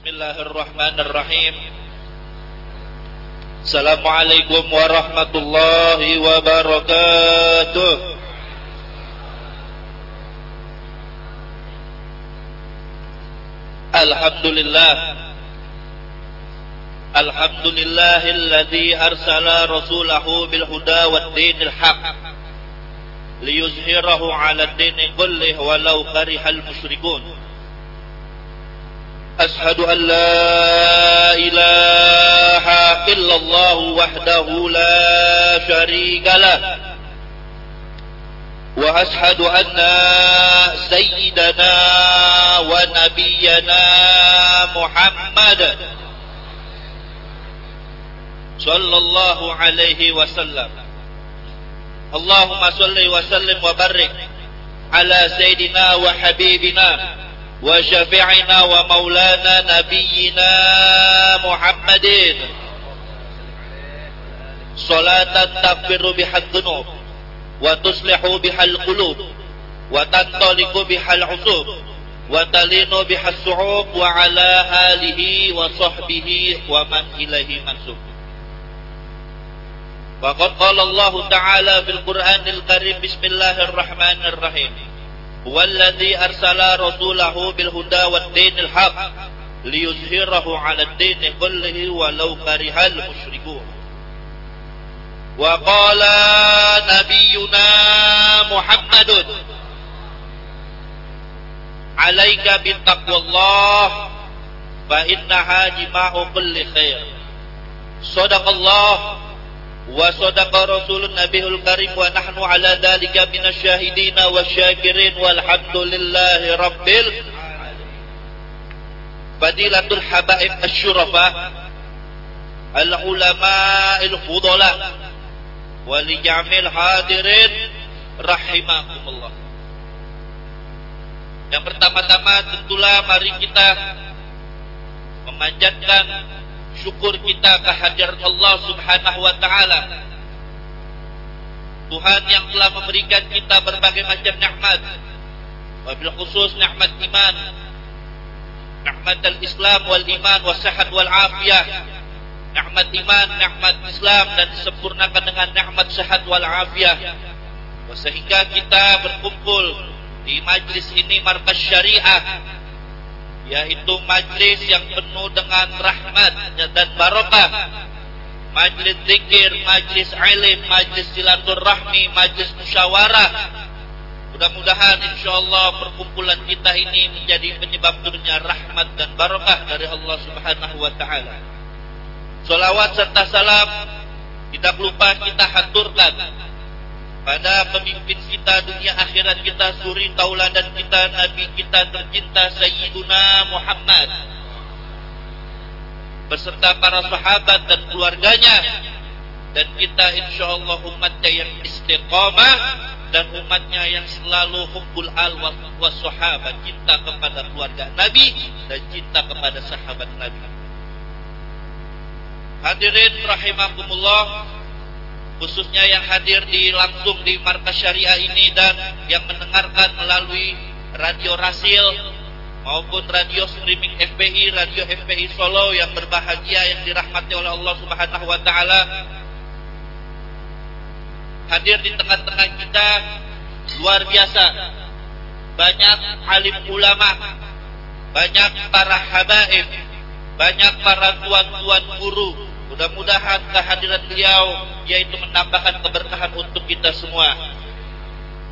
Bismillahirrahmanirrahim. Assalamualaikum warahmatullahi wabarakatuh. Alhamdulillah. Alhamdulillahilladzi arsala rasulahu bilhuda wa dinil haq liyuzhirahu ala dini kullih walau karihal musyrikun. أشهد أن لا إله إلا الله وحده لا شريك له وأشهد أن سيدنا ونبينا محمد صلى الله عليه وسلم. اللهم صل وسلم وبارك على سيدنا وحبيبنا وشفيعنا ومولانا نبينا محمد. صلاة تغفر بها الذنوب وتصلح بها القلوب وتنطلق بها العصوب وتلين بها الصعوب وعلى آله وصحبه ومن إليه منسوب. وقد قال الله تعالى في القرآن الكريم بسم الله الرحمن الرحيم هو الذي أرسل رسوله بالهدى والدين الحق ليظهره على الدين كله ولو كره المشركون. وقال نبينا محمد عليك بتقوى الله فإنها جماع كل خير. صدق الله. وصدق رسول النبي الكريم ونحن على ذلك من الشاهدين والشاكرين والحمد لله رب فضيلة الحبائب الشرفاء العلماء الفضلاء ولجميع الحاضرين rahimakumullah. Yang pertama-tama tentulah mari kita memanjatkan syukur kita kehadiran Allah Subhanahu wa taala. Tuhan yang telah memberikan kita berbagai macam nikmat. Wabil khusus nikmat iman, nikmat al-Islam wal iman was sehat wal afiyah. Nikmat iman, nikmat Islam dan disempurnakan dengan nikmat sehat wal afiyah. Sehingga kita berkumpul di majlis ini markas syariah yaitu majlis yang penuh dengan rahmat dan barokah. Majlis zikir, majlis alim, majlis silaturahmi, majlis musyawarah. Mudah-mudahan insyaallah perkumpulan kita ini menjadi penyebab turunnya rahmat dan barokah dari Allah subhanahu wa ta'ala. Salawat serta salam tidak lupa kita haturkan pada pemimpin kita dunia akhirat kita suri tauladan kita nabi kita tercinta Sayyiduna Muhammad. Beserta para sahabat dan keluarganya. Dan kita insyaallah umatnya yang istiqamah dan umatnya yang selalu hubbul al wa sahabat cinta kepada keluarga Nabi dan cinta kepada sahabat Nabi. Hadirin rahimakumullah khususnya yang hadir di langsung di markas syariah ini dan yang mendengarkan melalui radio Rasil maupun radio streaming FPI, radio FPI Solo yang berbahagia yang dirahmati oleh Allah Subhanahu wa taala. Hadir di tengah-tengah kita luar biasa. Banyak alim ulama, banyak para habaib, banyak para tuan-tuan guru. Mudah-mudahan kehadiran beliau yaitu menambahkan keberkahan untuk kita semua.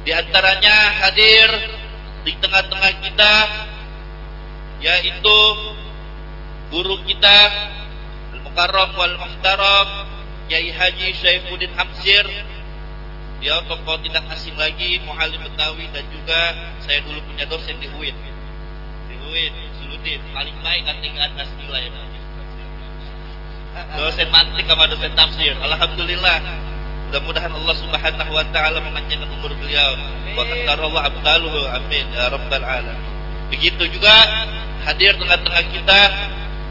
Di antaranya hadir di tengah-tengah kita yaitu guru kita Al-Mukarram wal Muhtaram Yai Haji Syaifuddin Hamzir dia tokoh tidak asing lagi Muhalim Betawi dan juga saya dulu punya dosen di UIN. Di UIN Suludin paling baik ketika atas nilai dosen mantik sama dosen tafsir. Alhamdulillah. Mudah-mudahan Allah subhanahu wa ta'ala memanjangkan umur beliau. Wa Allah abdaluhu amin. Ya rabbal alamin. Begitu juga hadir tengah-tengah kita.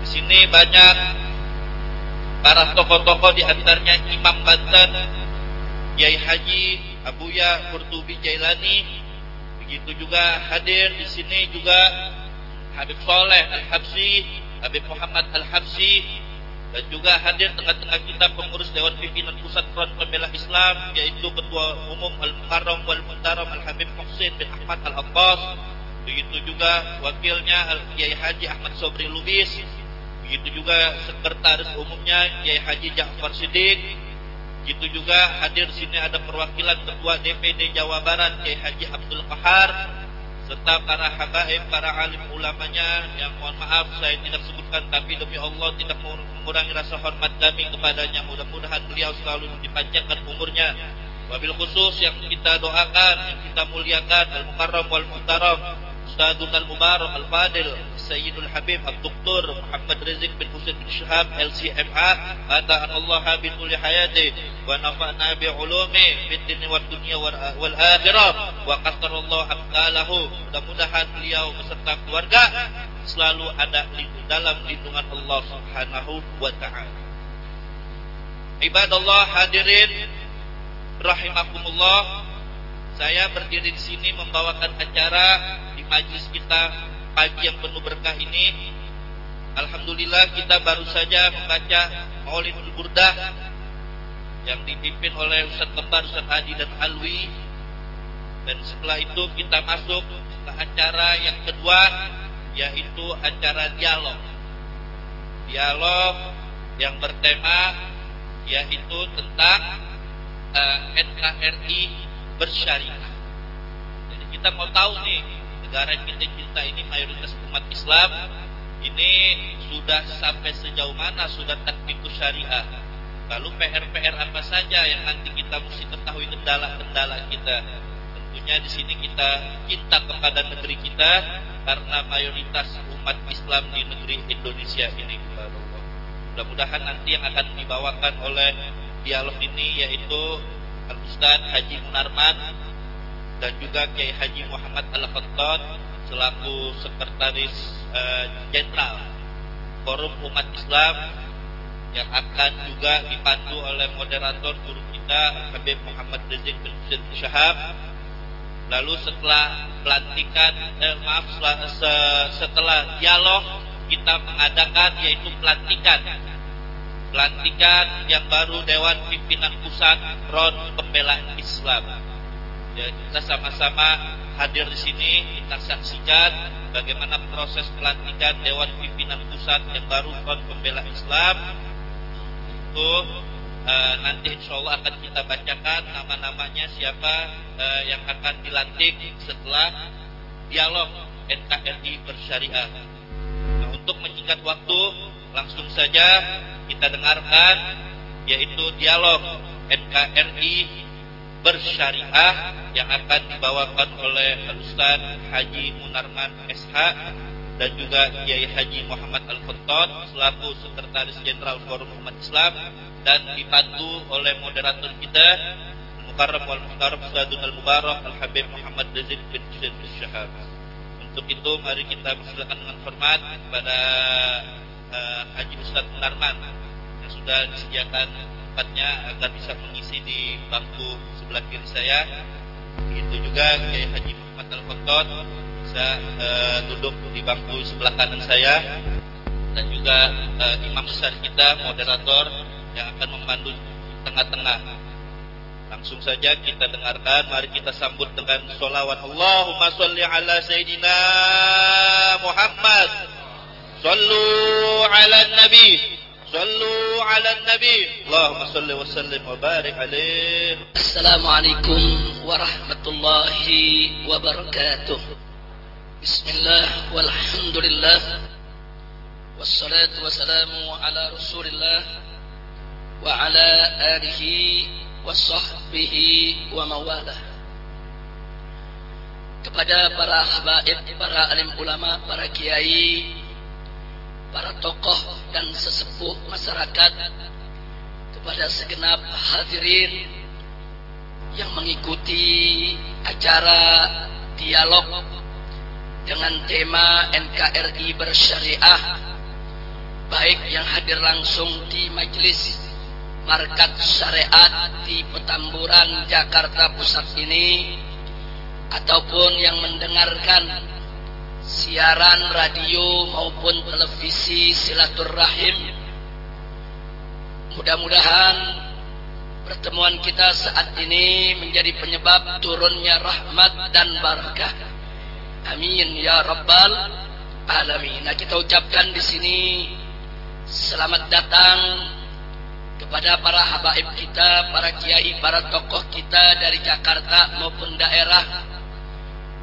Di sini banyak para tokoh-tokoh di antaranya Imam Banten Yai Haji Abuya Qurtubi Jailani. Begitu juga hadir di sini juga Habib Soleh Al-Habsi Habib Muhammad Al-Habsi dan juga hadir tengah-tengah kita pengurus Dewan Pimpinan Pusat Front Pembela Islam yaitu Ketua Umum Al-Mukarram wal Muhtaram Al-Habib Muhsin bin Ahmad Al-Abbas. Begitu juga wakilnya Kiai Haji Ahmad Sobri Lubis. Begitu juga sekretaris umumnya Kiai Haji Ja'far Siddiq. Begitu juga hadir sini ada perwakilan Ketua DPD Jawa Barat Kiai Haji Abdul Qahar serta para habaib, para alim ulamanya yang mohon maaf saya tidak sebutkan tapi demi Allah tidak mengurangi rasa hormat kami kepadanya. Mudah-mudahan beliau selalu dipanjangkan umurnya. Wabil khusus yang kita doakan yang kita muliakan al-mukarram wal muhtaram Ustadzul Mubarak Al-Fadil Sayyidul Habib Al-Doktor Muhammad Rizik bin Husain bin Syahab LCMA Ata'an Allah bin uli hayati Wa nafa'na bi'ulumi Bin dini wa dunia wal akhirah Wa Allah abdalahu Mudah-mudahan beliau beserta keluarga Selalu ada dalam lindungan Allah subhanahu wa ta'ala. Ibadallah hadirin Rahimakumullah Saya berdiri di sini membawakan acara majlis kita pagi yang penuh berkah ini. Alhamdulillah kita baru saja membaca Maulidul Burdah yang dipimpin oleh Ustaz Kembar, Ustaz Adi dan Alwi. Dan setelah itu kita masuk ke acara yang kedua yaitu acara dialog. Dialog yang bertema yaitu tentang uh, eh, NKRI bersyariah. Jadi kita mau tahu nih negara kita kita ini mayoritas umat Islam ini sudah sampai sejauh mana sudah takbikus syariah? Lalu PR-PR apa saja yang nanti kita mesti ketahui kendala-kendala kita? Tentunya di sini kita cinta kepada negeri kita karena mayoritas umat Islam di negeri Indonesia ini. Mudah-mudahan nanti yang akan dibawakan oleh dialog ini yaitu Al-Ustaz Haji Munarman dan juga Kiai Haji Muhammad Al-Khattab selaku sekretaris eh, jenderal uh, Forum Umat Islam yang akan juga dipandu oleh moderator guru kita Habib Muhammad Rizik bin Syahab. Lalu setelah pelantikan eh, maaf setelah, setelah dialog kita mengadakan yaitu pelantikan. Pelantikan yang baru Dewan Pimpinan Pusat Front Pembela Islam Ya, kita sama-sama hadir di sini, kita saksikan bagaimana proses pelantikan Dewan Pimpinan Pusat yang baru Front Pembela Islam. Itu uh, nanti insya Allah akan kita bacakan nama-namanya siapa uh, yang akan dilantik setelah dialog NKRI bersyariah. Nah, untuk menyingkat waktu, langsung saja kita dengarkan yaitu dialog NKRI bersyariah yang akan dibawakan oleh Ustaz Haji Munarman SH dan juga Kiai Haji Muhammad Al-Khattab selaku Sekretaris Jenderal Forum Umat Islam dan dibantu oleh moderator kita Mukarram wal Muhtaram Ustadzun Al-Mubarak Al-Habib Muhammad Rizik bin Syed Syahab. Untuk itu mari kita persilakan dengan hormat kepada uh, Haji Ustaz Munarman yang sudah disediakan tempatnya agar bisa mengisi di bangku sebelah kiri saya. Itu juga Kiai Haji Muhammad Al-Khattab bisa uh, duduk di bangku sebelah kanan saya. Dan juga uh, imam besar kita moderator yang akan memandu tengah-tengah. Langsung saja kita dengarkan. Mari kita sambut dengan solawat Allahumma salli ala Sayyidina Muhammad. Sallu ala Nabi صلوا على النبي. اللهم صل وسلم وبارك عليه. السلام عليكم ورحمة الله وبركاته. بسم الله والحمد لله والصلاة والسلام على رسول الله وعلى آله وصحبه ومواله kepada para habaib, para alim ulama, para kiai, para tokoh dan sesepuh masyarakat kepada segenap hadirin yang mengikuti acara dialog dengan tema NKRI bersyariah baik yang hadir langsung di majelis markat syariat di Petamburan Jakarta Pusat ini ataupun yang mendengarkan siaran radio maupun televisi silaturahim. Mudah-mudahan pertemuan kita saat ini menjadi penyebab turunnya rahmat dan barakah. Amin ya rabbal alamin. Nah, kita ucapkan di sini selamat datang kepada para habaib kita, para kiai, para tokoh kita dari Jakarta maupun daerah.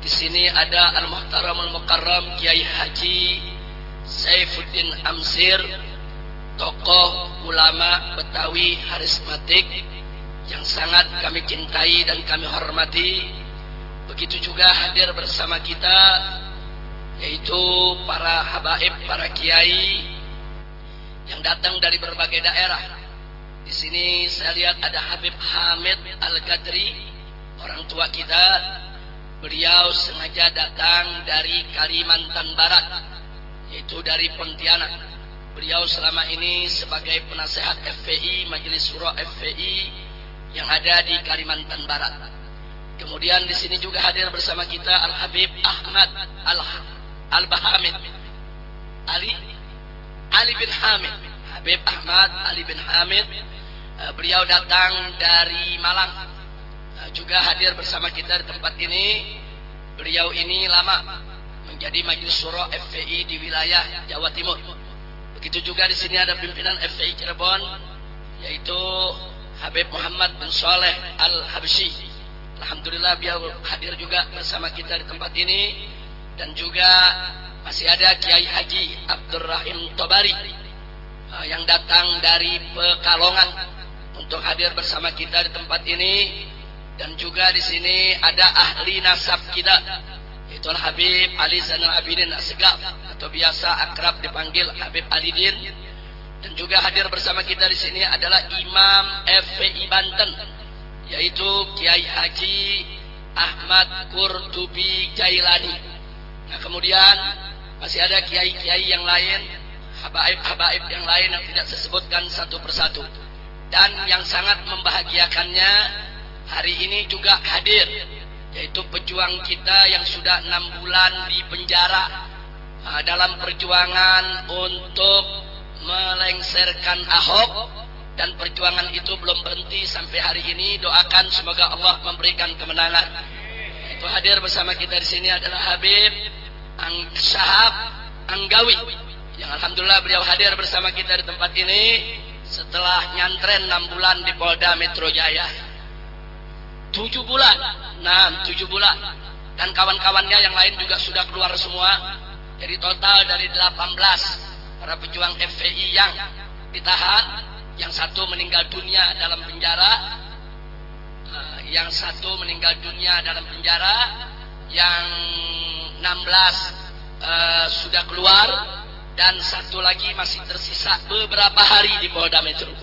Di sini ada Al-Muhtaram Al-Mukarram Kiai Haji Saifuddin Amsir, tokoh ulama Betawi harismatik yang sangat kami cintai dan kami hormati. Begitu juga hadir bersama kita yaitu para habaib, para kiai yang datang dari berbagai daerah di sini saya lihat ada Habib Hamid Al-Qadri, orang tua kita. Beliau sengaja datang dari Kalimantan Barat, yaitu dari Pontianak. Beliau selama ini sebagai penasehat FPI, Majelis Surah FPI yang ada di Kalimantan Barat. Kemudian di sini juga hadir bersama kita Al Habib Ahmad Al Al Bahamid Ali Ali bin Hamid Habib Ahmad Ali bin Hamid Eh, beliau datang dari Malang juga hadir bersama kita di tempat ini. Beliau ini lama menjadi majelis suro FPI di wilayah Jawa Timur. Begitu juga di sini ada pimpinan FPI Cirebon yaitu Habib Muhammad bin Soleh Al Habsyi Alhamdulillah beliau hadir juga bersama kita di tempat ini. Dan juga masih ada Kiai Haji Abdurrahim Tobari eh, yang datang dari Pekalongan untuk hadir bersama kita di tempat ini dan juga di sini ada ahli nasab kita. Yaitu Habib Ali Zainal Abidin Asgaf atau biasa akrab dipanggil Habib Alidin dan juga hadir bersama kita di sini adalah Imam FPI Banten yaitu Kiai Haji Ahmad Kurtubi Jailani. Nah kemudian masih ada kiai-kiai yang lain, habaib-habaib yang lain yang tidak disebutkan satu persatu. Dan yang sangat membahagiakannya hari ini juga hadir yaitu pejuang kita yang sudah enam bulan di penjara. Uh, dalam perjuangan untuk melengsarkan Ahok dan perjuangan itu belum berhenti sampai hari ini. Doakan semoga Allah memberikan kemenangan. Itu hadir bersama kita di sini adalah Habib Ang Syahab Anggawi yang Alhamdulillah beliau hadir bersama kita di tempat ini setelah nyantren 6 bulan di Polda Metro Jaya 7 bulan. Nah 7 bulan. Dan kawan-kawannya yang lain juga sudah keluar semua. Jadi total dari 18 para pejuang FPI yang ditahan. Yang satu meninggal dunia dalam penjara. Eh, yang satu meninggal dunia dalam penjara. Yang 16 uh, sudah keluar. Dan satu lagi masih tersisa beberapa hari di Polda Metro.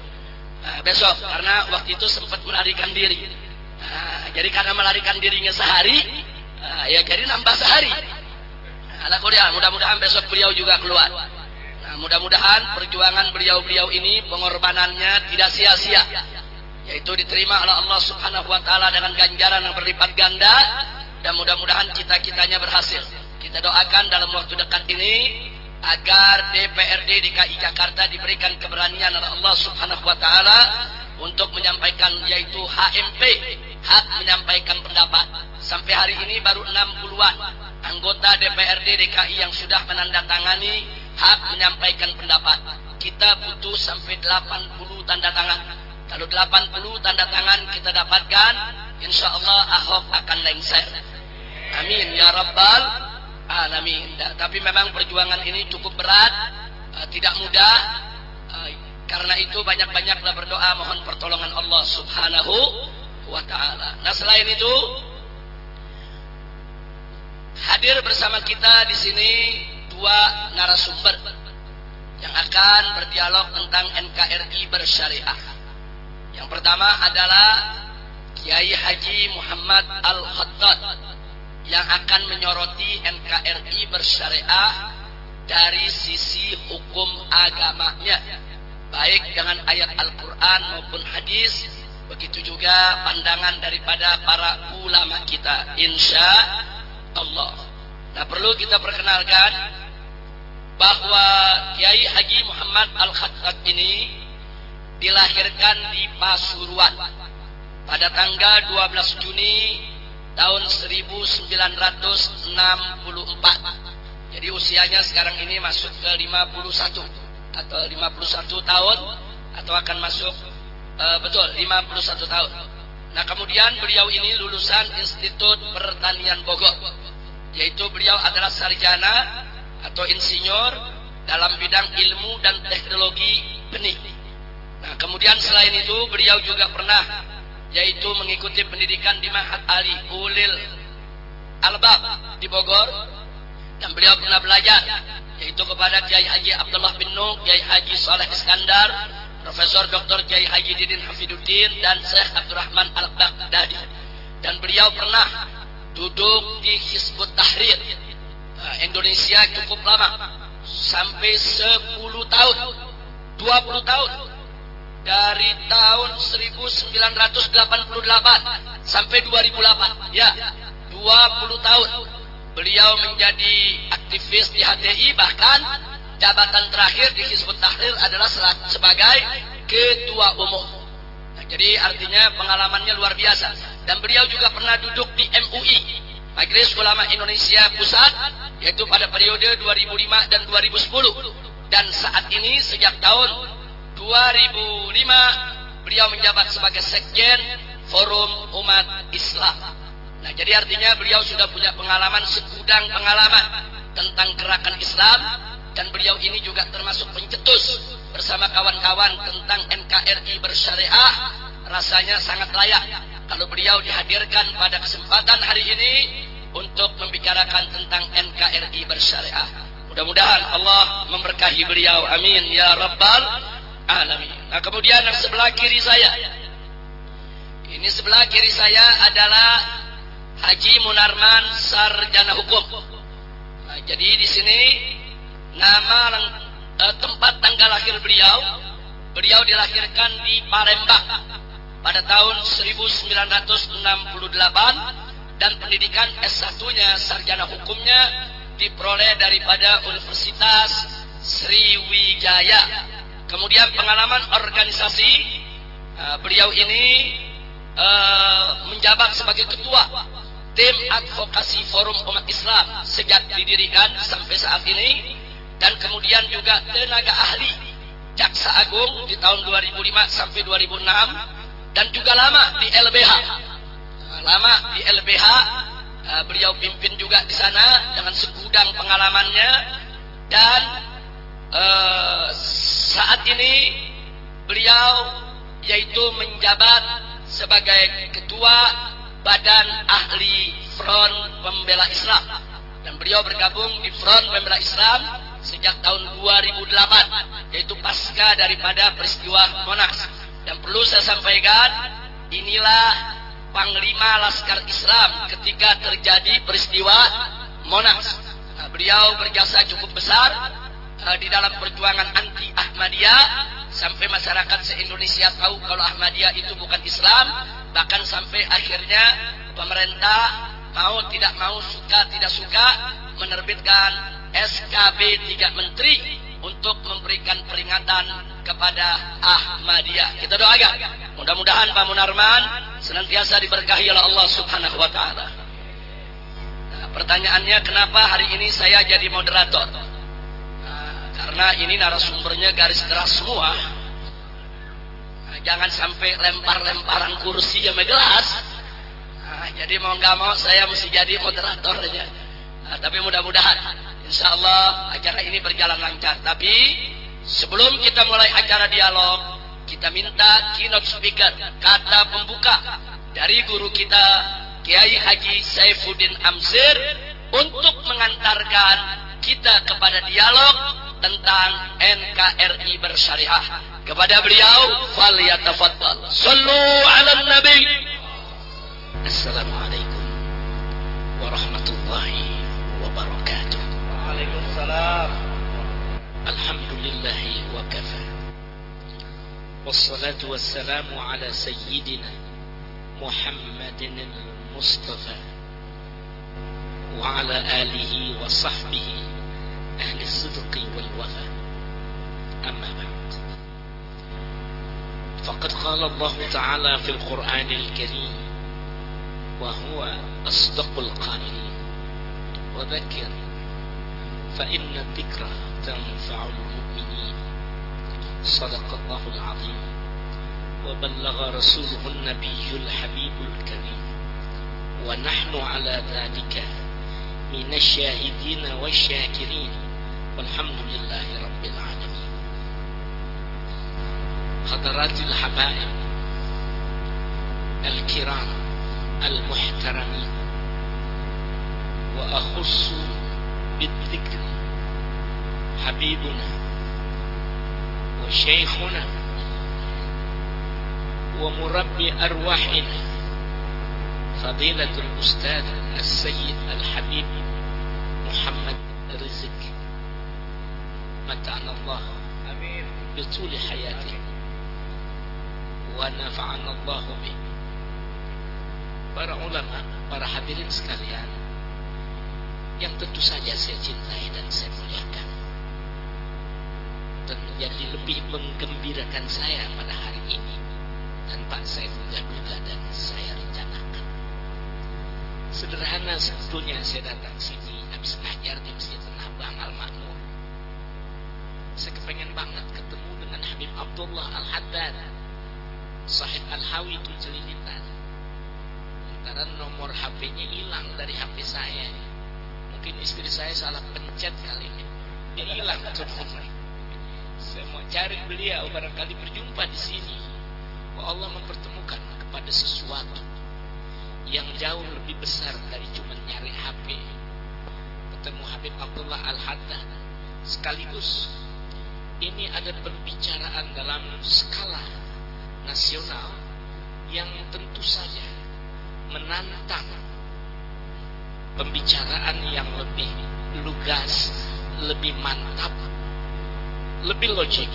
Nah, besok karena waktu itu sempat melarikan diri. Nah, jadi karena melarikan dirinya sehari, nah, ya jadi nambah sehari. Nah, kuliah, mudah-mudahan besok beliau juga keluar. Nah, mudah-mudahan perjuangan beliau-beliau ini pengorbanannya tidak sia-sia. Yaitu diterima oleh Allah Subhanahu wa taala dengan ganjaran yang berlipat ganda dan mudah-mudahan cita-citanya berhasil. Kita doakan dalam waktu dekat ini agar DPRD DKI Jakarta diberikan keberanian oleh Allah Subhanahu wa taala untuk menyampaikan yaitu HMP, hak menyampaikan pendapat. Sampai hari ini baru 60-an anggota DPRD DKI yang sudah menandatangani hak menyampaikan pendapat. Kita butuh sampai 80 tanda tangan. Kalau 80 tanda tangan kita dapatkan, insya Allah Ahok akan lengser. Amin ya rabbal alamin. Tapi memang perjuangan ini cukup berat, uh, tidak mudah. Uh, karena itu banyak-banyaklah berdoa mohon pertolongan Allah Subhanahu wa taala. Nah, selain itu hadir bersama kita di sini dua narasumber yang akan berdialog tentang NKRI bersyariah. Yang pertama adalah Kiai Haji Muhammad Al-Khattad yang akan menyoroti NKRI bersyariah dari sisi hukum agamanya baik dengan ayat Al-Quran maupun hadis begitu juga pandangan daripada para ulama kita insya Allah Nah perlu kita perkenalkan bahwa Kiai Haji Muhammad Al-Khattab ini dilahirkan di Pasuruan pada tanggal 12 Juni tahun 1964. Jadi usianya sekarang ini masuk ke 51 atau 51 tahun atau akan masuk uh, betul 51 tahun. Nah, kemudian beliau ini lulusan Institut Pertanian Bogor. Yaitu beliau adalah sarjana atau insinyur dalam bidang ilmu dan teknologi benih. Nah, kemudian selain itu beliau juga pernah yaitu mengikuti pendidikan di Mahat Ali Ulil Albab di Bogor dan beliau pernah belajar yaitu kepada Kiai Haji Abdullah bin Nuh, Kiai Haji Saleh Iskandar, Profesor Dr. Kiai Haji Didin Hafiduddin dan Syekh Abdurrahman Al-Baghdadi. Dan beliau pernah duduk di Hizbut Tahrir nah, Indonesia cukup lama sampai 10 tahun 20 tahun dari tahun 1988 sampai 2008 ya 20 tahun beliau menjadi aktivis di HTI bahkan jabatan terakhir di Hizbut Tahrir adalah sebagai ketua umum. Nah, jadi artinya pengalamannya luar biasa. Dan beliau juga pernah duduk di MUI Majelis Ulama Indonesia Pusat yaitu pada periode 2005 dan 2010 dan saat ini sejak tahun 2005 beliau menjabat sebagai sekjen Forum Umat Islam. Nah, jadi artinya beliau sudah punya pengalaman segudang pengalaman tentang gerakan Islam dan beliau ini juga termasuk pencetus bersama kawan-kawan tentang NKRI bersyariah rasanya sangat layak kalau beliau dihadirkan pada kesempatan hari ini untuk membicarakan tentang NKRI bersyariah. Mudah-mudahan Allah memberkahi beliau. Amin ya rabbal alamin. Nah, kemudian yang sebelah kiri saya. Ini sebelah kiri saya adalah Haji Munarman Sarjana Hukum. Nah, jadi di sini nama eh, tempat tanggal lahir beliau, beliau dilahirkan di Palembang pada tahun 1968 dan pendidikan S1-nya sarjana hukumnya diperoleh daripada Universitas Sriwijaya. Kemudian pengalaman organisasi uh, beliau ini uh, menjabat sebagai ketua tim advokasi forum umat Islam sejak didirikan sampai saat ini dan kemudian juga tenaga ahli jaksa agung di tahun 2005 sampai 2006 dan juga lama di LBH uh, lama di LBH uh, beliau pimpin juga di sana dengan segudang pengalamannya. Dan uh, saat ini beliau yaitu menjabat sebagai ketua Badan Ahli Front Pembela Islam dan beliau bergabung di Front Pembela Islam sejak tahun 2008 yaitu pasca daripada peristiwa Monas. Dan perlu saya sampaikan inilah Panglima Laskar Islam ketika terjadi peristiwa Monas. Nah, beliau berjasa cukup besar uh, di dalam perjuangan anti Ahmadiyah sampai masyarakat se-Indonesia tahu kalau Ahmadiyah itu bukan Islam bahkan sampai akhirnya pemerintah mau tidak mau suka tidak suka menerbitkan SKB tiga menteri untuk memberikan peringatan kepada Ahmadiyah. Kita doakan. Mudah-mudahan Pak Munarman senantiasa diberkahi oleh Allah Subhanahu wa taala. Nah, pertanyaannya kenapa hari ini saya jadi moderator? Karena ini narasumbernya garis keras semua. Nah, jangan sampai lempar-lemparan kursi sama gelas. Nah, jadi mau nggak mau saya mesti jadi moderatornya. Nah, tapi mudah-mudahan, insya Allah acara ini berjalan lancar. Tapi sebelum kita mulai acara dialog, kita minta keynote speaker, kata pembuka dari guru kita Kiai Haji Saifuddin Amsir untuk mengantarkan kita kepada dialog tentang NKRI bersyariah. Kepada beliau, fal yatafaddal. Sallu ala nabi. Assalamualaikum warahmatullahi wabarakatuh. Waalaikumsalam. Alhamdulillah wa kafa. والصلاة والسلام على سيدنا محمد المصطفى وعلى آله وصحبه أهل الصدق والوفاء أما بعد فقد قال الله تعالى في القرآن الكريم وهو أصدق القائلين. وذكر فإن الذكرى تنفع المؤمنين. صدق الله العظيم. وبلغ رسوله النبي الحبيب الكريم. ونحن على ذلك من الشاهدين والشاكرين. والحمد لله رب العالمين. حضرات الحبائب الكرام المحترمين وأخص بالذكر حبيبنا وشيخنا ومربي أرواحنا فضيلة الأستاذ السيد الحبيب محمد رزق متعنا الله. بطول حياته ونفعنا الله به para ulama, para hadirin sekalian yang tentu saja saya cintai dan saya muliakan. Dan menjadi lebih menggembirakan saya pada hari ini tanpa saya duga-duga dan saya rencanakan. Sederhana sebetulnya saya datang sini habis ngajar di Masjid Tanah Abang Al Makmur saya kepengen banget ketemu dengan Habib Abdullah Al Haddad sahib Al Hawi itu celilitan karena nomor HP-nya hilang dari HP saya. Mungkin istri saya salah pencet kali ini. Dia hilang tuh saya mau cari beliau barangkali berjumpa di sini. Wah, Allah mempertemukan kepada sesuatu yang jauh lebih besar dari cuma nyari HP ketemu Habib Abdullah Al-Haddad. Sekaligus ini ada pembicaraan dalam skala nasional yang tentu saja menantang pembicaraan yang lebih lugas, lebih mantap, lebih logik,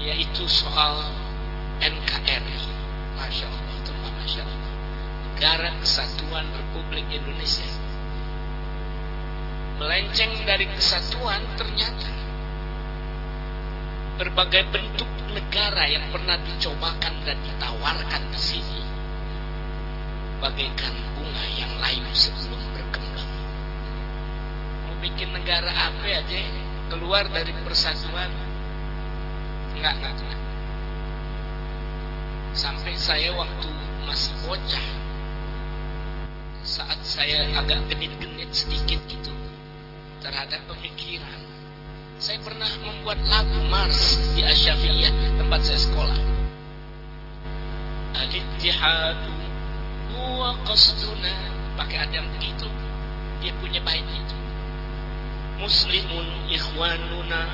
yaitu soal NKRI. Masya Allah, Tuhan Masya Allah. Negara Kesatuan Republik Indonesia. Melenceng dari kesatuan ternyata berbagai bentuk negara yang pernah dicobakan dan ditawarkan di sini bagaikan bunga yang layu sebelum berkembang. Mau bikin negara apa aja keluar dari persatuan enggak enggak, enggak. Sampai saya waktu masih bocah saat saya agak genit-genit sedikit gitu terhadap pemikiran saya pernah membuat lagu Mars di Asyafiyah tempat saya sekolah. Al-Ittihadu huwa qasduna pakai ada yang begitu. Dia punya bait itu. Muslimun ikhwanuna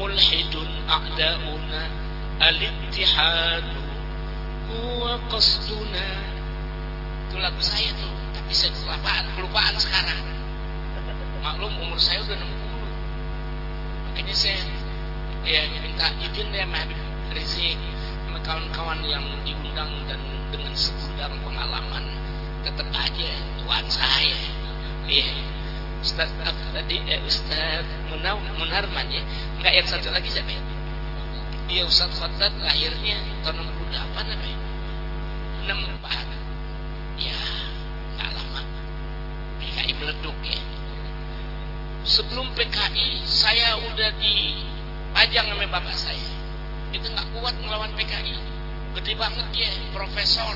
mulhidun a'dauna al-ittihadu huwa qasduna. Itu lagu saya tuh, tapi saya kelupaan, kelupaan sekarang. Maklum umur saya udah 60 makanya saya ya minta izin ya Habib. Rizik sama kawan-kawan yang diundang dan dengan segudang pengalaman tetap aja tuan saya. Iya. Ustaz tadi eh, Ustaz Munar Munarman ya. Enggak yang satu lagi siapa ya? Iya Ustaz Khattad lahirnya tahun 68 apa ya? 64 ya enggak lama. PKI meleduk ya sebelum PKI saya udah dipajang sama bapak saya. Itu nggak kuat melawan PKI gede banget dia profesor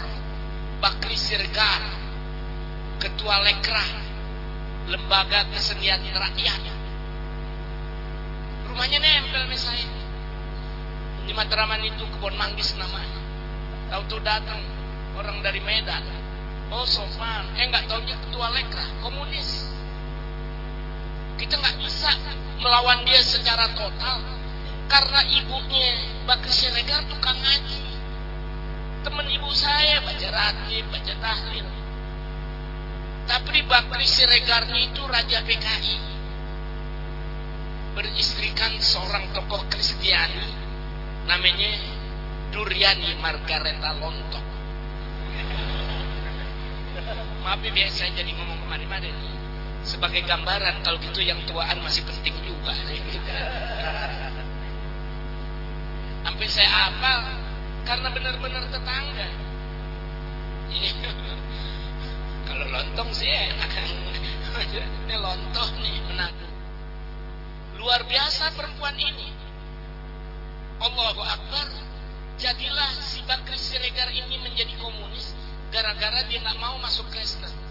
Bakri Sirgar ketua Lekra lembaga kesenian rakyat. Rumahnya nempel sama saya. Di Matraman itu kebun manggis namanya. Tahu tuh datang orang dari Medan. Oh Sofan eh nggak taunya ketua Lekra komunis kita nggak bisa melawan dia secara total. Karena ibunya Bakri Siregar tukang ngaji. Teman ibu saya baca ratib baca tahlil. Tapi Bakri Siregarnya itu raja PKI beristrikan seorang tokoh Kristiani. Namanya Duriani Margareta Lontok. Maaf saya jadi ngomong ke mana-mana Sebagai gambaran kalau gitu yang tuaan masih penting juga. Sampai saya apa karena benar-benar tetangga. Iya. Kalau lontong sih enak kan. Ini lontong nih menadu. Luar biasa perempuan ini. Allahu Akbar. Jadilah si Bakri Siregar ini menjadi komunis gara-gara dia nggak mau masuk Kristen.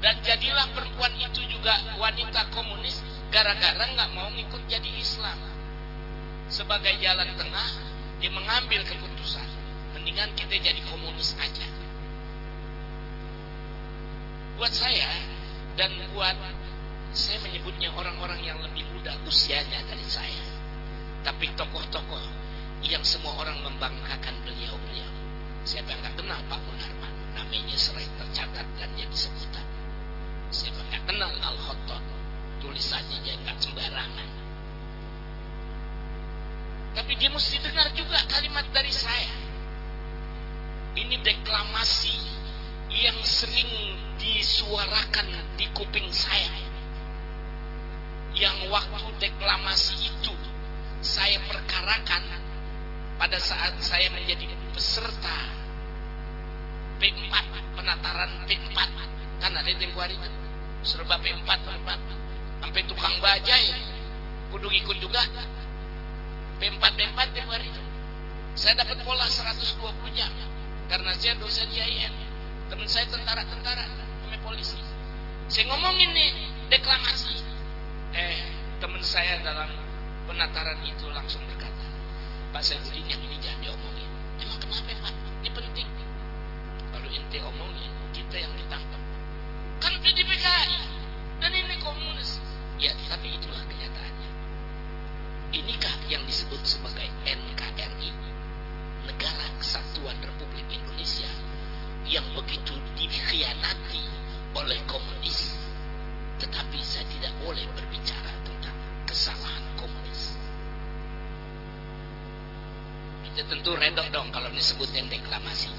Dan jadilah perempuan itu juga wanita komunis gara-gara nggak mau ikut jadi Islam. Sebagai jalan tengah, dia mengambil keputusan. Mendingan kita jadi komunis aja. Buat saya dan buat saya menyebutnya orang-orang yang lebih muda usianya dari saya. Tapi tokoh-tokoh yang semua orang membanggakan beliau-beliau. Siapa yang kenal Pak Munarman? Namanya sering tercatat dan jadi sebutan. Kenal Al Khotod? Tulisannya dia nggak sembarangan. Tapi dia mesti dengar juga kalimat dari saya. Ini deklamasi yang sering disuarakan di kuping saya. Yang waktu deklamasi itu saya perkarakan pada saat saya menjadi peserta P4 penataran P4 kan ada hari itu serba P4 P4 sampai tukang bajai. Kudu ikut juga. P4 P4 tempo hari saya dapat pola 120 jam. Karena saya dosen IAIN teman saya tentara-tentara. Sama polisi. Saya ngomongin nih deklamasi. Eh teman saya dalam penataran itu langsung berkata Pak saya yang ini jangan diomongin. Emang kenapa Pak? Ini penting. Kalau inti omongin kita yang kan di PKI dan ini komunis. Ya tapi itulah kenyataannya. Inikah yang disebut sebagai NKRI negara kesatuan Republik Indonesia yang begitu dikhianati oleh komunis? Tetapi saya tidak boleh berbicara tentang kesalahan komunis. Kita tentu redok dong kalau disebutin deklamasi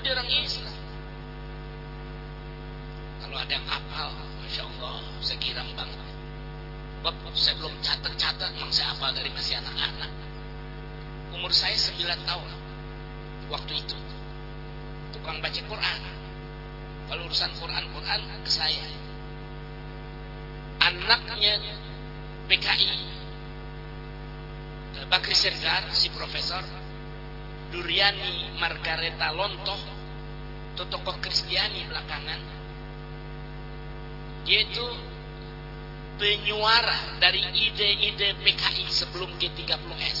dari orang Islam. Kalau ada yang hafal Masya Allah saya kira banget Bab, saya belum catat-catat memang saya hafal dari masih anak-anak. Umur saya 9 tahun waktu itu. Tukang baca Quran. Kalau urusan Quran-Quran ke saya. Anaknya PKI Bakri Sirdar si profesor Duriani Margareta Lontoh itu tokoh Kristiani belakangan dia itu penyuara dari ide-ide PKI sebelum G30S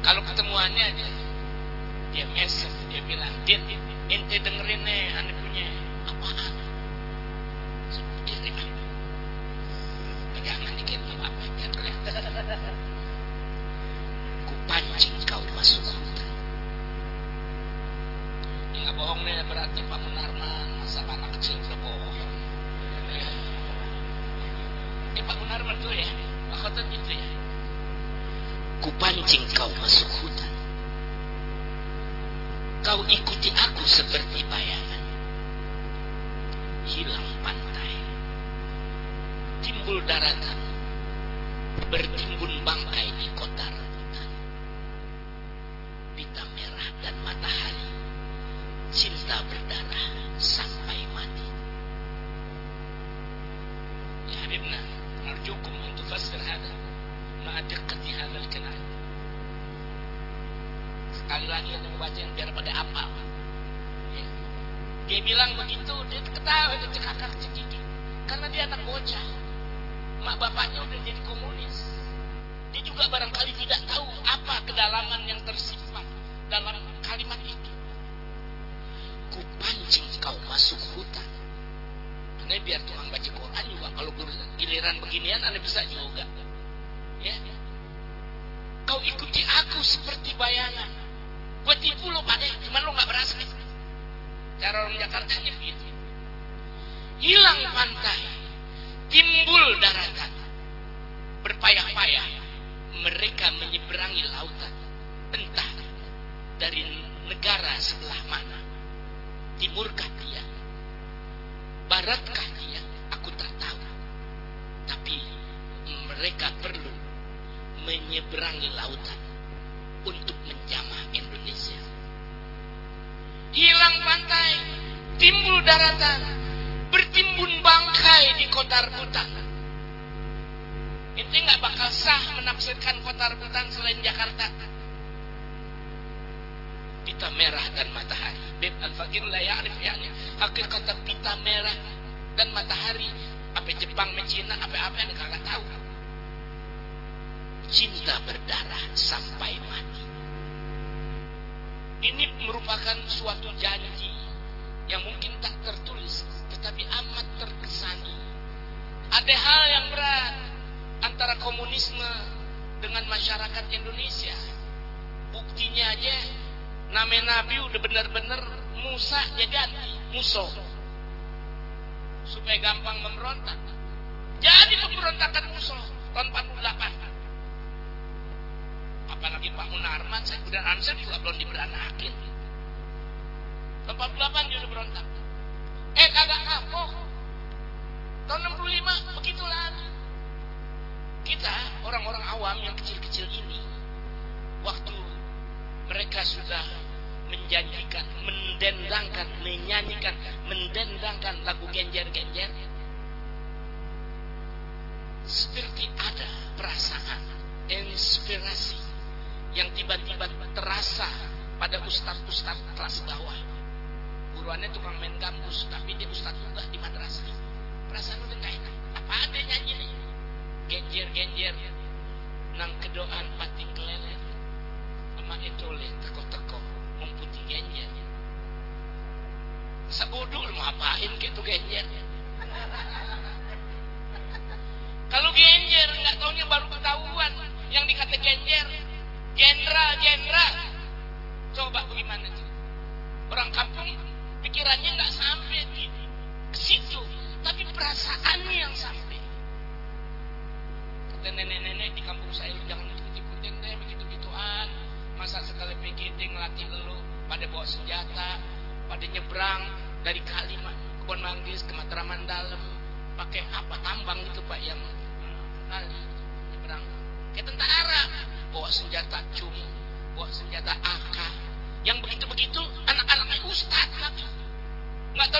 kalau ketemuannya dia dia mesej dia bilang dit ente dengerin nih aneh punya apaan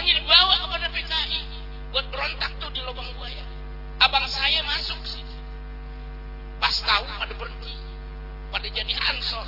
Abangnya dibawa kepada PKI buat berontak tuh di lubang buaya. Abang saya masuk sih. Pas tahu pada berhenti, pada jadi ansor.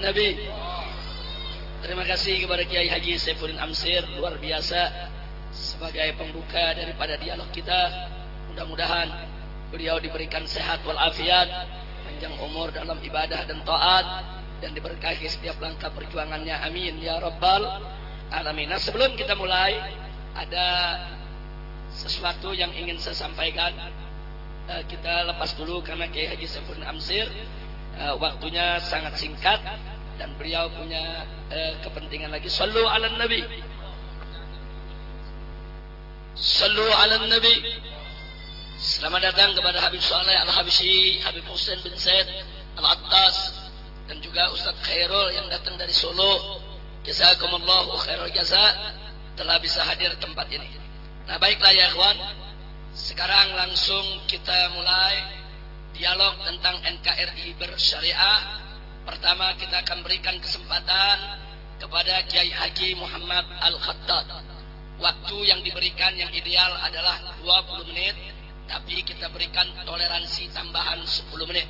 Nabi. Terima kasih kepada Kiai Haji Saifuddin Amsir luar biasa sebagai pembuka daripada dialog kita. Mudah-mudahan beliau diberikan sehat walafiat, panjang umur dalam ibadah dan taat dan diberkahi setiap langkah perjuangannya. Amin ya rabbal alamin. Nah, sebelum kita mulai ada sesuatu yang ingin saya sampaikan. Eh, kita lepas dulu karena Kiai Haji Saifuddin Amsir eh, waktunya sangat singkat beliau punya eh, kepentingan lagi. Sallu ala Nabi. Sallu ala Nabi. Selamat datang kepada Habib Saleh Al-Habsyi, Habib Hussein bin Said Al-Attas dan juga Ustaz Khairul yang datang dari Solo. Jazakumullahu khairul jaza telah bisa hadir tempat ini. Nah, baiklah ya ikhwan. Sekarang langsung kita mulai dialog tentang NKRI bersyariah Pertama kita akan berikan kesempatan kepada Kiai Haji Muhammad Al-Khattab. Waktu yang diberikan yang ideal adalah 20 menit, tapi kita berikan toleransi tambahan 10 menit.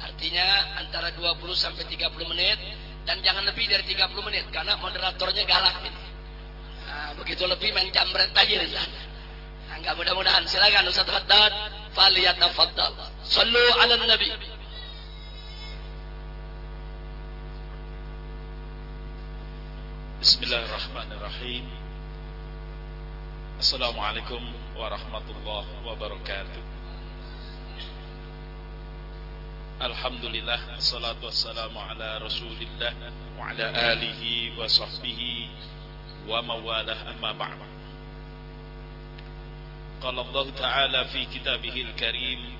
Artinya antara 20 sampai 30 menit dan jangan lebih dari 30 menit karena moderatornya galak. Nah, begitu lebih main jambret aja di sana. Nah, mudah-mudahan silakan Ustaz Haddad faliyatafaddal. Sallu ala nabi. بسم الله الرحمن الرحيم السلام عليكم ورحمة الله وبركاته الحمد لله الصلاة والسلام على رسول الله وعلى آله وصحبه ومواله أما بعد قال الله تعالى في كتابه الكريم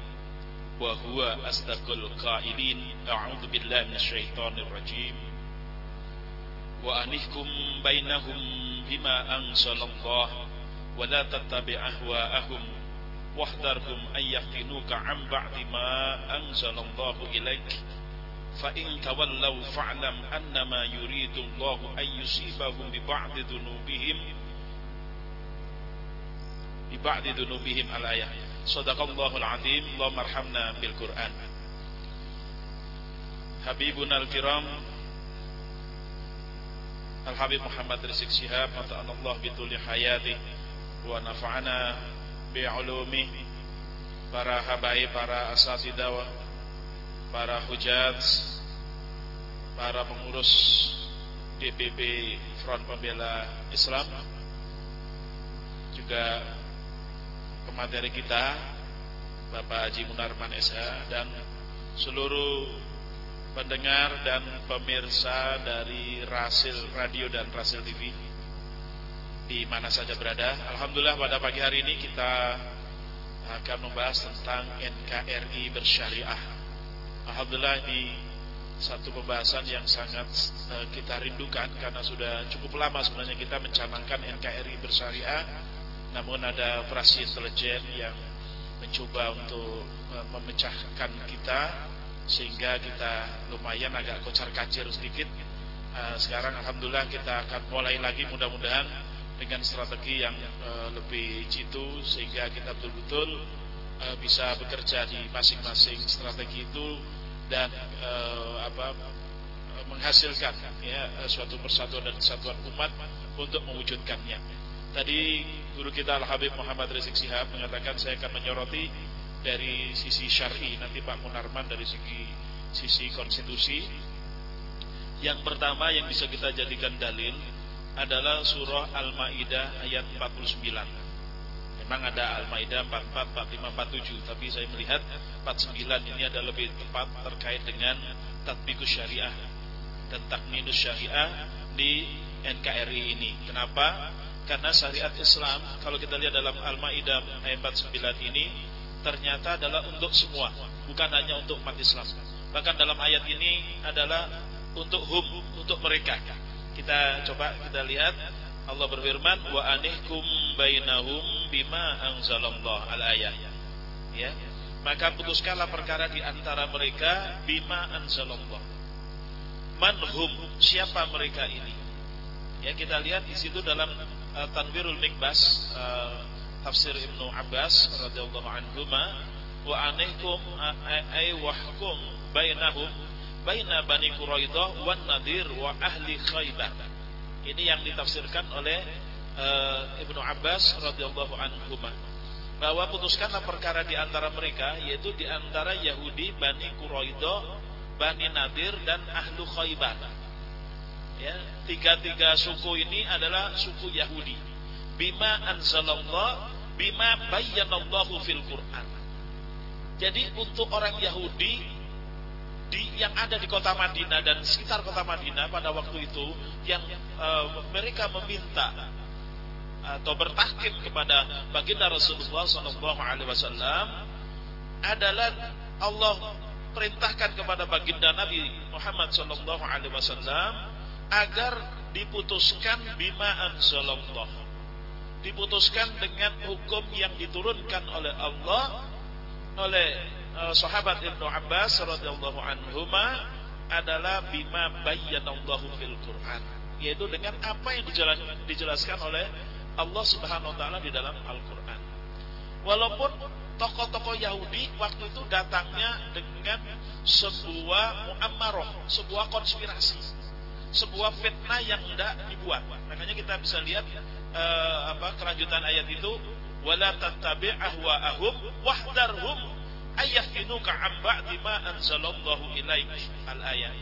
وهو أصدق القائلين أعوذ بالله من الشيطان الرجيم وأنحكم بينهم بما أنزل الله ولا تتبع أهواءهم واحذرهم أن يفتنوك عن بعد ما أنزل الله إليك فإن تولوا فاعلم أنما يريد الله أن يصيبهم ببعض ذنوبهم ببعض ذنوبهم الآية صدق الله العظيم اللهم ارحمنا بالقرآن حبيبنا الكرام Al-Habib Muhammad Rizik Syihab Allah bituli hayati wa nafa'ana bi'ulumi para habaib, para asatidawa para hujat para pengurus DPP Front Pembela Islam juga kemateri kita Bapak Haji Munarman SH dan seluruh pendengar dan pemirsa dari Rasil Radio dan Rasil TV di mana saja berada. Alhamdulillah pada pagi hari ini kita akan membahas tentang NKRI bersyariah. Alhamdulillah di satu pembahasan yang sangat uh, kita rindukan karena sudah cukup lama sebenarnya kita mencanangkan NKRI bersyariah namun ada operasi intelijen yang mencoba untuk uh, memecahkan kita sehingga kita lumayan agak kocar kacir sedikit. Uh, sekarang alhamdulillah kita akan mulai lagi mudah-mudahan dengan strategi yang uh, lebih jitu sehingga kita betul-betul uh, bisa bekerja di masing-masing strategi itu dan apa menghasilkan ya suatu persatuan dan kesatuan umat untuk mewujudkannya. Tadi guru kita Al Habib Muhammad Rizik Sihab mengatakan saya akan menyoroti dari sisi syar'i nanti Pak Munarman dari segi sisi konstitusi. Yang pertama yang bisa kita jadikan dalil adalah surah Al-Maidah ayat 49 memang ada Al-Maidah 44, 45, 47 tapi saya melihat 49 ini ada lebih tepat terkait dengan tatbikus syariah dan takminus syariah di NKRI ini. Kenapa? karena syariat Islam kalau kita lihat dalam Al-Maidah ayat 49 ini ternyata adalah untuk semua, bukan hanya untuk umat Islam. Bahkan dalam ayat ini adalah untuk hum, untuk mereka. Kita coba kita lihat Allah berfirman wa anihkum bainahum bima anzalallah al-ayah. Ya. Maka putuskanlah perkara di antara mereka bima anzalallah. Manhum, siapa mereka ini? Ya, kita lihat di situ dalam uh, Tanwirul Mikbas uh, tafsir Ibnu Abbas radhiyallahu anhu wa anehkum ay wahkum bainahum baina Bani Quraidah wan Nadir wa ahli Khaybar. Ini yang ditafsirkan oleh uh, Ibnu Abbas radhiyallahu anhu bahwa putuskanlah perkara di antara mereka yaitu di antara Yahudi Bani Quraidah, Bani Nadir dan ahlu Khaybar. Ya, tiga-tiga suku ini adalah suku Yahudi. Bima anzalallah, bima bayyanallahu fil Quran. Jadi untuk orang Yahudi di yang ada di kota Madinah dan sekitar kota Madinah pada waktu itu yang uh, mereka meminta atau bertahkim kepada baginda Rasulullah Sallallahu Alaihi Wasallam adalah Allah perintahkan kepada baginda Nabi Muhammad Sallallahu Alaihi Wasallam agar diputuskan bima anzalallah diputuskan dengan hukum yang diturunkan oleh Allah oleh uh, sahabat Ibnu Abbas radhiyallahu anhuma adalah bima bayyanallahu fil Quran yaitu dengan apa yang dijelaskan oleh Allah Subhanahu wa taala di dalam Al-Qur'an. Walaupun tokoh-tokoh Yahudi waktu itu datangnya dengan sebuah muammaroh, sebuah konspirasi, sebuah fitnah yang tidak dibuat. Makanya kita bisa lihat uh, apa kelanjutan ayat itu wala tattabi' ahwa'ahum wahdarhum ayyafinuka an ba'di ma anzalallahu ilaik al-ayat.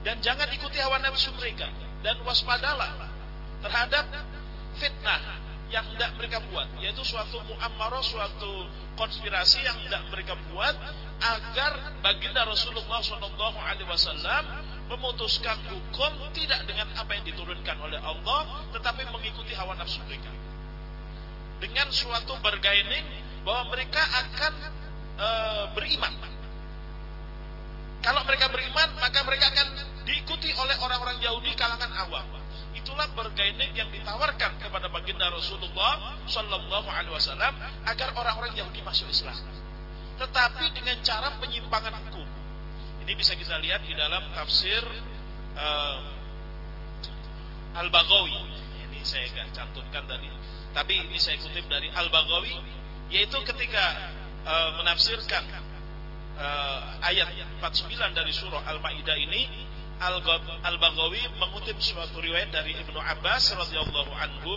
Dan jangan ikuti hawa nafsu mereka dan waspadalah terhadap fitnah yang tidak mereka buat yaitu suatu muammarah suatu konspirasi yang tidak mereka buat agar baginda Rasulullah Wasallam memutuskan hukum tidak dengan apa yang diturunkan oleh Allah tetapi mengikuti hawa nafsu mereka dengan suatu bargaining bahwa mereka akan e, beriman kalau mereka beriman maka mereka akan diikuti oleh orang-orang Yahudi kalangan awam itulah bergaining yang ditawarkan kepada baginda Rasulullah Shallallahu Alaihi Wasallam agar orang-orang Yahudi masuk Islam. Tetapi dengan cara penyimpangan hukum. Ini bisa kita lihat di dalam tafsir uh, Al-Baghawi. Ini saya nggak cantumkan tadi, tapi ini saya kutip dari Al-Baghawi, yaitu ketika uh, menafsirkan uh, ayat 49 dari surah Al-Maidah ini Al-Baghawi mengutip suatu riwayat dari Ibnu Abbas radhiyallahu anhu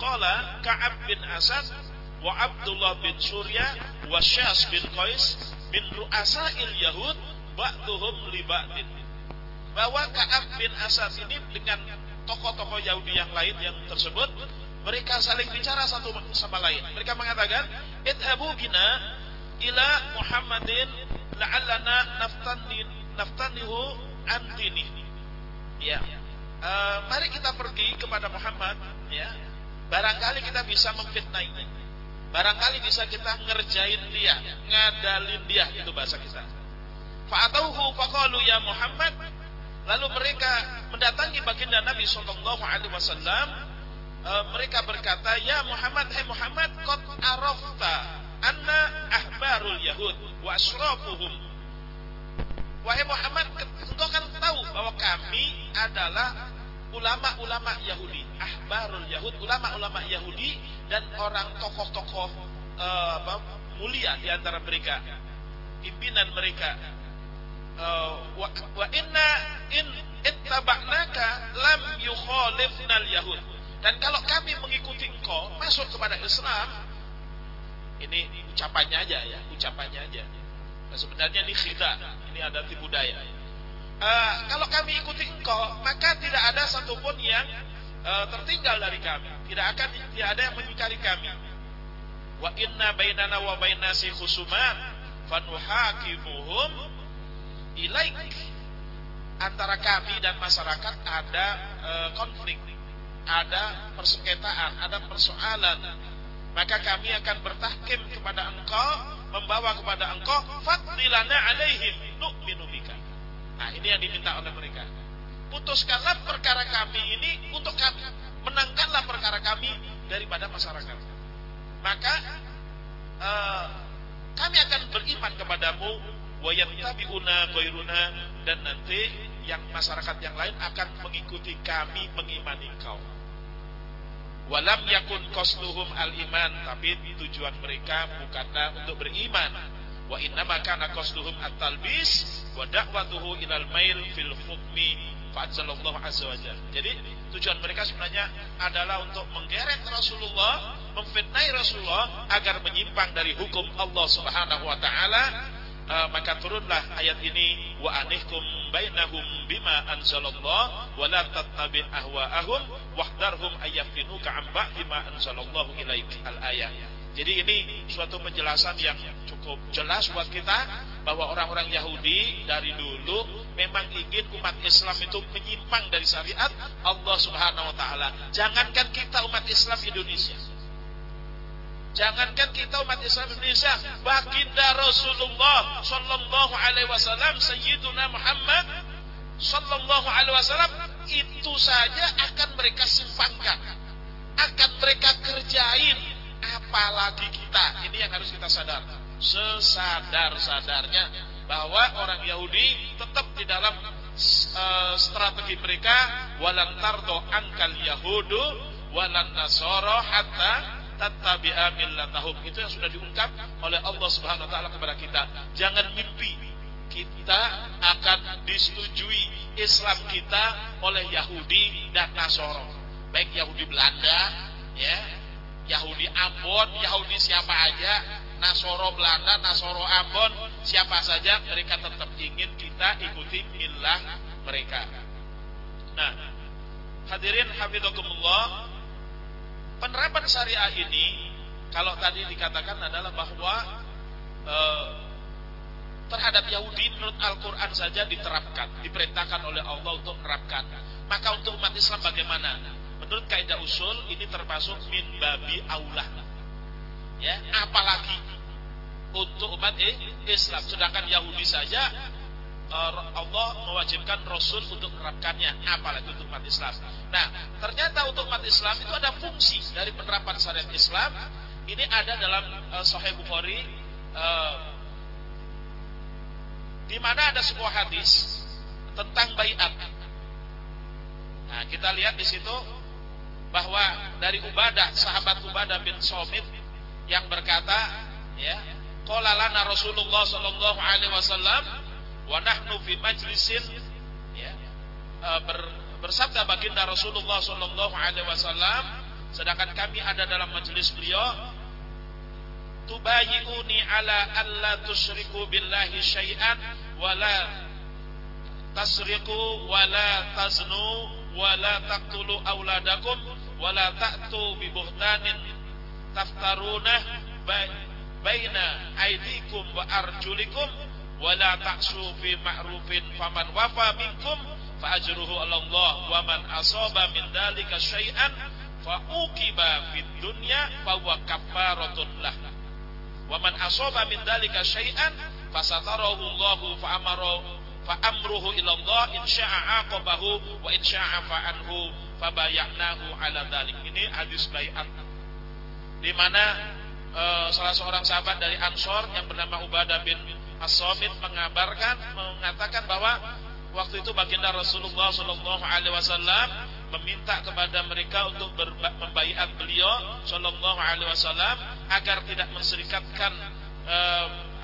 qala Ka'ab bin Asad wa Abdullah bin Surya wa Syas bin Qais min ru'asa'il Yahud ba'duhum li ba'din bahwa Ka'ab bin Asad ini dengan tokoh-tokoh Yahudi yang lain yang tersebut mereka saling bicara satu sama lain mereka mengatakan idhabu bina ila Muhammadin la'allana naftani naftanihu antini. Ya. Uh, mari kita pergi kepada Muhammad ya. Barangkali kita bisa memfitnahnya. Barangkali bisa kita ngerjain dia, ngadalin dia itu bahasa kita. Fa'atauhu faqalu ya Muhammad. Lalu mereka mendatangi baginda Nabi sallallahu alaihi wasallam. Uh, mereka berkata, "Ya Muhammad, hai Muhammad, qad arafta anna ahbarul yahud wa asrafuhum Wahai Muhammad, engkau kan tahu bahwa kami adalah ulama-ulama Yahudi, ahbarul Yahud, ulama-ulama Yahudi dan orang tokoh-tokoh uh, mulia di antara mereka, pimpinan mereka. Uh, wa, inna in ittaba'naka lam yukhalifna yahud Dan kalau kami mengikuti engkau masuk kepada Islam, ini ucapannya aja ya, ucapannya aja. Nah, sebenarnya ini khida, ini ada tipu daya. Uh, kalau kami ikuti engkau, maka tidak ada satupun yang uh, tertinggal dari kami. Tidak akan tidak ada yang mengingkari kami. Wa inna bainana wa bainasi khusuman fanuhakimuhum ilaik. Antara kami dan masyarakat ada uh, konflik, ada persengketaan, ada persoalan. Maka kami akan bertahkim kepada engkau membawa kepada engkau fadlilana alaihim nu'minu bika. Nah, ini yang diminta oleh mereka. Putuskanlah perkara kami ini untuk kami. Menangkanlah perkara kami daripada masyarakat. Maka uh, kami akan beriman kepadamu wa yattabi'una ghairuna dan nanti yang masyarakat yang lain akan mengikuti kami mengimani kau. Walam yakun qasduhum al-iman, tapi tujuan mereka bukanlah untuk beriman. Wa innama kana qasduhum at-talbis wa da'watuhu ilal mail fil hukmi fa'anzalallahu azza wa Jadi tujuan mereka sebenarnya adalah untuk menggeret Rasulullah, memfitnai Rasulullah agar menyimpang dari hukum Allah Subhanahu wa taala uh, maka turunlah ayat ini wa anihkum bainahum bima anzalallah wa la tattabi ahwaahum wahdarhum ayyaftinuka an ba'di ma anzalallahu ilaik al ayat. Jadi ini suatu penjelasan yang cukup jelas buat kita bahwa orang-orang Yahudi dari dulu memang ingin umat Islam itu menyimpang dari syariat Allah Subhanahu wa taala. Jangankan kita umat Islam Indonesia Jangankan kita umat Islam Indonesia, baginda Rasulullah sallallahu alaihi wasallam Sayyiduna Muhammad sallallahu alaihi wasallam itu saja akan mereka simpangkan. Akan mereka kerjain apalagi kita. Ini yang harus kita sadar. Sesadar-sadarnya bahwa orang Yahudi tetap di dalam uh, strategi mereka walantardo angkal yahudu walan nasoro hatta tattabi'a millatahum. Itu yang sudah diungkap oleh Allah Subhanahu wa taala kepada kita. Jangan mimpi kita akan disetujui Islam kita oleh Yahudi dan Nasoro. Baik Yahudi Belanda, ya, Yahudi Ambon, Yahudi siapa aja, Nasoro Belanda, Nasoro Ambon, siapa saja mereka tetap ingin kita ikuti milah mereka. Nah, hadirin hafizakumullah, penerapan syariah ini kalau tadi dikatakan adalah bahwa e, terhadap Yahudi menurut Al-Quran saja diterapkan, diperintahkan oleh Allah untuk menerapkan. Maka untuk umat Islam bagaimana? Menurut kaidah usul ini termasuk min babi aulah. Ya, apalagi untuk umat Islam. Sedangkan Yahudi saja Allah mewajibkan Rasul untuk menerapkannya, apalagi untuk umat Islam. Nah, ternyata untuk umat Islam itu ada fungsi dari penerapan syariat Islam. Ini ada dalam uh, Sahih Bukhari, uh, di mana ada sebuah hadis tentang bayat. Nah, kita lihat di situ bahwa dari Ubadah, sahabat Ubadah bin Somit yang berkata, ya, qala lana Rasulullah sallallahu alaihi wasallam wa nahnu fi majlisin ya uh, ber, bersabda baginda Rasulullah sallallahu alaihi wasallam sedangkan kami ada dalam majelis beliau tubayiuni ala alla tusyriku billahi syai'an wala tasriqu wala taznu wala taqtulu auladakum wala ta'tu bi buhtanin taftaruna baina aidikum wa arjulikum wala ta'su fi ma'rufin faman wafa minkum fa ajruhu Allah wa man asaba min dalika syai'an fa uqiba fid dunya fa huwa kafaratun lah. Wa man asaba min dalika syai'an fasatarahu Allah fa amara fa amruhu ila Allah in syaa aqabahu wa in syaa fa anhu fabayanahu ala dalik ini hadis baiat di mana uh, salah seorang sahabat dari Ansor yang bernama Ubadah bin As-Samit mengabarkan mengatakan bahwa waktu itu baginda Rasulullah Shallallahu Alaihi Wasallam meminta kepada mereka untuk membaiat beliau Shallallahu Alaihi Wasallam agar tidak menserikatkan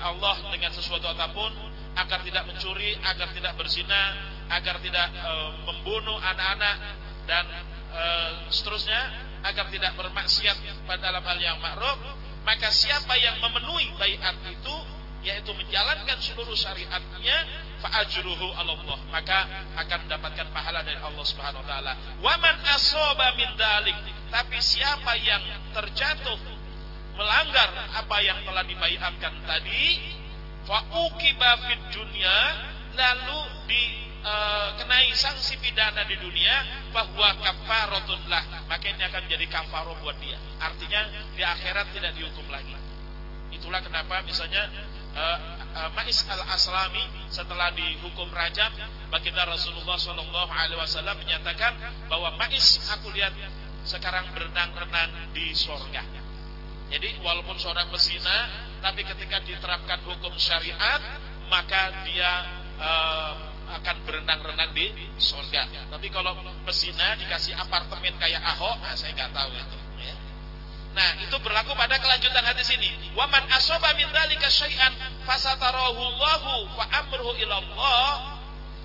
Allah dengan sesuatu apa pun, agar tidak mencuri, agar tidak berzina, agar tidak uh, membunuh anak-anak dan seterusnya, agar tidak bermaksiat pada dalam hal yang ma'ruf. Maka siapa yang memenuhi baiat itu yaitu menjalankan seluruh syariatnya fa'ajruhu Allah maka akan mendapatkan pahala dari Allah Subhanahu wa taala. Wa man asaba min dalik. Tapi siapa yang terjatuh melanggar apa yang telah dibaiatkan tadi fa'uqiba fid dunya lalu dikenai uh, sanksi pidana di dunia bahwa kafaratun lah. Maka akan jadi kafarah buat dia. Artinya di akhirat tidak dihukum lagi. Itulah kenapa misalnya uh, uh, Ma'is al-Aslami setelah dihukum rajam baginda Rasulullah Shallallahu Alaihi Wasallam menyatakan bahwa Ma'is aku lihat sekarang berenang-renang di sorga. Jadi walaupun seorang pesina, tapi ketika diterapkan hukum syariat, maka dia uh, akan berenang-renang di sorga. Tapi kalau pesina dikasih apartemen kayak Ahok, nah saya nggak tahu itu. Nah, itu berlaku pada kelanjutan hadis ini. Waman asoba min dzalika syai'an fasatarahu Allahu fa amruhu ila Allah.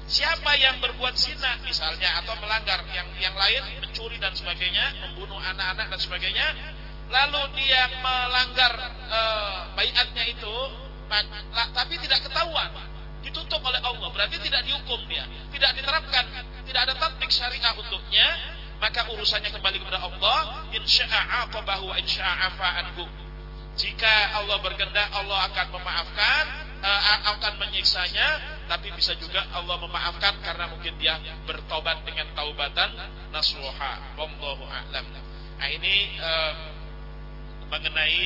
Siapa yang berbuat zina misalnya atau melanggar yang yang lain mencuri dan sebagainya, membunuh anak-anak dan sebagainya, lalu dia melanggar e, bayatnya itu tapi tidak ketahuan ditutup oleh Allah berarti tidak dihukum dia tidak diterapkan tidak ada tatbik syariah untuknya maka urusannya kembali kepada Allah. Insya'a aqabahu wa insya'a anhu jika Allah berkehendak Allah akan memaafkan uh, akan menyiksanya. Tapi bisa juga Allah memaafkan karena mungkin dia bertobat dengan taubatan nasuha wallahu a'lam. Nah ini uh, mengenai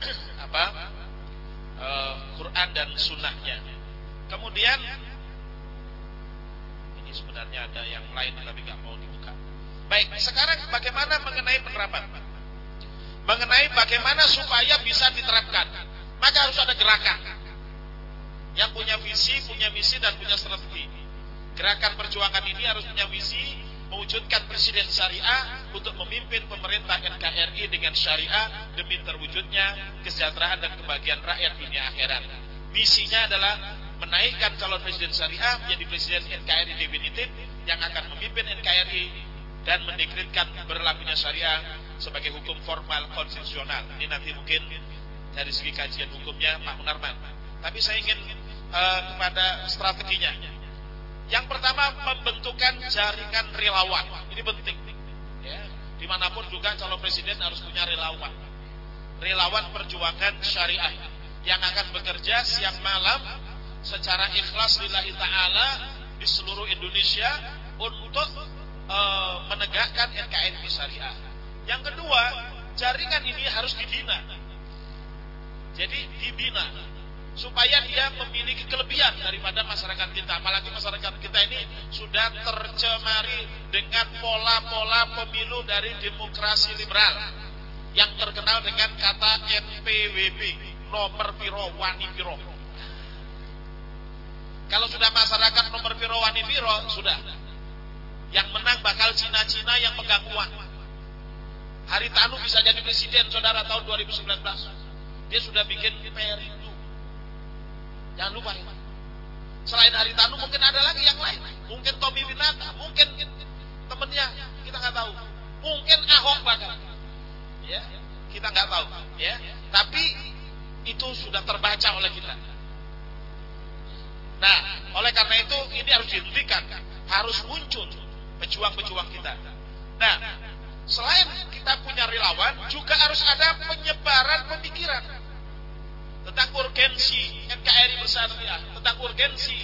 apa? Uh, Quran dan Sunnahnya. Kemudian sebenarnya ada yang lain tapi nggak mau dibuka. Baik, sekarang bagaimana mengenai penerapan? Mengenai bagaimana supaya bisa diterapkan, maka harus ada gerakan yang punya visi, punya misi dan punya strategi. Gerakan perjuangan ini harus punya visi, mewujudkan presiden syariah untuk memimpin pemerintah NKRI dengan syariah demi terwujudnya kesejahteraan dan kebahagiaan rakyat dunia akhirat. Misinya adalah menaikkan calon presiden syariah menjadi presiden NKRI definitif yang akan memimpin NKRI dan mendekretkan berlakunya syariah sebagai hukum formal konstitusional. Ini nanti mungkin dari segi kajian hukumnya Pak Munarman. Tapi saya ingin uh, kepada strateginya yang pertama pembentukan jaringan relawan. Ini penting. Ya, di mana pun juga calon presiden harus punya relawan. Relawan perjuangan syariah yang akan bekerja siang malam secara ikhlas lillahi ta'ala di seluruh Indonesia untuk e, menegakkan NKRI syariah. Yang kedua, jaringan ini harus dibina. Jadi dibina supaya dia memiliki kelebihan daripada masyarakat kita. Apalagi masyarakat kita ini sudah tercemari dengan pola-pola pemilu dari demokrasi liberal yang terkenal dengan kata NPWP, nomor piro wani piro. Kalau sudah masyarakat nomor piro wani piro, sudah. Yang menang bakal Cina-Cina yang pegang uang. Hari Tanu bisa jadi presiden saudara tahun 2019. Dia sudah bikin PRI Jangan lupa ini. Selain Haritanu mungkin ada lagi yang lain. Mungkin Tommy Winata, mungkin temennya kita nggak tahu. Mungkin Ahok bahkan. Ya, kita nggak tahu. Ya, tapi itu sudah terbaca oleh kita. Nah, oleh karena itu ini harus dihentikan, harus muncul pejuang-pejuang kita. Nah, selain kita punya relawan, juga harus ada penyebaran pemikiran tentang urgensi NKRI bersyariah, tentang urgensi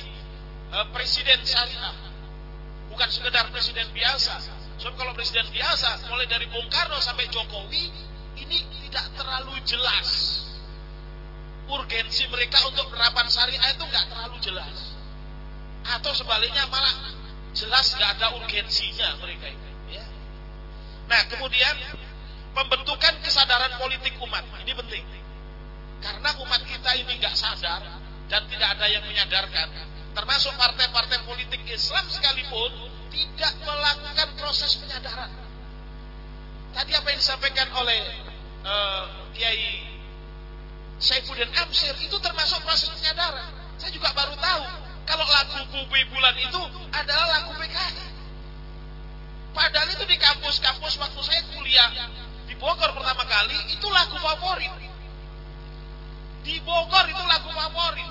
uh, presiden syariah. Bukan sekedar presiden biasa. Sebab kalau presiden biasa, mulai dari Bung Karno sampai Jokowi, ini tidak terlalu jelas. Urgensi mereka untuk penerapan syariah itu nggak terlalu jelas. Atau sebaliknya malah jelas nggak ada urgensinya mereka itu. Ya. Nah kemudian pembentukan kesadaran politik umat ini penting. Karena umat kita ini nggak sadar dan tidak ada yang menyadarkan, termasuk partai-partai politik Islam sekalipun tidak melakukan proses penyadaran. Tadi apa yang disampaikan oleh uh, Kiai Saifuddin Amsir itu termasuk proses penyadaran. Saya juga baru tahu kalau lagu Bumi Bulan itu adalah lagu PKI. Padahal itu di kampus-kampus waktu saya kuliah di Bogor pertama kali itu lagu favorit. Di Bogor itu lagu favorit.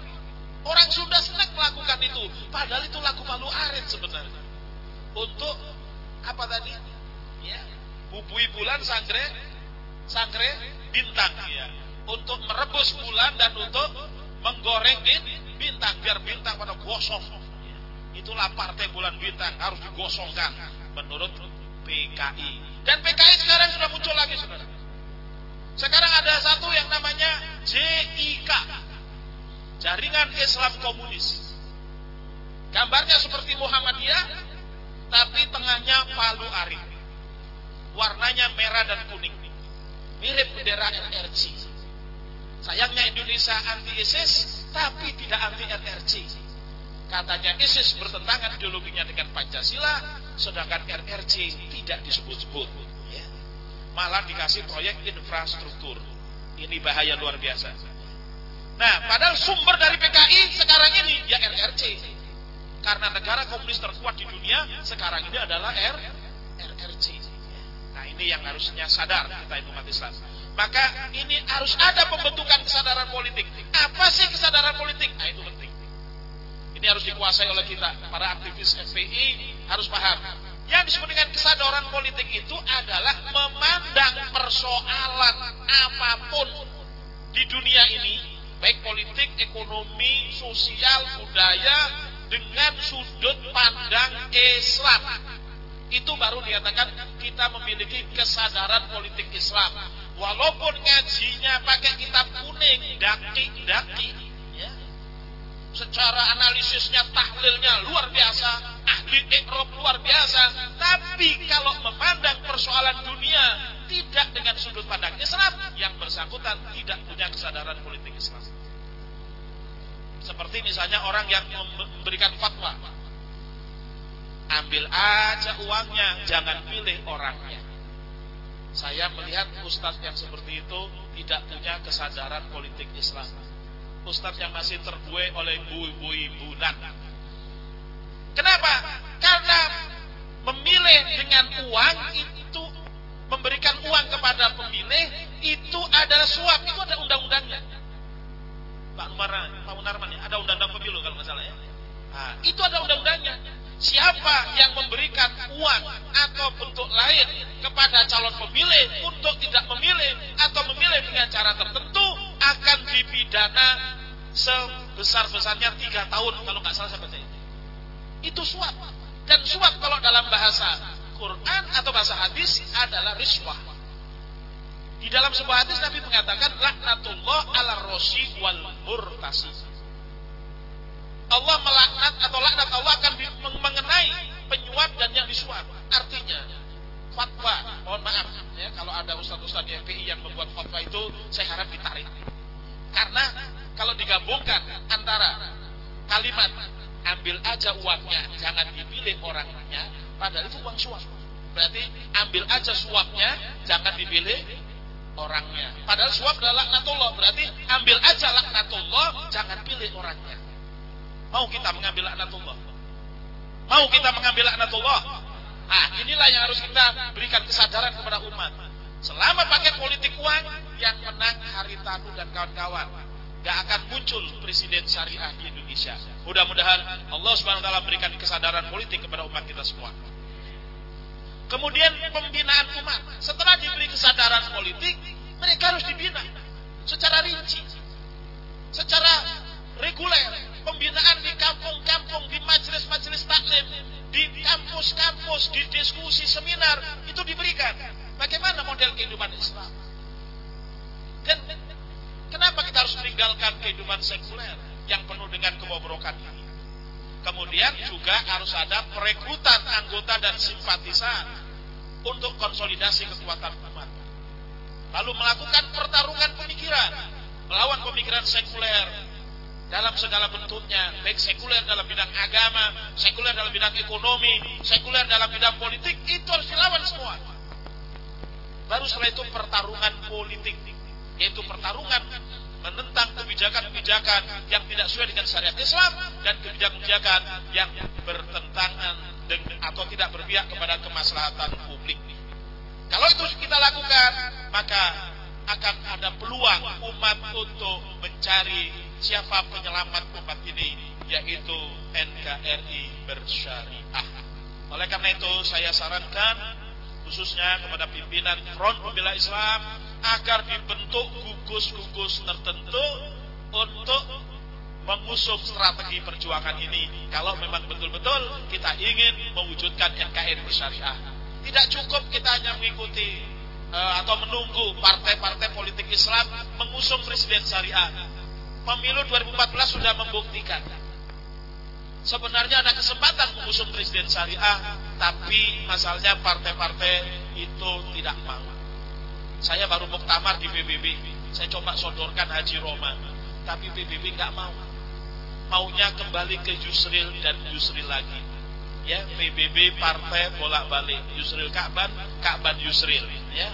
Orang Sunda senang melakukan itu. Padahal itu lagu palu arit sebenarnya. Untuk apa tadi? Ya, bubui bulan sangre, sangre bintang ya. Untuk merebus bulan dan untuk menggoreng bintang biar bintang pada gosong. Itulah partai bulan bintang harus digosongkan menurut PKI. Dan PKI sekarang sudah muncul lagi saudara. Sekarang ada satu yang namanya JIK. Jaringan Islam Komunis. Gambarnya seperti Muhammadiyah, tapi tengahnya Palu Arif. Warnanya merah dan kuning. Mirip bendera RRC. Indonesia anti ISIS, tapi tidak anti RRC. Katanya ISIS bertentangan ideologinya dengan Pancasila, sedangkan RRC tidak disebut-sebut. Ya. Malah dikasih proyek infrastruktur. Ini bahaya luar biasa. Nah, padahal sumber dari PKI sekarang ini ya RRC. Karena negara komunis terkuat di dunia sekarang ini adalah R, RRC. Nah, ini yang harusnya sadar kita umat Islam. Maka ini harus ada pembentukan kesadaran politik. Apa sih kesadaran politik? Nah, itu penting. Ini harus dikuasai oleh kita. Para aktivis FPI harus paham. Yang disebut dengan kesadaran politik itu adalah memandang persoalan apa pun di dunia ini baik politik, ekonomi, sosial, budaya dengan sudut pandang Islam. Itu baru dikatakan kita memiliki kesadaran politik Islam. Walaupun ngajinya pakai kitab kuning, daki-daki, ya. secara analisisnya, tahlilnya luar biasa, ahli ikrob luar biasa. Tapi kalau memandang persoalan dunia tidak dengan sudut pandang Islam, yang bersangkutan tidak punya kesadaran politik Islam. Seperti misalnya orang yang memberikan fatwa. Ambil aja uangnya, jangan pilih orangnya. Saya melihat ustadz yang seperti itu tidak punya kesadaran politik Islam. Ustadz yang masih terbuai oleh bui-bui-bulan. Kenapa? Karena memilih dengan uang itu memberikan uang kepada pemilih itu adalah suap, itu ada undang-undangnya. Pak Munarman, Pak Munarman ya, ada undang-undang pemilu kalau nggak salah ya. Nah, itu ada undang-undangnya. Siapa yang memberikan uang atau bentuk lain kepada calon pemilih untuk tidak memilih atau memilih dengan cara tertentu akan dipidana sebesar-besarnya tiga tahun kalau nggak salah baca itu. Itu suap. Dan suap kalau dalam bahasa Quran atau bahasa hadis adalah riswah. Di dalam sebuah hadis Nabi mengatakan laknatullah ala rosi wal murtasi. Allah melaknat atau laknat Allah akan mengenai penyuap dan yang disuap. Artinya fatwa, mohon maaf ya kalau ada ustaz-ustaz di FPI yang membuat fatwa itu saya harap ditarik. Karena kalau digabungkan antara kalimat ambil aja uangnya, jangan dipilih orangnya, padahal itu uang suap. Berarti ambil aja suapnya, jangan dipilih orangnya. Padahal suap adalah laknatullah. Berarti ambil aja laknatullah, jangan pilih orangnya. Mau kita mengambil laknatullah? Mau kita mengambil laknatullah? Ah, inilah yang harus kita berikan kesadaran kepada umat. Selama pakai politik uang, yang menang Haritanu dan kawan-kawan. Gak akan muncul presiden syariah di Indonesia. Mudah-mudahan Allah Subhanahu wa taala berikan kesadaran politik kepada umat kita semua. Kemudian pembinaan umat. Setelah diberi kesadaran politik, mereka harus dibina secara rinci, secara reguler. Pembinaan di kampung-kampung, di majelis-majelis taklim, di kampus-kampus, di diskusi seminar itu diberikan. Bagaimana model kehidupan Islam? Dan kenapa kita harus meninggalkan kehidupan sekuler yang penuh dengan kebobrokan ini? Kemudian juga harus ada perekrutan anggota dan simpatisan untuk konsolidasi kekuatan umat. Lalu melakukan pertarungan pemikiran melawan pemikiran sekuler dalam segala bentuknya, baik sekuler dalam bidang agama, sekuler dalam bidang ekonomi, sekuler dalam bidang politik, itu harus dilawan semua. Baru setelah itu pertarungan politik, yaitu pertarungan menentang kebijakan-kebijakan yang tidak sesuai dengan syariat Islam dan kebijakan-kebijakan yang bertentangan dengan, atau tidak berpihak kepada kemaslahatan publik. Kalau itu kita lakukan, maka akan ada peluang umat untuk mencari siapa penyelamat umat ini, yaitu NKRI bersyariah. Oleh karena itu saya sarankan khususnya kepada pimpinan Front Pembela Islam agar dibentuk gugus-gugus tertentu untuk mengusung strategi perjuangan ini. Kalau memang betul-betul kita ingin mewujudkan NKRI bersyariah. Tidak cukup kita hanya mengikuti uh, atau menunggu partai-partai politik Islam mengusung presiden syariah. Pemilu 2014 sudah membuktikan. Sebenarnya ada kesempatan mengusung presiden syariah, tapi masalahnya partai-partai itu tidak mau. Saya baru muktamar di PBB, saya coba sodorkan Haji Roma, tapi PBB nggak mau. Maunya kembali ke Yusril dan Yusril lagi. Ya, PBB partai bolak-balik, Yusril Ka'ban, Ka'ban Yusril, ya.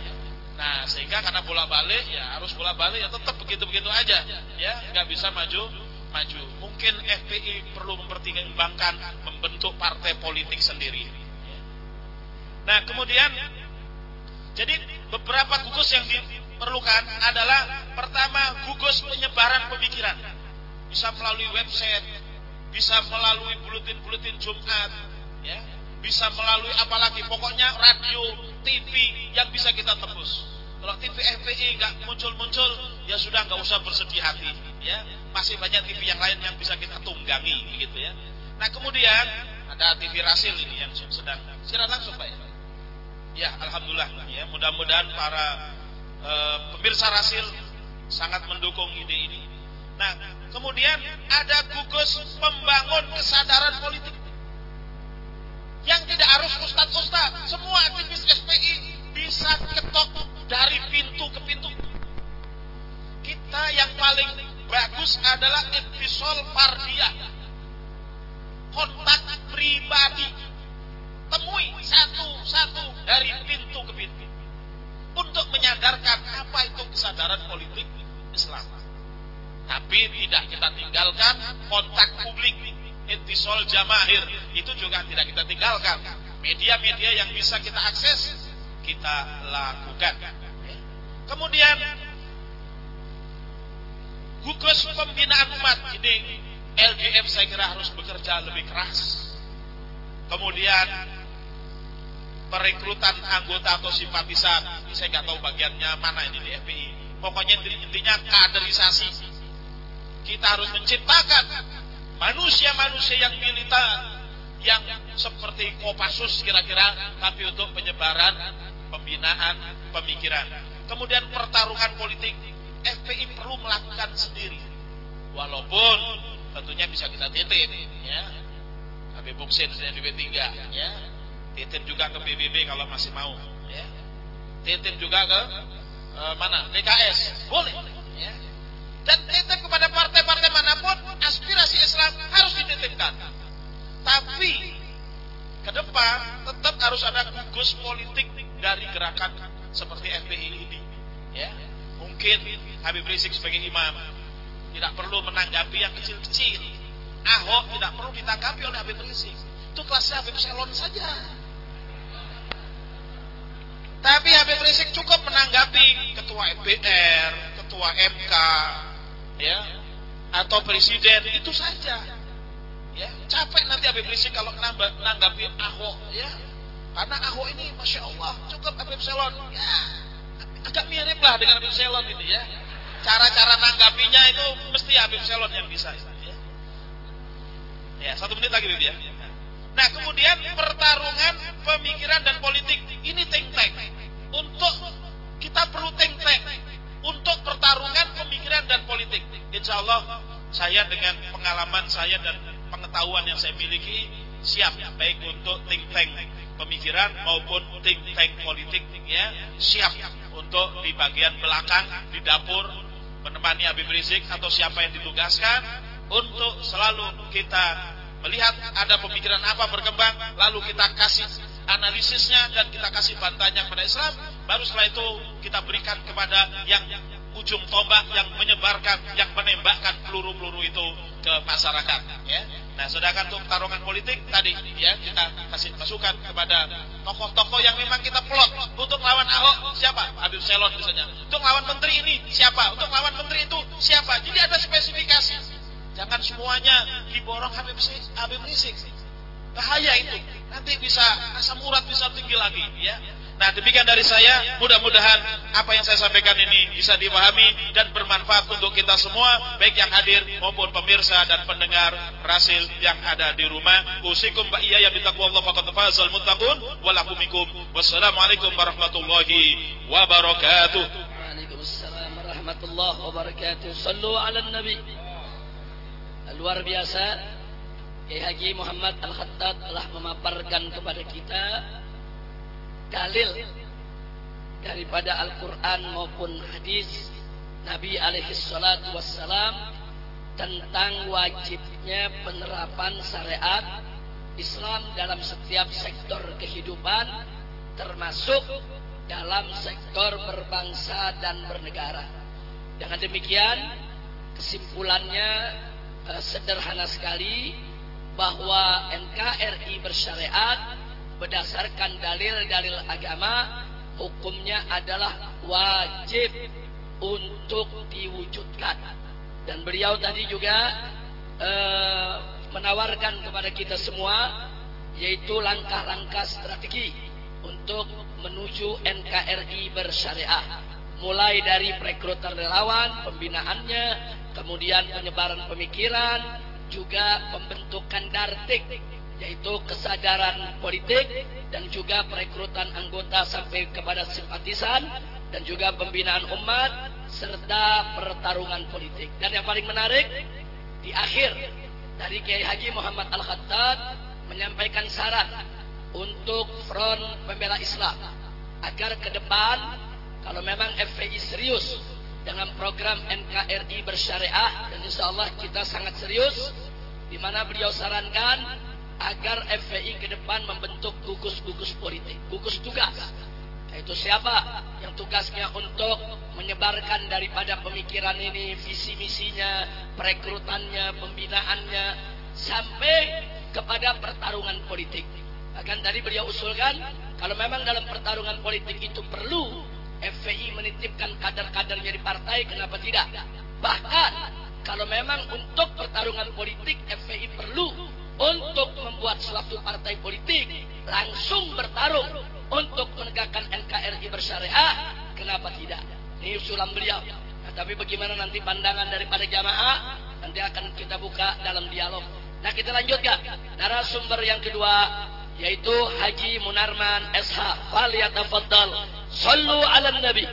Nah, sehingga karena bolak-balik ya harus bolak-balik ya tetap begitu-begitu aja, ya, nggak bisa maju maju. Mungkin FPI perlu mempertimbangkan membentuk partai politik sendiri. Nah, kemudian jadi beberapa gugus yang diperlukan adalah pertama gugus penyebaran pemikiran. Bisa melalui website, bisa melalui buletin-buletin Jumat, ya. Bisa melalui apalagi pokoknya radio, TV yang bisa kita tembus. Kalau TV FPI nggak muncul-muncul, ya sudah nggak usah bersedih hati, ya. Masih banyak TV yang lain yang bisa kita tunggangi, gitu ya. Nah kemudian ada TV Rasil ini yang sedang siaran langsung pak ya. Ya, alhamdulillah. Ya, mudah-mudahan para e, pemirsa Rasil sangat mendukung ide ini. Nah, kemudian ada gugus pembangun kesadaran politik. Yang tidak harus ustadz-ustadz, semua aktivis SPI bisa ketok dari pintu ke pintu. Kita yang paling bagus adalah episode pardia. Kontak pribadi temui satu-satu dari pintu ke pintu untuk menyadarkan apa itu kesadaran politik Islam. Tapi tidak kita tinggalkan kontak publik, intisol jamahir itu juga tidak kita tinggalkan. Media-media yang bisa kita akses kita lakukan. Kemudian gugus pembinaan umat ini LDF saya kira harus bekerja lebih keras. Kemudian perekrutan anggota atau simpatisan. Saya nggak tahu bagiannya mana ini di FPI. Pokoknya intinya kaderisasi. Kita harus menciptakan manusia-manusia yang militan, yang seperti Kopassus kira-kira, tapi untuk penyebaran, pembinaan, pemikiran. Kemudian pertarungan politik, FPI perlu melakukan sendiri. Walaupun tentunya bisa kita titip, ya. Habib Buksin dan BB3, ya titip juga ke PBB kalau masih mau ya. titip juga ke e, mana DKS boleh ya. Dan titip kepada partai-partai mana pun aspirasi Islam harus dititipkan. Tapi ke depan tetap harus ada gugus politik dari gerakan seperti FPI ini. Ya mungkin Habib Rizik sebagai imam tidak perlu menanggapi yang kecil-kecil. Ahok tidak perlu ditanggapi oleh Habib Rizik. Itu kelasnya Habib Selon saja. Tapi Habib Rizik cukup menanggapi ketua MPR, ketua MK, ya, atau presiden itu saja. Ya, capek nanti Habib Rizik kalau menanggapi Ahok, ya. Karena Ahok ini, masya Allah, cukup Habib Selon, ya, agak mirip lah dengan Habib Selon ini, ya. Cara-cara nanggapinya itu mesti Habib Selon yang bisa. Ya, ya satu menit lagi, Habib ya. Nah kemudian pertarungan pemikiran dan politik ini think tank. Untuk kita perlu think tank untuk pertarungan pemikiran dan politik. Insya Allah saya dengan pengalaman saya dan pengetahuan yang saya miliki siap baik untuk think tank pemikiran maupun think tank politik ya siap untuk di bagian belakang di dapur menemani Habib Rizik atau siapa yang ditugaskan untuk selalu kita melihat ada pemikiran apa berkembang, lalu kita kasih analisisnya dan kita kasih bantahnya kepada Islam, baru setelah itu kita berikan kepada yang ujung tombak yang menyebarkan, yang menembakkan peluru-peluru itu ke masyarakat. Ya. Nah, sedangkan untuk pertarungan politik tadi, ya kita kasih masukan kepada tokoh-tokoh yang memang kita plot untuk lawan Ahok siapa? Habib Selon misalnya. Untuk lawan menteri ini siapa? Untuk lawan menteri itu siapa? Jadi ada spesifikasi. Jangan semuanya diborong Habib Rizik. Bahaya itu. Nanti bisa asam urat bisa tinggi lagi, ya. Nah, demikian dari saya. Mudah-mudahan apa yang saya sampaikan ini bisa dipahami dan bermanfaat untuk kita semua, baik yang hadir maupun pemirsa dan pendengar Rasil yang ada di rumah. Usikum ba iya ya bitaqwallah faqad fazal muttaqun wa Wassalamualaikum warahmatullahi wabarakatuh. Waalaikumsalam warahmatullahi wabarakatuh. Sallu ala nabi luar biasa Kiai Haji Muhammad Al-Khattab telah memaparkan kepada kita dalil daripada Al-Quran maupun hadis Nabi alaihi salatu wassalam tentang wajibnya penerapan syariat Islam dalam setiap sektor kehidupan termasuk dalam sektor berbangsa dan bernegara. Dengan demikian kesimpulannya eh, sederhana sekali bahwa NKRI bersyariat berdasarkan dalil-dalil agama hukumnya adalah wajib untuk diwujudkan. Dan beliau tadi juga e, menawarkan kepada kita semua yaitu langkah-langkah strategi untuk menuju NKRI bersyariah. Mulai dari perekrutan relawan, pembinaannya, kemudian penyebaran pemikiran, juga pembentukan dartik, yaitu kesadaran politik, dan juga perekrutan anggota sampai kepada simpatisan, dan juga pembinaan umat serta pertarungan politik. Dan yang paling menarik di akhir dari Kiai Haji Muhammad Al-Khattab menyampaikan syarat untuk front pembela Islam agar ke depan kalau memang FPI serius dengan program NKRI bersyariah dan insya Allah kita sangat serius di mana beliau sarankan agar FPI ke depan membentuk gugus-gugus politik, gugus tugas itu siapa yang tugasnya untuk menyebarkan daripada pemikiran ini, visi misinya, perekrutannya, pembinaannya, sampai kepada pertarungan politik. Bahkan tadi beliau usulkan, kalau memang dalam pertarungan politik itu perlu FPI menitipkan kader-kadernya di partai, kenapa tidak? Bahkan kalau memang untuk pertarungan politik FPI perlu untuk membuat suatu partai politik langsung bertarung untuk menegakkan NKRI bersyariah, kenapa tidak? Ini usulan beliau. Nah, tapi bagaimana nanti pandangan daripada jamaah, nanti akan kita buka dalam dialog. Nah kita lanjutkan. Narasumber yang kedua, yaitu Haji Munarman SH falyatafaddal sallu ala nabi.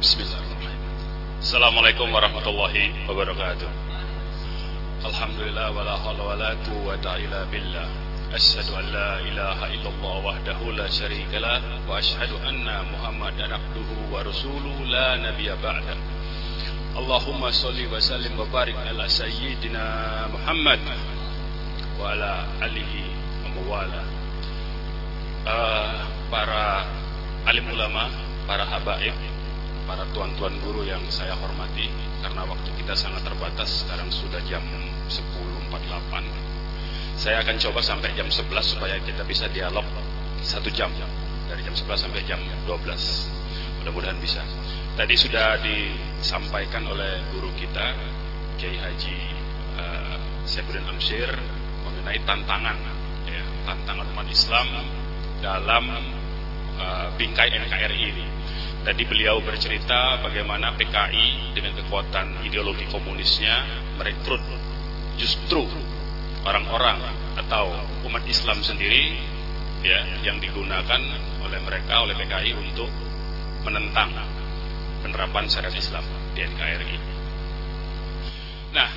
Bismillahirrahmanirrahim. Assalamualaikum warahmatullahi wabarakatuh. Alhamdulillah wala hawla wala quwwata illa billah. Ashhadu an la ilaha illallah wahdahu la syarika lah wa ashhadu anna Muhammadan abduhu wa rasuluhu la nabiyya ba'da. Allahumma salli wa sallim wa barik ala sayyidina Muhammad. وعلى آله ومواله uh, para alim ulama, para habaib, para tuan-tuan guru yang saya hormati karena waktu kita sangat terbatas sekarang sudah jam 10.48 saya akan coba sampai jam 11 supaya kita bisa dialog satu jam dari jam 11 sampai jam 12. Mudah-mudahan bisa. Tadi sudah disampaikan oleh guru kita Kiai Haji uh, Saifuddin Amsir mengenai tantangan ya, tantangan umat Islam dalam uh, bingkai NKRI ini. Tadi beliau bercerita bagaimana PKI dengan kekuatan ideologi komunisnya merekrut justru orang-orang atau umat Islam sendiri ya yang digunakan oleh mereka oleh PKI untuk menentang penerapan syariat Islam di NKRI. Nah,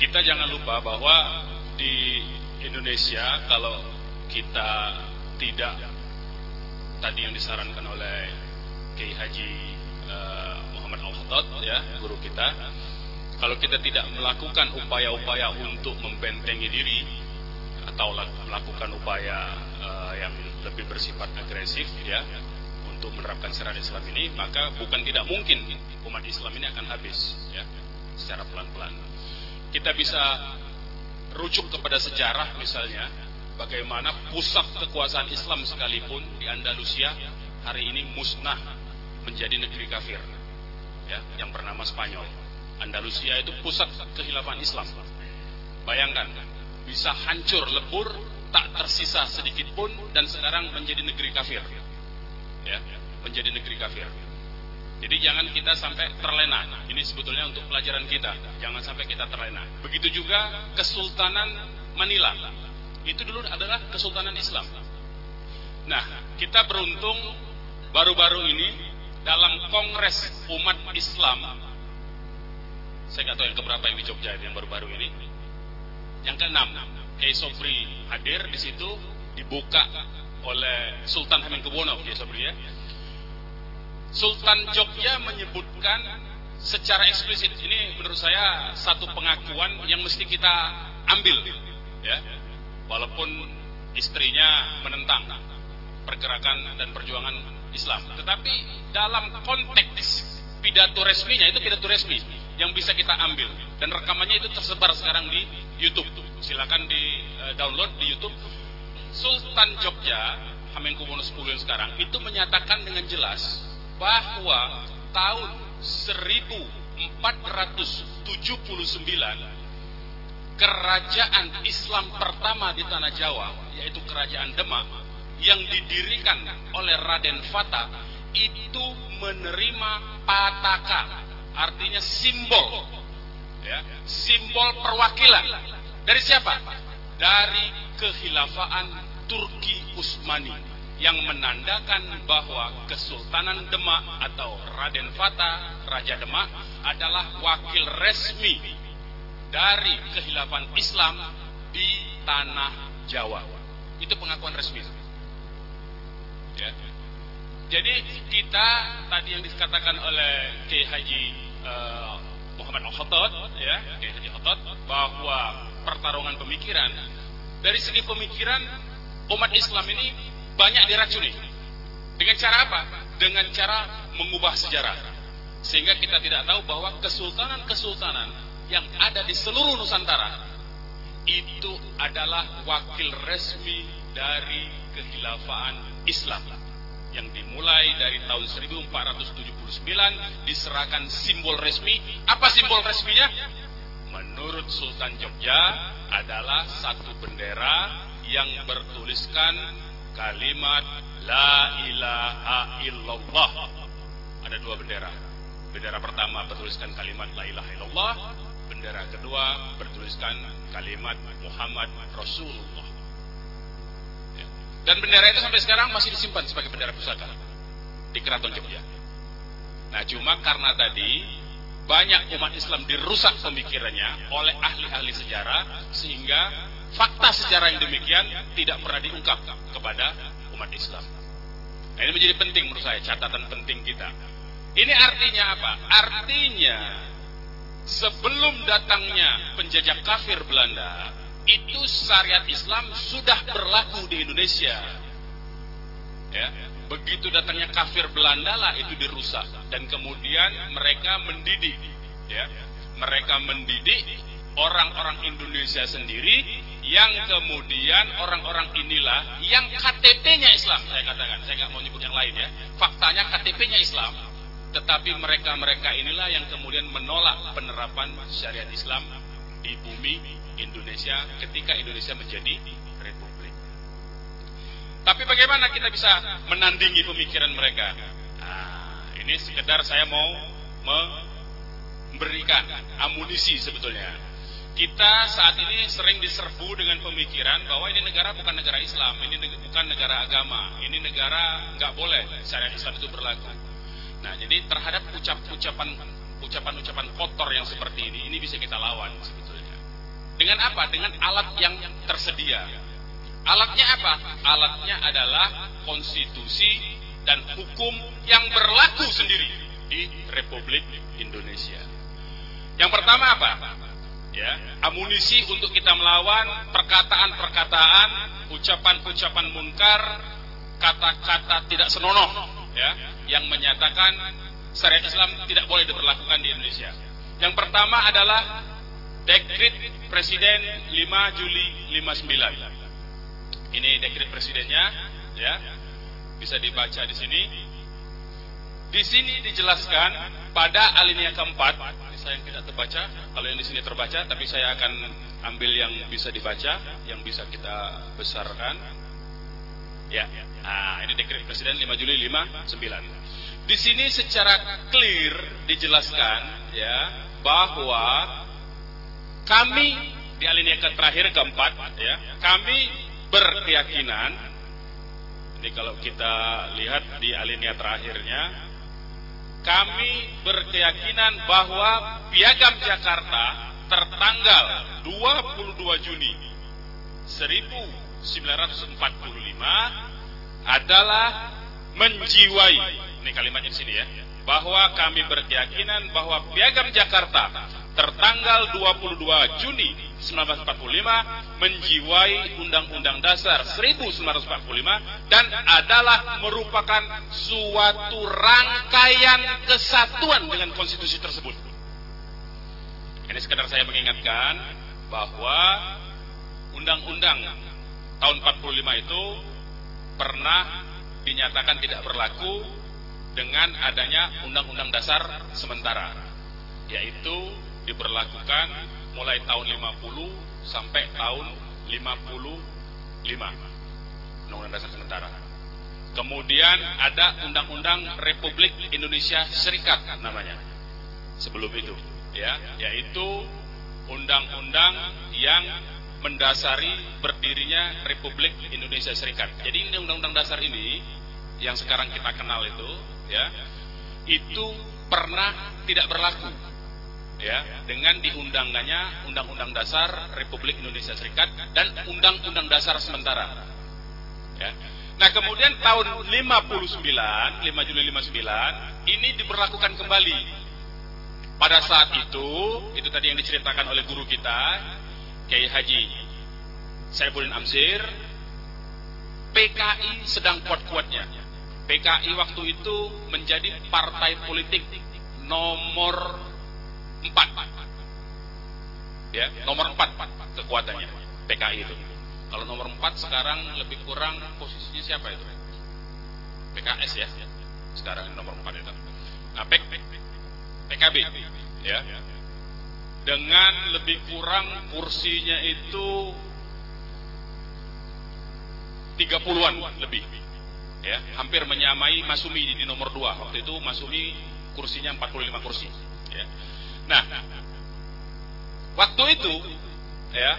kita jangan lupa bahwa di Indonesia kalau kita tidak tadi yang disarankan oleh Kiai Haji uh, Muhammad Al-Khattab ya, guru kita kalau kita tidak melakukan upaya-upaya untuk membentengi diri atau melakukan upaya uh, yang lebih bersifat agresif ya untuk menerapkan syariat Islam ini maka bukan tidak mungkin umat Islam ini akan habis ya secara pelan-pelan. Kita bisa rujuk kepada sejarah misalnya bagaimana pusat kekuasaan Islam sekalipun di Andalusia hari ini musnah menjadi negeri kafir ya yang bernama Spanyol Andalusia itu pusat kehilafan Islam. Bayangkan, bisa hancur lebur, tak tersisa sedikit pun dan sekarang menjadi negeri kafir. Ya, menjadi negeri kafir. Jadi jangan kita sampai terlena. Ini sebetulnya untuk pelajaran kita. Jangan sampai kita terlena. Begitu juga Kesultanan Manila. Itu dulu adalah Kesultanan Islam. Nah, kita beruntung baru-baru ini dalam Kongres Umat Islam saya nggak tahu yang keberapa yang di Jogja yang baru-baru ini. Yang keenam, Kiai Sofri hadir di situ dibuka oleh Sultan Hamengkubuwono Sobri ya. Sultan Jogja menyebutkan secara eksplisit ini menurut saya satu pengakuan yang mesti kita ambil ya. Walaupun istrinya menentang pergerakan dan perjuangan Islam, tetapi dalam konteks pidato resminya itu pidato resmi yang bisa kita ambil dan rekamannya itu tersebar sekarang di YouTube. Silakan di uh, download di YouTube. Sultan Jogja Hamengkubuwono X yang sekarang itu menyatakan dengan jelas bahwa tahun 1479 kerajaan Islam pertama di tanah Jawa yaitu kerajaan Demak yang didirikan oleh Raden Fata itu menerima pataka artinya simbol ya, simbol perwakilan dari siapa? Dari kehilafaan Turki Utsmani yang menandakan bahwa Kesultanan Demak atau Raden Fata, Raja Demak adalah wakil resmi dari kehilafan Islam di tanah Jawa. Itu pengakuan resmi. Ya. Jadi kita tadi yang dikatakan oleh Kiai Haji uh, Muhammad Al-Khattab ya, Kiai Haji Khattab bahwa pertarungan pemikiran dari segi pemikiran umat Islam ini banyak diracuni. Dengan cara apa? Dengan cara mengubah sejarah. Sehingga kita tidak tahu bahwa kesultanan-kesultanan yang ada di seluruh Nusantara itu adalah wakil resmi dari kehilafaan Islam yang dimulai dari tahun 1479 diserahkan simbol resmi. Apa simbol resminya? Menurut Sultan Jogja adalah satu bendera yang bertuliskan kalimat La ilaha illallah. Ada dua bendera. Bendera pertama bertuliskan kalimat La ilaha illallah. Bendera kedua bertuliskan kalimat Muhammad Rasulullah. Dan bendera itu sampai sekarang masih disimpan sebagai bendera pusaka di Keraton Jogja. Nah, cuma karena tadi banyak umat Islam dirusak pemikirannya oleh ahli-ahli sejarah sehingga fakta sejarah yang demikian tidak pernah diungkap kepada umat Islam. Nah, ini menjadi penting menurut saya catatan penting kita. Ini artinya apa? Artinya sebelum datangnya penjajah kafir Belanda, itu syariat Islam sudah berlaku di Indonesia. Ya, begitu datangnya kafir Belanda lah itu dirusak dan kemudian mereka mendidik, ya, mereka mendidik orang-orang Indonesia sendiri yang kemudian orang-orang inilah yang KTP-nya Islam saya katakan saya nggak mau nyebut yang lain ya faktanya KTP-nya Islam tetapi mereka-mereka inilah yang kemudian menolak penerapan syariat Islam di bumi Indonesia ketika Indonesia menjadi republik. Tapi bagaimana kita bisa menandingi pemikiran mereka? Nah, ini sekedar saya mau memberikan amunisi sebetulnya. Kita saat ini sering diserbu dengan pemikiran bahwa ini negara bukan negara Islam, ini bukan negara agama, ini negara nggak boleh syariat Islam itu berlaku. Nah, jadi terhadap ucap-ucapan ucapan-ucapan kotor yang seperti ini, ini bisa kita lawan sebetulnya. Dengan apa? Dengan alat yang tersedia. Alatnya apa? Alatnya adalah konstitusi dan hukum yang berlaku sendiri di Republik Indonesia. Yang pertama apa? Ya, amunisi untuk kita melawan perkataan-perkataan, ucapan-ucapan munkar, kata-kata tidak senonoh, ya, yang menyatakan syariat Islam tidak boleh diberlakukan di Indonesia. Yang pertama adalah dekrit Presiden 5 Juli 59. Ini dekrit presidennya, ya. Bisa dibaca di sini. Di sini dijelaskan pada alinea keempat, saya yang tidak terbaca, kalau yang di sini terbaca, tapi saya akan ambil yang bisa dibaca, yang bisa kita besarkan. Ya, nah, ini dekrit Presiden 5 Juli 59. Di sini secara clear dijelaskan ya bahwa kami di alinea ke terakhir keempat ya, kami berkeyakinan ini kalau kita lihat di alinea terakhirnya kami berkeyakinan bahwa Piagam Jakarta tertanggal 22 Juni 1945 adalah menjiwai. Ini kalimatnya di sini ya. Bahwa kami berkeyakinan bahwa Piagam Jakarta tertanggal 22 Juni 1945 menjiwai Undang-Undang Dasar 1945 dan adalah merupakan suatu rangkaian kesatuan dengan konstitusi tersebut. Ini sekedar saya mengingatkan bahwa Undang-Undang tahun 45 itu pernah dinyatakan tidak berlaku dengan adanya Undang-Undang Dasar sementara, yaitu diberlakukan mulai tahun 50 sampai tahun 55 Undang-Undang Dasar sementara. Kemudian ada Undang-Undang Republik Indonesia Serikat namanya. Sebelum itu, ya, yaitu undang-undang yang mendasari berdirinya Republik Indonesia Serikat. Jadi ini undang-undang dasar ini yang sekarang kita kenal itu, ya, itu pernah tidak berlaku ya dengan diundangkannya Undang-Undang Dasar Republik Indonesia Serikat dan Undang-Undang Dasar sementara. Ya. Nah kemudian tahun 59, 5 Juli 59 ini diberlakukan kembali. Pada saat itu, itu tadi yang diceritakan oleh guru kita, Kiai Haji Saifuddin Amzir, PKI sedang kuat-kuatnya. PKI waktu itu menjadi partai politik nomor empat. Ya nomor empat kekuatannya PKI itu. Kalau nomor empat sekarang lebih kurang posisinya siapa itu? PKS ya sekarang nomor empat itu. Nah PK, PKB ya. Dengan lebih kurang kursinya itu 30-an lebih ya. Hampir menyamai Masumi di nomor 2 waktu itu Masumi kursinya 45 kursi ya Nah, waktu itu ya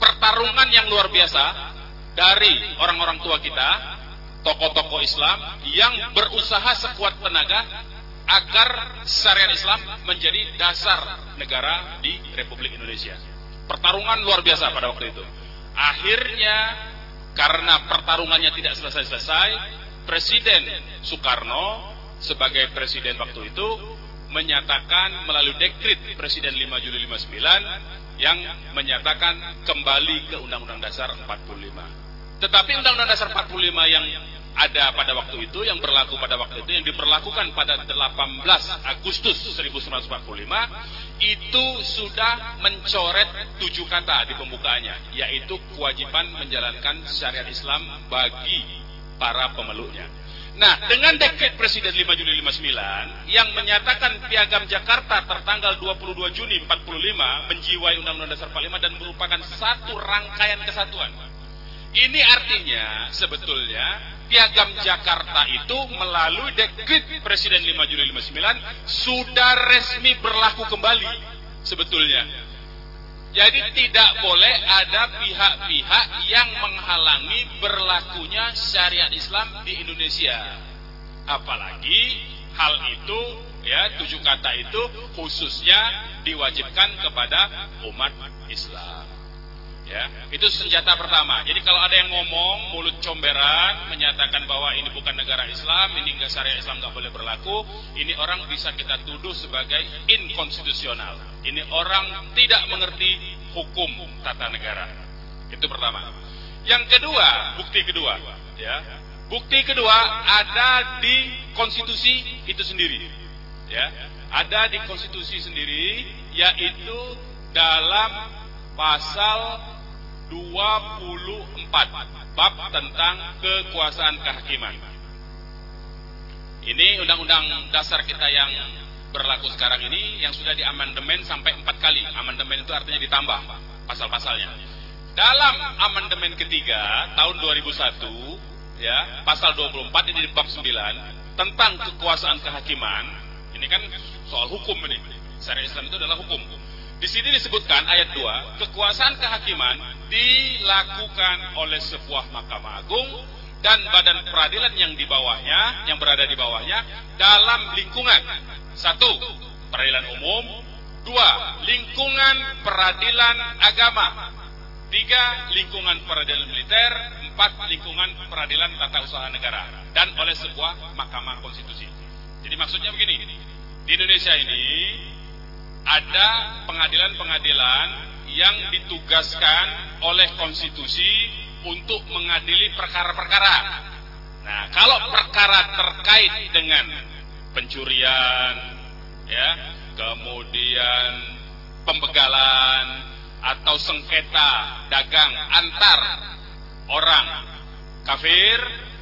pertarungan yang luar biasa dari orang-orang tua kita, tokoh-tokoh Islam yang berusaha sekuat tenaga agar syariat Islam menjadi dasar negara di Republik Indonesia. Pertarungan luar biasa pada waktu itu. Akhirnya karena pertarungannya tidak selesai-selesai, Presiden Soekarno sebagai presiden waktu itu menyatakan melalui dekrit Presiden 5 Juli 59 yang menyatakan kembali ke Undang-Undang Dasar 45. Tetapi Undang-Undang Dasar 45 yang ada pada waktu itu, yang berlaku pada waktu itu, yang diperlakukan pada 18 Agustus 1945, itu sudah mencoret tujuh kata di pembukaannya, yaitu kewajiban menjalankan syariat Islam bagi para pemeluknya. Nah, dengan dekret Presiden 5 Juli 59 yang menyatakan Piagam Jakarta tertanggal 22 Juni 45 menjiwai Undang-Undang Dasar 45 dan merupakan satu rangkaian kesatuan. Ini artinya sebetulnya Piagam Jakarta itu melalui dekret Presiden 5 Juli 59 sudah resmi berlaku kembali sebetulnya jadi tidak boleh ada pihak-pihak yang menghalangi berlakunya syariat Islam di Indonesia. Apalagi hal itu ya tujuh kata itu khususnya diwajibkan kepada umat Islam. Ya, itu senjata pertama. Jadi kalau ada yang ngomong mulut comberan menyatakan bahwa ini bukan negara Islam, ini enggak syariat Islam nggak boleh berlaku, ini orang bisa kita tuduh sebagai inkonstitusional. Ini orang tidak mengerti hukum tata negara. Itu pertama. Yang kedua, bukti kedua, ya. Bukti kedua ada di konstitusi itu sendiri. Ya, ada di konstitusi sendiri yaitu dalam pasal 24 bab tentang kekuasaan kehakiman. Ini undang-undang dasar kita yang berlaku sekarang ini yang sudah diamandemen sampai empat kali. Amandemen itu artinya ditambah pasal-pasalnya. Dalam amandemen ketiga tahun 2001, ya pasal 24 ini di bab 9 tentang kekuasaan kehakiman. Ini kan soal hukum ini. Syariat Islam itu adalah hukum. Di sini disebutkan ayat 2, kekuasaan kehakiman dilakukan oleh sebuah mahkamah agung dan badan peradilan yang di bawahnya, yang berada di bawahnya dalam lingkungan. Satu, peradilan umum, dua, lingkungan peradilan agama, tiga, lingkungan peradilan militer, tempat lingkungan peradilan tata usaha negara. Dan oleh sebuah mahkamah konstitusi. Jadi maksudnya begini, di Indonesia ini ada pengadilan-pengadilan yang ditugaskan oleh konstitusi untuk mengadili perkara-perkara. Nah, kalau perkara terkait dengan pencurian, ya, kemudian pembegalan atau sengketa dagang antar orang kafir,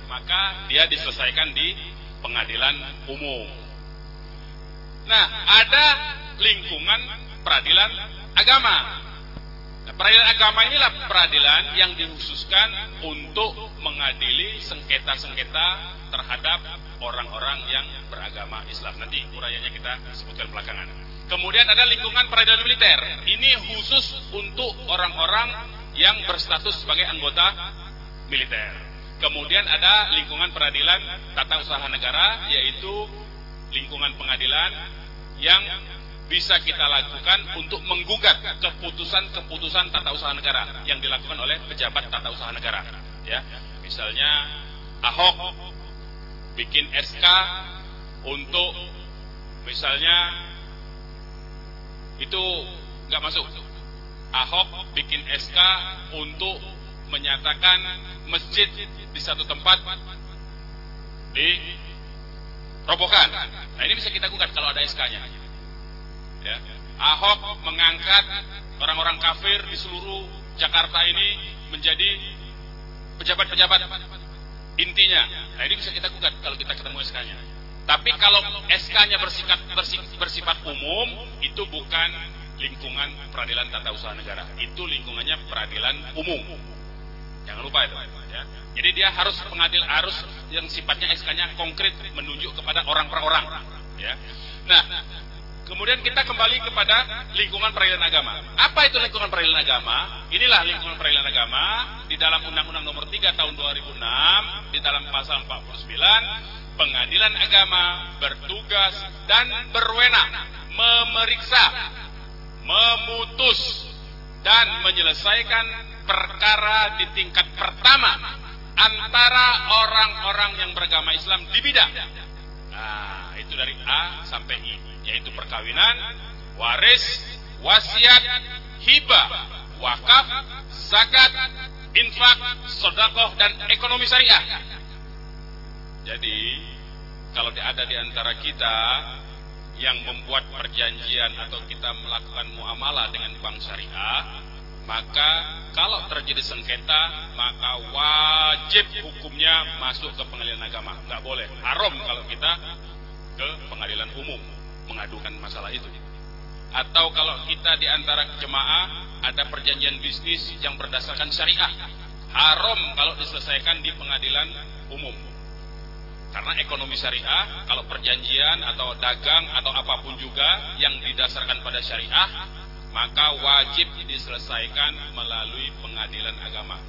maka dia diselesaikan di pengadilan umum. Nah, ada lingkungan peradilan agama. Nah, peradilan agama inilah peradilan yang dikhususkan untuk mengadili sengketa-sengketa terhadap orang-orang yang beragama Islam. Nanti urayanya kita sebutkan belakangan. Kemudian ada lingkungan peradilan militer. Ini khusus untuk orang-orang yang berstatus sebagai anggota militer. Kemudian ada lingkungan peradilan tata usaha negara, yaitu lingkungan pengadilan yang bisa kita lakukan untuk menggugat keputusan-keputusan tata usaha negara yang dilakukan oleh pejabat tata usaha negara. Ya, misalnya Ahok bikin SK untuk misalnya itu nggak masuk. Ahok bikin SK untuk menyatakan masjid di satu tempat di robohkan. Nah ini bisa kita gugat kalau ada SK-nya. Ya. Ahok mengangkat orang-orang kafir di seluruh Jakarta ini menjadi pejabat-pejabat intinya. Nah ini bisa kita gugat kalau kita ketemu SK-nya. Tapi kalau SK-nya bersifat, bersifat umum, itu bukan lingkungan peradilan tata usaha negara. Itu lingkungannya peradilan umum. Jangan lupa itu. Ya. Jadi dia harus pengadil harus yang sifatnya SK-nya konkret menunjuk kepada orang per orang. Ya. Nah, kemudian kita kembali kepada lingkungan peradilan agama. Apa itu lingkungan peradilan agama? Inilah lingkungan peradilan agama di dalam Undang-Undang Nomor 3 Tahun 2006 di dalam pasal 49 pengadilan agama bertugas dan berwenang memeriksa, memutus dan menyelesaikan perkara di tingkat pertama antara orang-orang yang beragama Islam di bidang. Nah, itu dari A sampai I, yaitu perkawinan, waris, wasiat, hibah, wakaf, zakat, infak, sodakoh, dan ekonomi syariah. Jadi, kalau ada di antara kita yang membuat perjanjian atau kita melakukan muamalah dengan bank syariah, maka kalau terjadi sengketa, maka wajib hukumnya masuk ke pengadilan agama. Nggak boleh. Haram kalau kita ke pengadilan umum mengadukan masalah itu. Atau kalau kita di antara jemaah ada perjanjian bisnis yang berdasarkan syariah, haram kalau diselesaikan di pengadilan umum. Karena ekonomi syariah, kalau perjanjian atau dagang atau apa pun juga yang didasarkan pada syariah, maka wajib diselesaikan melalui pengadilan agama.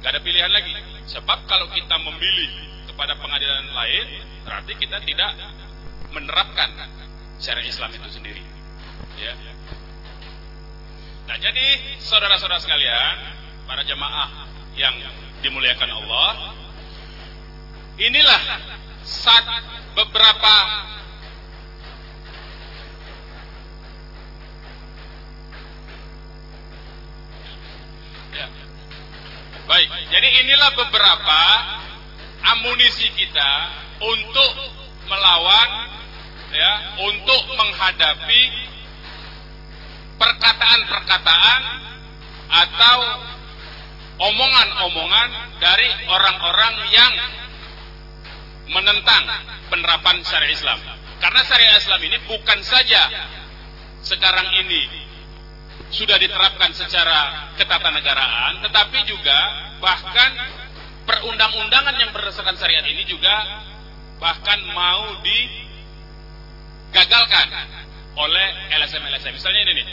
Gak ada pilihan lagi. Sebab kalau kita memilih kepada pengadilan lain, berarti kita tidak menerapkan syariat Islam itu sendiri. Ya. Nah, jadi saudara-saudara sekalian, para jemaah yang dimuliakan Allah, inilah saat beberapa ya. Baik, jadi inilah beberapa amunisi kita untuk melawan ya, untuk menghadapi perkataan-perkataan atau omongan-omongan dari orang-orang yang menentang penerapan syariat Islam. Karena syariat Islam ini bukan saja sekarang ini sudah diterapkan secara ketatanegaraan, tetapi juga bahkan perundang-undangan yang berdasarkan syariat ini juga bahkan mau digagalkan oleh LSM-LSM. Misalnya ini nih,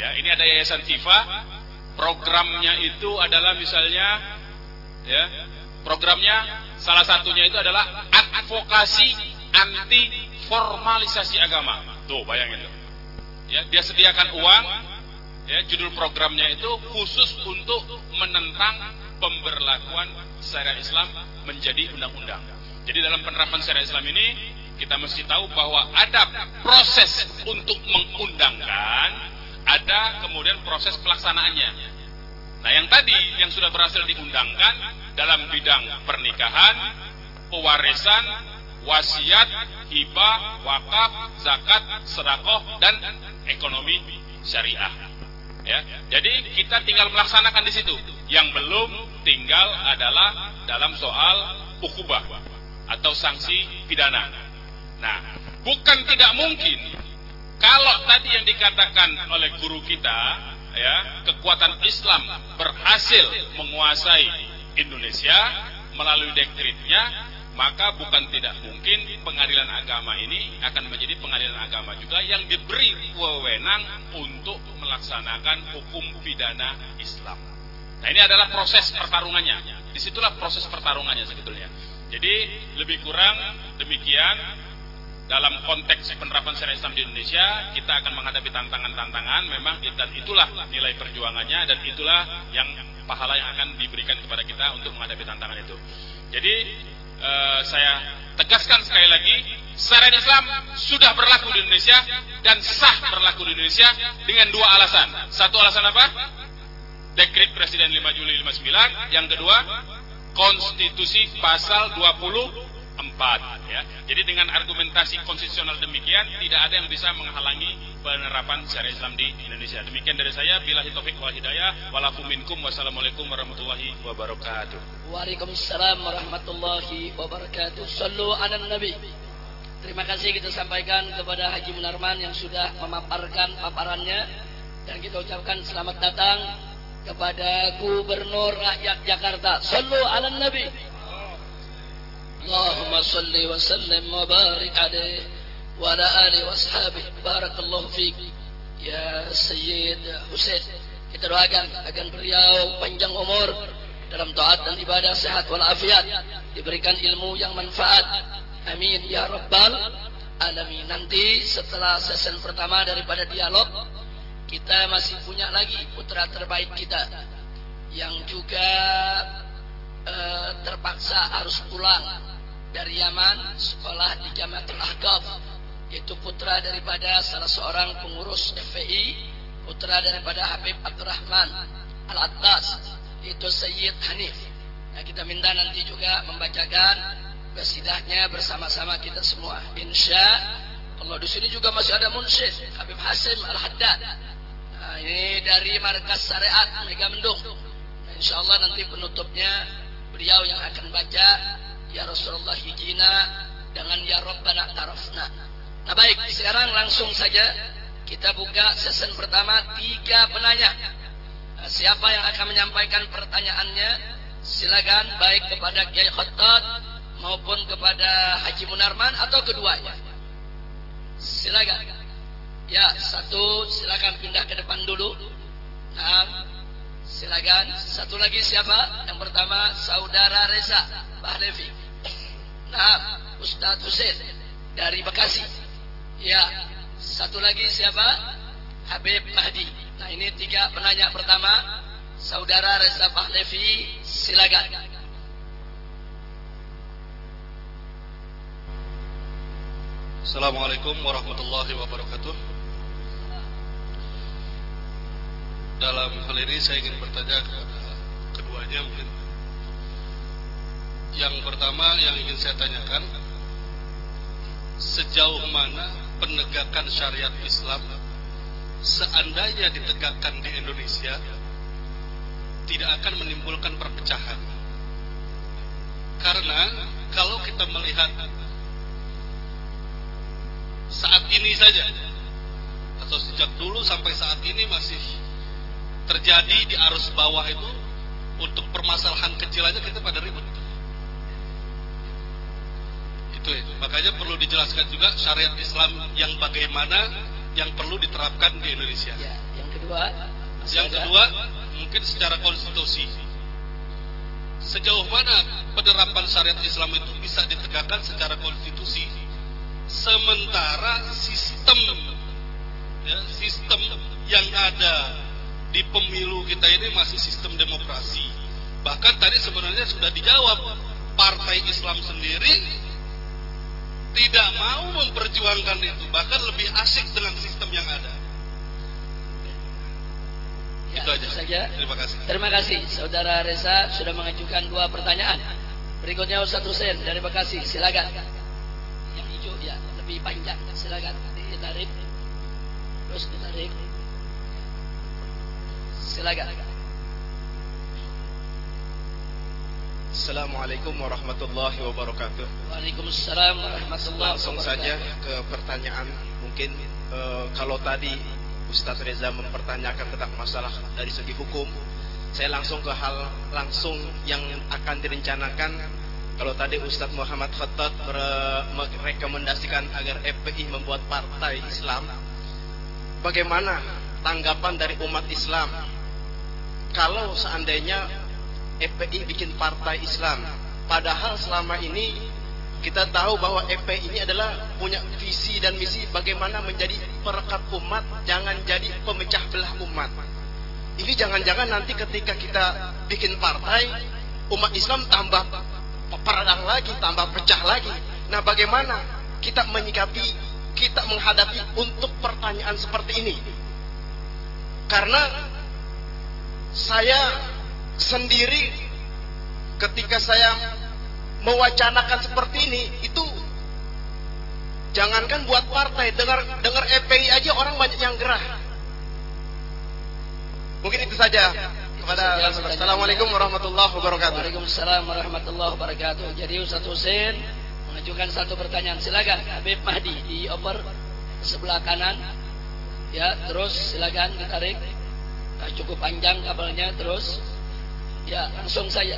ya ini ada Yayasan Tifa, programnya itu adalah misalnya, ya programnya salah satunya itu adalah advokasi anti formalisasi agama. Tuh bayangin tuh. Ya, dia sediakan uang, ya judul programnya itu khusus untuk menentang pemberlakuan syariat Islam menjadi undang-undang. Jadi dalam penerapan syariat Islam ini kita mesti tahu bahwa ada proses untuk mengundangkan, ada kemudian proses pelaksanaannya. Nah, yang tadi yang sudah berhasil diundangkan dalam bidang pernikahan, pewarisan, wasiat, hibah, wakaf, zakat, sedekah dan ekonomi syariah. Ya, jadi kita tinggal melaksanakan di situ. Yang belum tinggal adalah dalam soal ukubah atau sanksi pidana. Nah, bukan tidak mungkin kalau tadi yang dikatakan oleh guru kita, ya, kekuatan Islam berhasil menguasai Indonesia melalui dekritnya, maka bukan tidak mungkin pengadilan agama ini akan menjadi pengadilan agama juga yang diberi wewenang untuk melaksanakan hukum pidana Islam. Nah ini adalah proses pertarungannya. Di situlah proses pertarungannya sebetulnya. Jadi lebih kurang demikian dalam konteks penerapan syariat Islam di Indonesia kita akan menghadapi tantangan-tantangan memang dan itulah nilai perjuangannya dan itulah yang pahala yang akan diberikan kepada kita untuk menghadapi tantangan itu. Jadi Eh, saya tegaskan sekali lagi, syariat Islam sudah berlaku di Indonesia dan sah berlaku di Indonesia dengan dua alasan. Satu alasan apa? Dekrit Presiden 5 Juli 59. Yang kedua, Konstitusi Pasal 20 empat ya. Jadi dengan argumentasi konstitusional demikian tidak ada yang bisa menghalangi penerapan syariat Islam di Indonesia. Demikian dari saya bila taufik wal hidayah walakum minkum wassalamualaikum warahmatullahi wabarakatuh. Waalaikumsalam warahmatullahi wabarakatuh. Sallu ala nabi. Terima kasih kita sampaikan kepada Haji Munarman yang sudah memaparkan paparannya dan kita ucapkan selamat datang kepada Gubernur Rakyat Jakarta. Sallu ala nabi. اللهم صل وسلم وبارك عليه وعلى آله وأصحابه بارك الله فيك ya Sayyid Husain kita doakan agar beliau panjang umur dalam taat dan ibadah sehat walafiat diberikan ilmu yang manfaat amin ya rabbal alamin nanti setelah sesi pertama daripada dialog kita masih punya lagi putra terbaik kita yang juga uh, terpaksa harus pulang dari Yaman sekolah di Jamatul Ahqaf. Yaitu putra daripada salah seorang pengurus FPI putra daripada Habib Abdurrahman Al-Attas itu Sayyid Hanif. Nah, kita minta nanti juga membacakan kesidahnya bersama-sama kita semua. Insya Allah di sini juga masih ada Munsyid Habib Hasim Al-Haddad. Nah, ini dari markas syariat Mega Mendung nah, insya Allah nanti penutupnya beliau yang akan baca Ya Rasulullah hijina dengan Ya Rabbana tarafna. Nah baik, sekarang langsung saja kita buka sesi pertama tiga penanya. Nah, siapa yang akan menyampaikan pertanyaannya? Silakan baik kepada Kiai Khattab maupun kepada Haji Munarman atau keduanya. Silakan. Ya, satu silakan pindah ke depan dulu. Nah, silakan. Satu lagi siapa? Yang pertama Saudara Reza Bahlevi. Nah, Ustadz Husain dari Bekasi. Ya, satu lagi siapa? Habib Mahdi. Nah, ini tiga penanya pertama. Saudara Reza Pahlevi, silakan. Assalamualaikum warahmatullahi wabarakatuh. Dalam hal ini saya ingin bertanya kepada keduanya mungkin yang pertama yang ingin saya tanyakan, sejauh mana penegakan syariat Islam seandainya ditegakkan di Indonesia tidak akan menimbulkan perpecahan. Karena kalau kita melihat saat ini saja atau sejak dulu sampai saat ini masih terjadi di arus bawah itu untuk permasalahan kecil aja kita pada ribut itu makanya perlu dijelaskan juga syariat Islam yang bagaimana yang perlu diterapkan di Indonesia. Ya, yang kedua, yang ada. kedua mungkin secara konstitusi. Sejauh mana penerapan syariat Islam itu bisa ditegakkan secara konstitusi sementara sistem ya, sistem yang ada di pemilu kita ini masih sistem demokrasi Bahkan tadi sebenarnya sudah dijawab. Partai Islam sendiri tidak mau memperjuangkan itu. Bahkan lebih asik dengan sistem yang ada. Ya, itu aja. saja. Terima kasih. Terima kasih. Saudara Reza sudah mengajukan dua pertanyaan. Berikutnya Ustaz Hussein dari Bekasi. Silakan. Yang hijau ya, lebih panjang. Silakan ditarik. Terus ditarik. Silakan. Assalamualaikum warahmatullahi wabarakatuh. Waalaikumsalam warahmatullahi Langsung saja ke pertanyaan. Mungkin eh, kalau tadi Ustadz Reza mempertanyakan tentang masalah dari segi hukum, saya langsung ke hal langsung yang akan direncanakan. Kalau tadi Ustadz Muhammad Khattab mere- merekomendasikan agar FPI membuat partai Islam, bagaimana tanggapan dari umat Islam kalau seandainya FPI bikin partai Islam padahal selama ini kita tahu bahwa FPI ini adalah punya visi dan misi bagaimana menjadi perekat umat jangan jadi pemecah belah umat. Ini jangan-jangan nanti ketika kita bikin partai umat Islam tambah perang lagi tambah pecah lagi. Nah bagaimana kita menyikapi kita menghadapi untuk pertanyaan seperti ini? Karena saya sendiri ketika saya mewacanakan seperti ini itu jangankan buat partai dengar dengar FPI aja orang banyak yang gerah mungkin itu saja kepada Assalamualaikum warahmatullahi wabarakatuh Waalaikumsalam warahmatullahi wabarakatuh. Jadi Ustaz Hussein mengajukan satu pertanyaan. Silakan Habib Mahdi dioper sebelah kanan. Ya, terus silakan ditarik. Nah, cukup panjang kabelnya terus. Ya, langsung saja.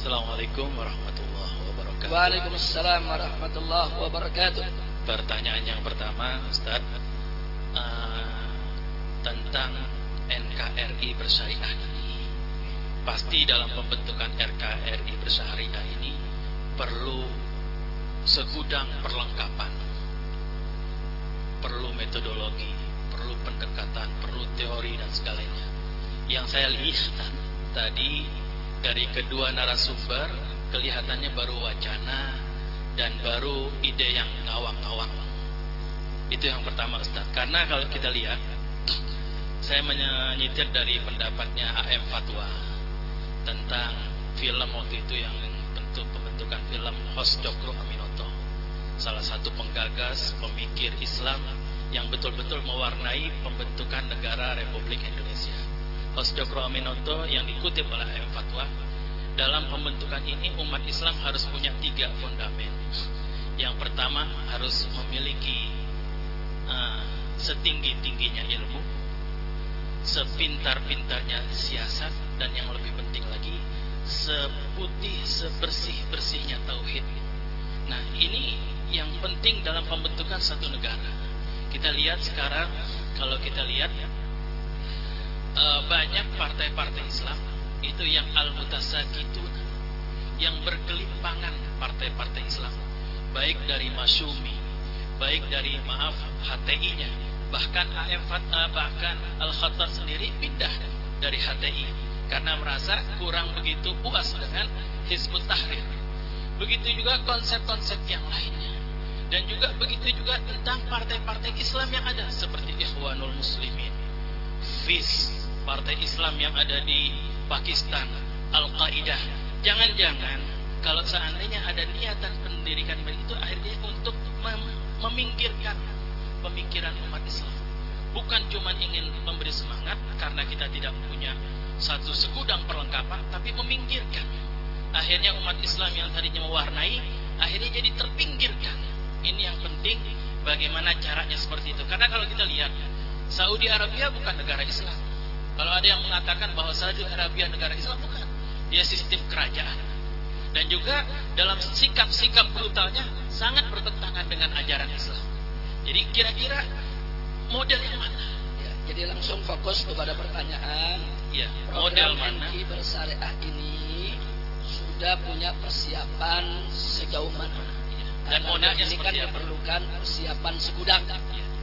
Assalamualaikum warahmatullahi wabarakatuh. Waalaikumsalam warahmatullahi wabarakatuh. Pertanyaan yang pertama, Ustaz, eh, tentang NKRI bersyariah ini. Pasti dalam pembentukan RKRI bersyariah ini perlu segudang perlengkapan, perlu metodologi, perlu pendekatan, perlu teori dan segalanya. Yang saya lihat tadi dari kedua narasumber kelihatannya baru wacana dan baru ide yang ngawang-ngawang. Itu yang pertama Ustaz. Karena kalau kita lihat saya menyitir dari pendapatnya AM Fatwa tentang film waktu itu yang bentuk pembentukan film Host Dokro Aminoto salah satu penggagas pemikir Islam yang betul-betul mewarnai pembentukan negara Republik Indonesia Host Dokro Aminoto yang dikutip oleh AM Fatwa dalam pembentukan ini umat Islam harus punya tiga fondamen yang pertama harus memiliki uh, setinggi-tingginya ilmu sepintar-pintarnya siasat dan yang lebih penting lagi seputih sebersih-bersihnya tauhid. Nah, ini yang penting dalam pembentukan satu negara. Kita lihat sekarang kalau kita lihat e, banyak partai-partai Islam itu yang al-mutasakitun yang berkelimpangan partai-partai Islam baik dari Masyumi, baik dari maaf HTI-nya, bahkan AM bahkan Al Khattab sendiri pindah dari HTI karena merasa kurang begitu puas dengan Hizbut Tahrir. Begitu juga konsep-konsep yang lainnya. Dan juga begitu juga tentang partai-partai Islam yang ada seperti Ikhwanul Muslimin, FIS, partai Islam yang ada di Pakistan, Al-Qaeda. Jangan-jangan kalau seandainya ada niatan pendirikan itu akhirnya untuk mem meminggirkan pemikiran umat Islam. Bukan cuma ingin memberi semangat karena kita tidak punya satu segudang perlengkapan, tapi meminggirkan. Akhirnya umat Islam yang tadinya mewarnai, akhirnya jadi terpinggirkan. Ini yang penting, bagaimana caranya seperti itu. Karena kalau kita lihat, Saudi Arabia bukan negara Islam. Kalau ada yang mengatakan bahwa Saudi Arabia negara Islam, bukan. Dia sistem kerajaan. Dan juga dalam sikap-sikap brutalnya sangat bertentangan dengan ajaran Islam. Jadi kira-kira model yang mana? Ya, jadi langsung fokus kepada pertanyaan. Ya, model mana? NKI bersyariah ini sudah punya persiapan sejauh mana? Dan Karena modalnya ini kan diperlukan persiapan segudang.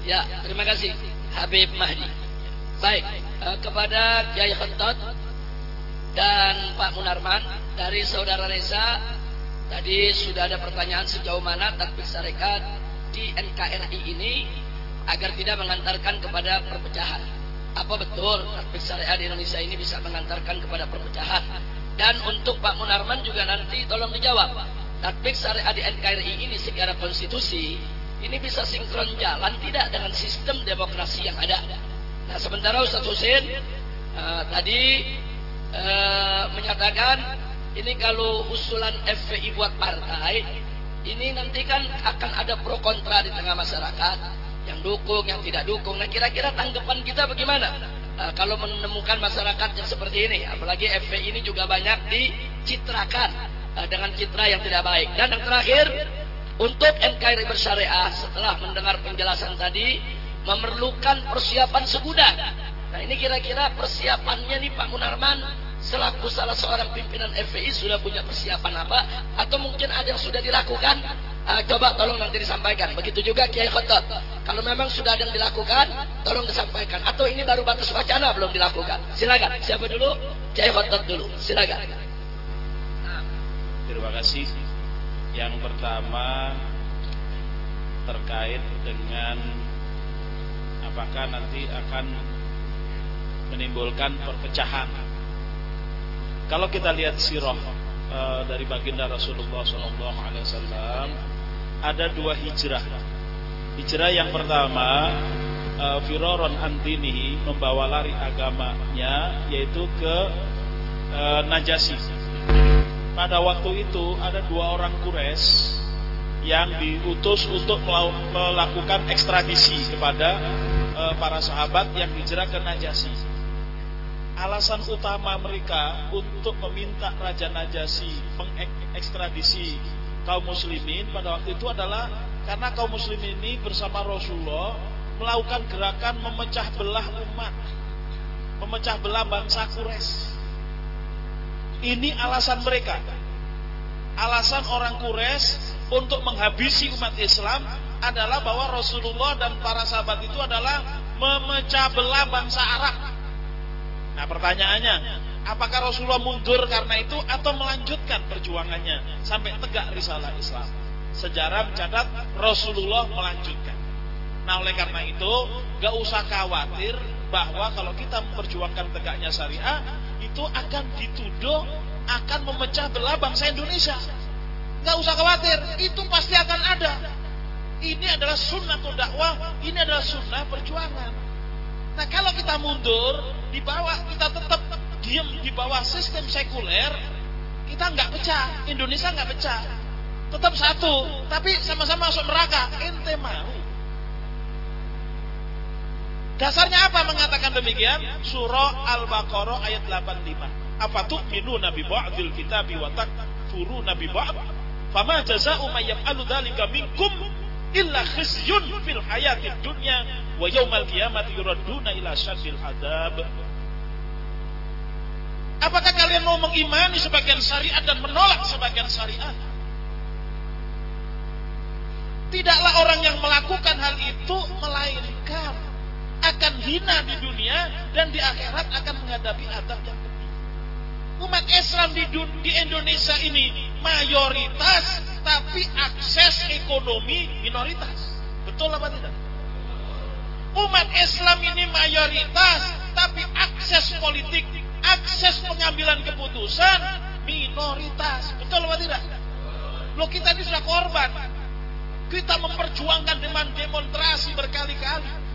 Ya, terima kasih Habib Mahdi. Baik, eh, kepada Kiai Khattat dan Pak Munarman dari saudara Reza tadi sudah ada pertanyaan sejauh mana tatbik syarikat di NKRI ini agar tidak mengantarkan kepada perpecahan. Apa betul tatbik syariat di Indonesia ini bisa mengantarkan kepada perpecahan? Dan untuk Pak Munarman juga nanti tolong dijawab. Tatbik syariat di NKRI ini secara konstitusi ini bisa sinkron jalan tidak dengan sistem demokrasi yang ada. Nah sementara Ustaz Husin uh, tadi uh, menyatakan ini kalau usulan FPI buat partai ini nanti kan akan ada pro kontra di tengah masyarakat yang dukung yang tidak dukung. Nah kira-kira tanggapan kita bagaimana? Uh, kalau menemukan masyarakat yang seperti ini apalagi FPI ini juga banyak dicitrakan uh, dengan citra yang tidak baik. Dan yang terakhir untuk NKRI bersyariah setelah mendengar penjelasan tadi memerlukan persiapan segudang. Nah ini kira-kira persiapannya nih Pak Munarman selaku salah seorang pimpinan FPI sudah punya persiapan apa? Atau mungkin ada yang sudah dilakukan? Uh, coba tolong nanti disampaikan. Begitu juga Kiai Khotot kalau memang sudah ada yang dilakukan tolong disampaikan. Atau ini baru batas wacana belum dilakukan? Silakan. Siapa dulu? Kiai Khotot dulu. Silakan. Terima kasih. Yang pertama terkait dengan apakah nanti akan menimbulkan perpecahan. Kalau kita lihat sirah e, dari baginda Rasulullah SAW, ada dua hijrah. Hijrah yang pertama, e, Firoron Antini membawa lari agamanya, yaitu ke e, Najasi pada waktu itu ada dua orang kures yang diutus untuk melakukan ekstradisi kepada e, para sahabat yang hijrah ke Najasi. Alasan utama mereka untuk meminta Raja Najasi mengekstradisi kaum muslimin pada waktu itu adalah karena kaum muslimin ini bersama Rasulullah melakukan gerakan memecah belah umat, memecah belah bangsa Quraisy ini alasan mereka. Alasan orang Quraisy untuk menghabisi umat Islam adalah bahwa Rasulullah dan para sahabat itu adalah memecah belah bangsa Arab. Nah pertanyaannya, apakah Rasulullah mundur karena itu atau melanjutkan perjuangannya sampai tegak risalah Islam? Sejarah mencatat Rasulullah melanjutkan. Nah oleh karena itu, gak usah khawatir bahwa kalau kita memperjuangkan tegaknya syariah, itu akan dituduh akan memecah belah bangsa Indonesia. Nggak usah khawatir, itu pasti akan ada. Ini adalah sunnah dakwah, ini adalah sunnah perjuangan. Nah kalau kita mundur, di bawah kita tetap diam di bawah sistem sekuler, kita nggak pecah, Indonesia nggak pecah, tetap satu, tapi sama-sama masuk neraka. Ente mau? Dasarnya apa mengatakan demikian? Surah Al-Baqarah ayat 85. Apa tu'minuna bi ba'dil kitabi wa takfuruna bi ba'd? Fama jaza'u may yaf'alu dzalika minkum illa khizyun fil hayatid dunya wa yaumal qiyamati yuradduna ila syaddil adab. Apakah kalian mau mengimani sebagian syariat dan menolak sebagian syariat? Tidaklah orang yang melakukan hal itu melainkan akan hina di dunia dan di akhirat akan menghadapi adab yang. Umat Islam di, di Indonesia ini mayoritas tapi akses ekonomi minoritas. Betul apa tidak? Umat Islam ini mayoritas tapi akses politik, akses pengambilan keputusan minoritas. Betul apa tidak? Loh kita ini sudah korban. Kita memperjuangkan dengan demonstrasi berkali-kali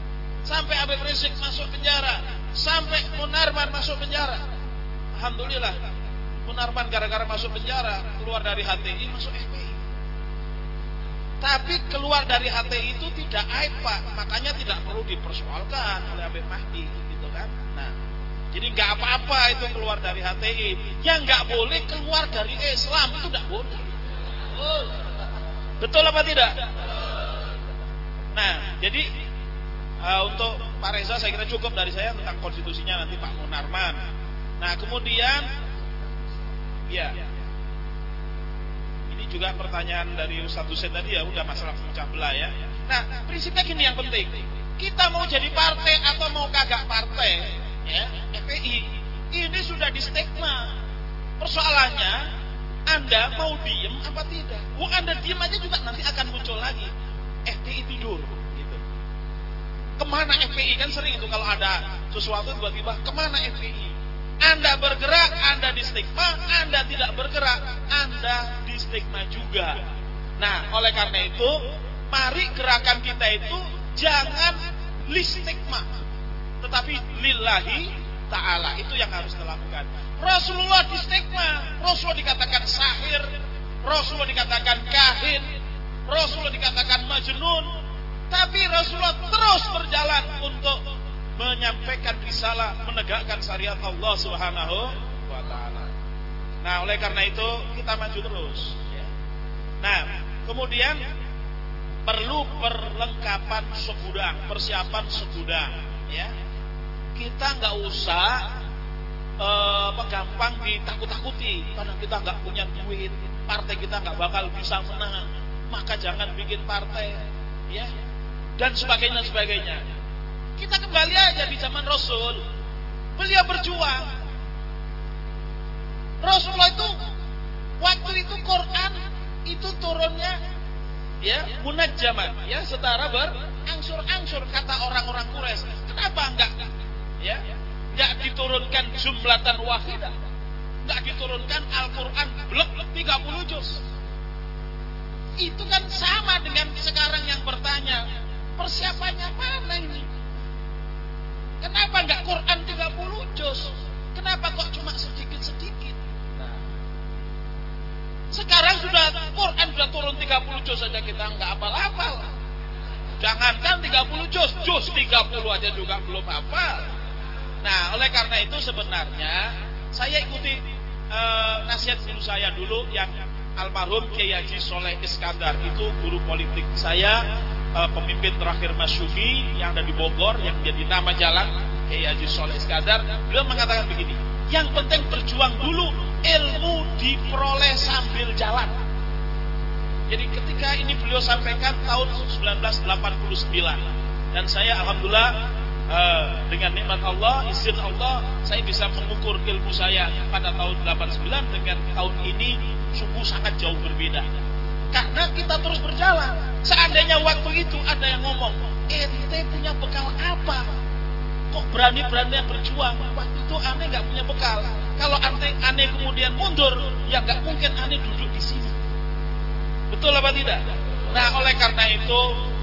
Sampai Habib Rizik masuk penjara. Sampai Munarman masuk penjara. Alhamdulillah. Munarman gara-gara masuk penjara. Keluar dari HTI masuk FPI. Tapi keluar dari HTI itu tidak aib Pak. Makanya tidak perlu dipersoalkan oleh Habib Mahdi. Gitu kan. Nah. Jadi nggak apa-apa itu keluar dari HTI. Yang nggak boleh keluar dari Islam itu tidak boleh. Betul apa tidak? Nah, jadi uh, untuk Pak Reza saya kira cukup dari saya tentang konstitusinya nanti Pak Munarman. Nah kemudian ya ini juga pertanyaan dari Ustaz Hussein tadi ya udah masalah pecah belah ya. Nah prinsipnya gini yang penting kita mau jadi partai atau mau kagak partai ya FPI Ini sudah di stigma. Persoalannya, Anda mau diem apa tidak? Wong Anda diem aja juga nanti akan muncul lagi. FPI tidur. Gitu. Ke mana FPI? Kan sering itu kalau ada sesuatu tiba-tiba, ke mana FPI? Anda bergerak, Anda di stigma, Anda tidak bergerak, Anda di stigma juga. Nah, oleh karena itu, mari gerakan kita itu jangan listigma, tetapi lillahi ta'ala. Itu yang harus dilakukan. Rasulullah di stigma, Rasulullah dikatakan sahir, Rasulullah dikatakan kahin, Rasulullah dikatakan majnun, tapi Rasulullah terus berjalan untuk menyampaikan risalah, menegakkan syariat Allah Subhanahu wa taala. Nah, oleh karena itu kita maju terus. Nah, kemudian perlu perlengkapan segudang, persiapan segudang ya. Kita nggak usah gampang ditakut-takuti karena kita nggak punya duit, partai kita nggak bakal bisa menang, maka jangan bikin partai ya dan sebagainya sebagainya kita kembali aja di zaman Rasul. Beliau berjuang. Rasulullah itu waktu itu Quran itu turunnya ya munajjaman ya setara berangsur-angsur kata orang-orang Quraisy. Kenapa enggak ya enggak diturunkan jumlatan wahidah? Enggak diturunkan Al-Qur'an blok 30 juz. Itu kan sama dengan sekarang yang bertanya, persiapannya mana ini? Kenapa enggak Quran 30 juz? Kenapa kok cuma sedikit-sedikit? Nah. Sekarang sudah Quran sudah turun 30 juz saja kita enggak apal-apal. Jangankan 30 juz, juz 30 aja juga belum hafal. Nah, oleh karena itu sebenarnya saya ikuti uh, nasihat guru saya dulu yang almarhum Kiai Haji Soleh Iskandar itu guru politik saya uh, pemimpin terakhir Masyufi yang ada di Bogor yang jadi nama jalan Kiai Haji Soleh Iskandar. Beliau mengatakan begini yang penting berjuang dulu ilmu diperoleh sambil jalan. Jadi ketika ini beliau sampaikan tahun 1989 dan saya alhamdulillah uh, dengan nikmat Allah, izin Allah, saya bisa mengukur ilmu saya pada tahun 89 dengan tahun ini sungguh sangat jauh berbeda. Karena kita terus berjalan. Seandainya waktu itu ada yang ngomong, ente punya bekal apa? Kok berani-berani berjuang? Waktu itu aneh nggak punya bekal. Kalau aneh, aneh kemudian mundur, ya nggak mungkin aneh duduk di sini. Betul apa tidak? Nah, oleh karena itu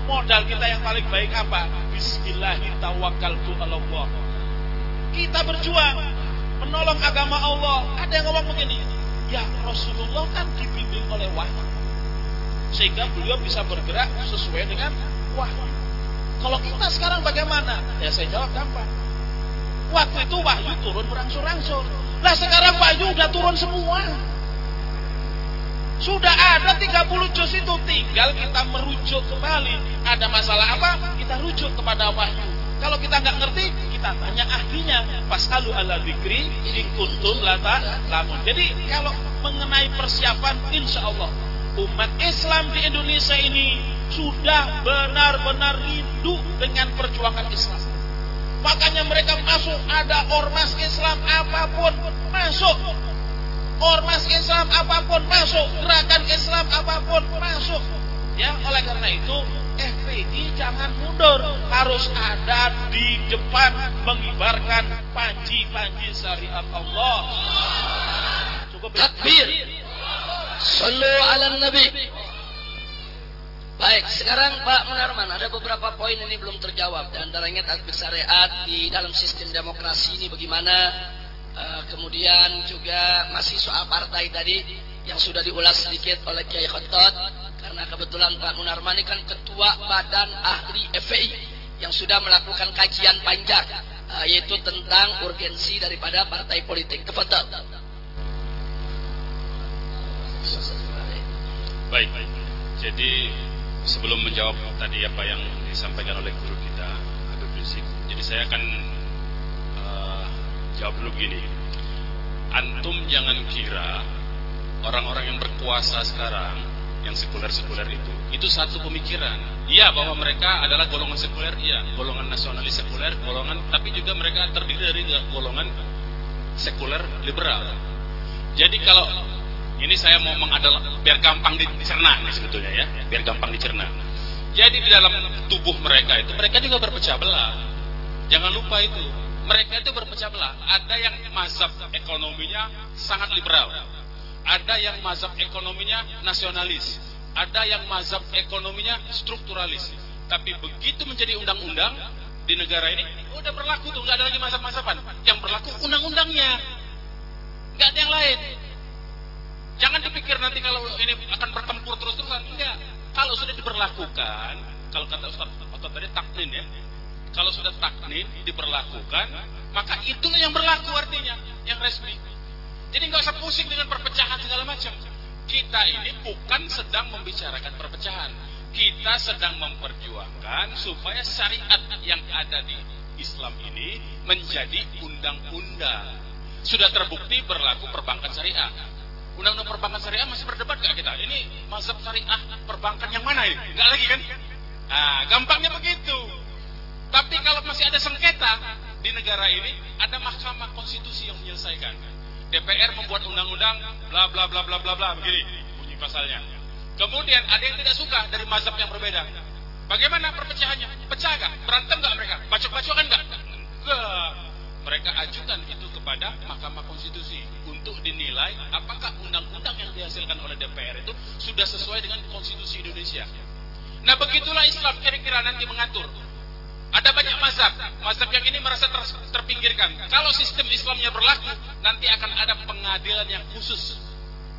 modal kita yang paling baik apa? Bismillahirrahmanirrahim. Kita berjuang menolong agama Allah. Ada yang ngomong begini, ya Rasulullah kan dibimbing oleh wahyu sehingga beliau bisa bergerak sesuai dengan wahyu. Kalau kita sekarang bagaimana? Ya saya jawab gampang. Waktu itu wahyu turun berangsur-angsur. Nah sekarang wahyu udah turun semua. Sudah ada 30 juz itu tinggal kita merujuk kembali. Ada masalah apa? Kita rujuk kepada wahyu. Kalau kita nggak ngerti, kita tanya ahlinya. Fasalu ala dzikri in lata lamun. Jadi kalau mengenai persiapan insya Allah umat Islam di Indonesia ini sudah benar-benar rindu dengan perjuangan Islam. Makanya mereka masuk ada ormas Islam apa pun masuk. Ormas Islam apa pun masuk, gerakan Islam apa pun masuk. Ya, oleh karena itu FPI jangan mundur, harus ada di depan mengibarkan panji-panji syariat Allah. Cukup takbir. Sallu ala Nabi. Baik, sekarang Pak Munarman ada beberapa poin ini belum terjawab. Di antaranya takbir syariat di dalam sistem demokrasi ini bagaimana? Uh, kemudian juga masih soal partai tadi yang sudah diulas sedikit oleh Kiai Khotot karena kebetulan Pak Munarman ini kan ketua Badan Ahli FPI yang sudah melakukan kajian panjang uh, yaitu tentang urgensi daripada partai politik. Kebetulan. Baik, jadi sebelum menjawab tadi apa yang disampaikan oleh guru kita Habib Rizik, jadi saya akan uh, jawab dulu gini. Antum jangan kira orang-orang yang berkuasa sekarang, yang sekuler-sekuler itu, itu satu pemikiran. Iya bahwa mereka adalah golongan sekuler, iya, golongan nasionalis sekuler, golongan, tapi juga mereka terdiri dari golongan sekuler liberal. Jadi kalau ini saya mau mengadal biar gampang dicerna nih sebetulnya ya, biar gampang dicerna. Jadi di dalam tubuh mereka itu mereka juga berpecah belah. Jangan lupa itu. Mereka itu berpecah belah. Ada yang mazhab ekonominya sangat liberal. Ada yang mazhab ekonominya nasionalis. Ada yang mazhab ekonominya strukturalis. Tapi begitu menjadi undang-undang di negara ini, udah berlaku tuh, nggak ada lagi mazhab-mazhaban. Yang berlaku undang-undangnya. Nggak ada yang lain. Jangan dipikir nanti kalau ini akan bertempur terus-terusan. Enggak. Kalau sudah diberlakukan, kalau kata Ustaz Otot tadi taknin ya. Kalau sudah taknin diberlakukan, maka itulah yang berlaku artinya, yang resmi. Jadi nggak usah pusing dengan perpecahan segala macam. Kita ini bukan sedang membicarakan perpecahan. Kita sedang memperjuangkan supaya syariat yang ada di Islam ini menjadi undang-undang. Sudah terbukti berlaku perbankan syariah Undang-undang perbankan syariah masih berdebat gak kita? Ini mazhab syariah perbankan yang mana ini? Enggak lagi kan? Nah, gampangnya begitu. Tapi kalau masih ada sengketa di negara ini, ada mahkamah konstitusi yang menyelesaikan. DPR membuat undang-undang, bla bla bla bla bla bla, begini bunyi pasalnya. Kemudian ada yang tidak suka dari mazhab yang berbeda. Bagaimana perpecahannya? Pecah gak? Berantem gak mereka? Bacok-bacokan gak? Enggak. Mereka ajukan itu kepada Mahkamah Konstitusi untuk dinilai apakah undang-undang yang dihasilkan oleh DPR itu sudah sesuai dengan konstitusi Indonesia. Nah begitulah Islam kira-kira nanti mengatur. Ada banyak mazhab, mazhab yang ini merasa ter terpinggirkan. Kalau sistem Islamnya berlaku, nanti akan ada pengadilan yang khusus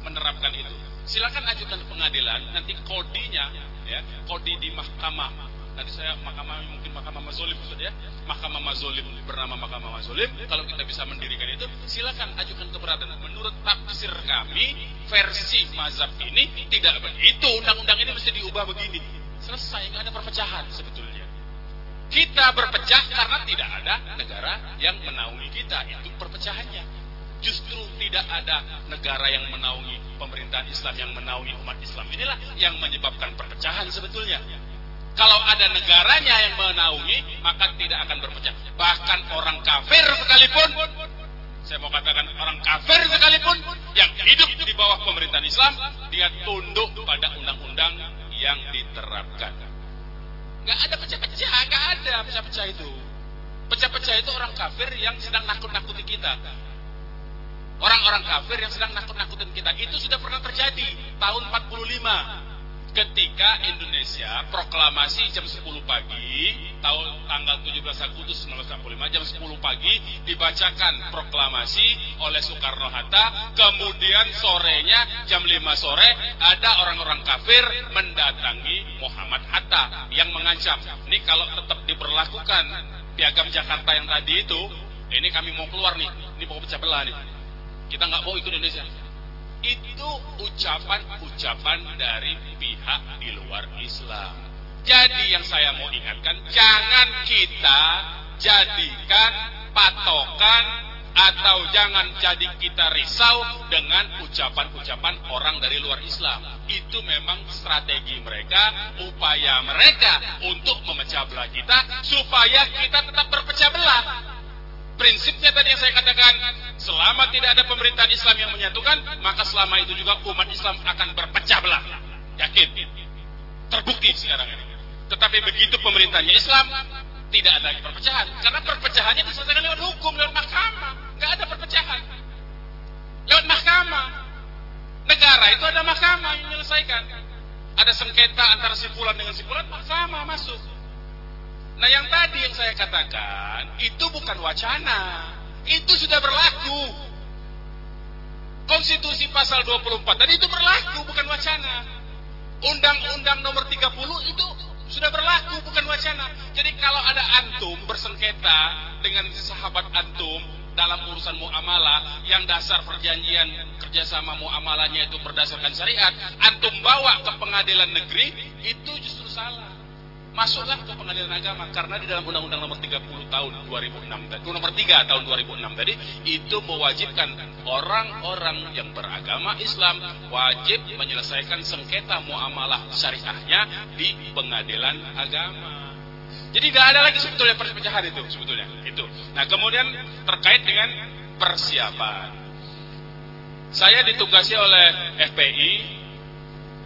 menerapkan itu. Silakan ajukan pengadilan, nanti kodinya, ya, kodi di mahkamah Nanti saya mahkamah mungkin mahkamah mazolim Ustaz ya. Mahkamah mazolim bernama mahkamah mazolim. Kalau kita bisa mendirikan itu, silakan ajukan keberatan. Menurut tafsir kami, versi mazhab ini tidak begitu. Undang-undang ini mesti diubah begini. Selesai, nggak ada perpecahan sebetulnya. Kita berpecah karena tidak ada negara yang menaungi kita. Itu perpecahannya. Justru tidak ada negara yang menaungi pemerintahan Islam yang menaungi umat Islam inilah yang menyebabkan perpecahan sebetulnya. Kalau ada negaranya yang menaungi, maka tidak akan berpecah. Bahkan orang kafir sekalipun, saya mau katakan orang kafir sekalipun, yang hidup di bawah pemerintahan Islam, dia tunduk pada undang-undang yang diterapkan. Gak ada pecah-pecah, gak ada pecah-pecah itu. Pecah-pecah itu orang kafir yang sedang nakut-nakuti kita. Orang-orang kafir yang sedang nakut-nakutin kita. Itu sudah pernah terjadi tahun 45 ketika Indonesia proklamasi jam 10 pagi tahun tanggal 17 Agustus 1945 jam 10 pagi dibacakan proklamasi oleh Soekarno Hatta. Kemudian sorenya jam 5 sore ada orang-orang kafir mendatangi Muhammad Hatta yang mengancam. Ini kalau tetap diberlakukan piagam Jakarta yang tadi itu ini kami mau keluar nih. Ini mau pecah belah nih. Kita nggak mau ikut Indonesia itu ucapan-ucapan dari pihak di luar Islam. Jadi yang saya mau ingatkan, jangan kita jadikan patokan atau jangan jadi kita risau dengan ucapan-ucapan orang dari luar Islam. Itu memang strategi mereka, upaya mereka untuk memecah belah kita supaya kita tetap berpecah belah. Prinsipnya tadi yang saya katakan, selama tidak ada pemerintahan Islam yang menyatukan, maka selama itu juga umat Islam akan berpecah belah. Yakin. Terbukti sekarang ini. Tetapi begitu pemerintahnya Islam, tidak ada lagi perpecahan. Karena perpecahannya diselesaikan lewat hukum, lewat mahkamah. Nggak ada perpecahan. Lewat mahkamah. Negara itu ada mahkamah yang menyelesaikan. Ada sengketa antara sipulan dengan sipulan, mahkamah masuk. Nah yang tadi yang saya katakan itu bukan wacana, itu sudah berlaku. Konstitusi pasal 24 tadi itu berlaku bukan wacana. Undang-undang nomor 30 itu sudah berlaku bukan wacana. Jadi kalau ada antum bersengketa dengan sahabat antum dalam urusan muamalah yang dasar perjanjian kerjasama muamalahnya itu berdasarkan syariat, antum bawa ke pengadilan negeri itu justru salah masuklah ke pengadilan agama karena di dalam undang-undang nomor 30 tahun 2006 tadi nomor 3 tahun 2006 tadi itu mewajibkan orang-orang yang beragama Islam wajib menyelesaikan sengketa muamalah syariahnya di pengadilan agama. Jadi nggak ada lagi sebetulnya perpecahan itu sebetulnya itu. Nah kemudian terkait dengan persiapan. Saya ditugasi oleh FPI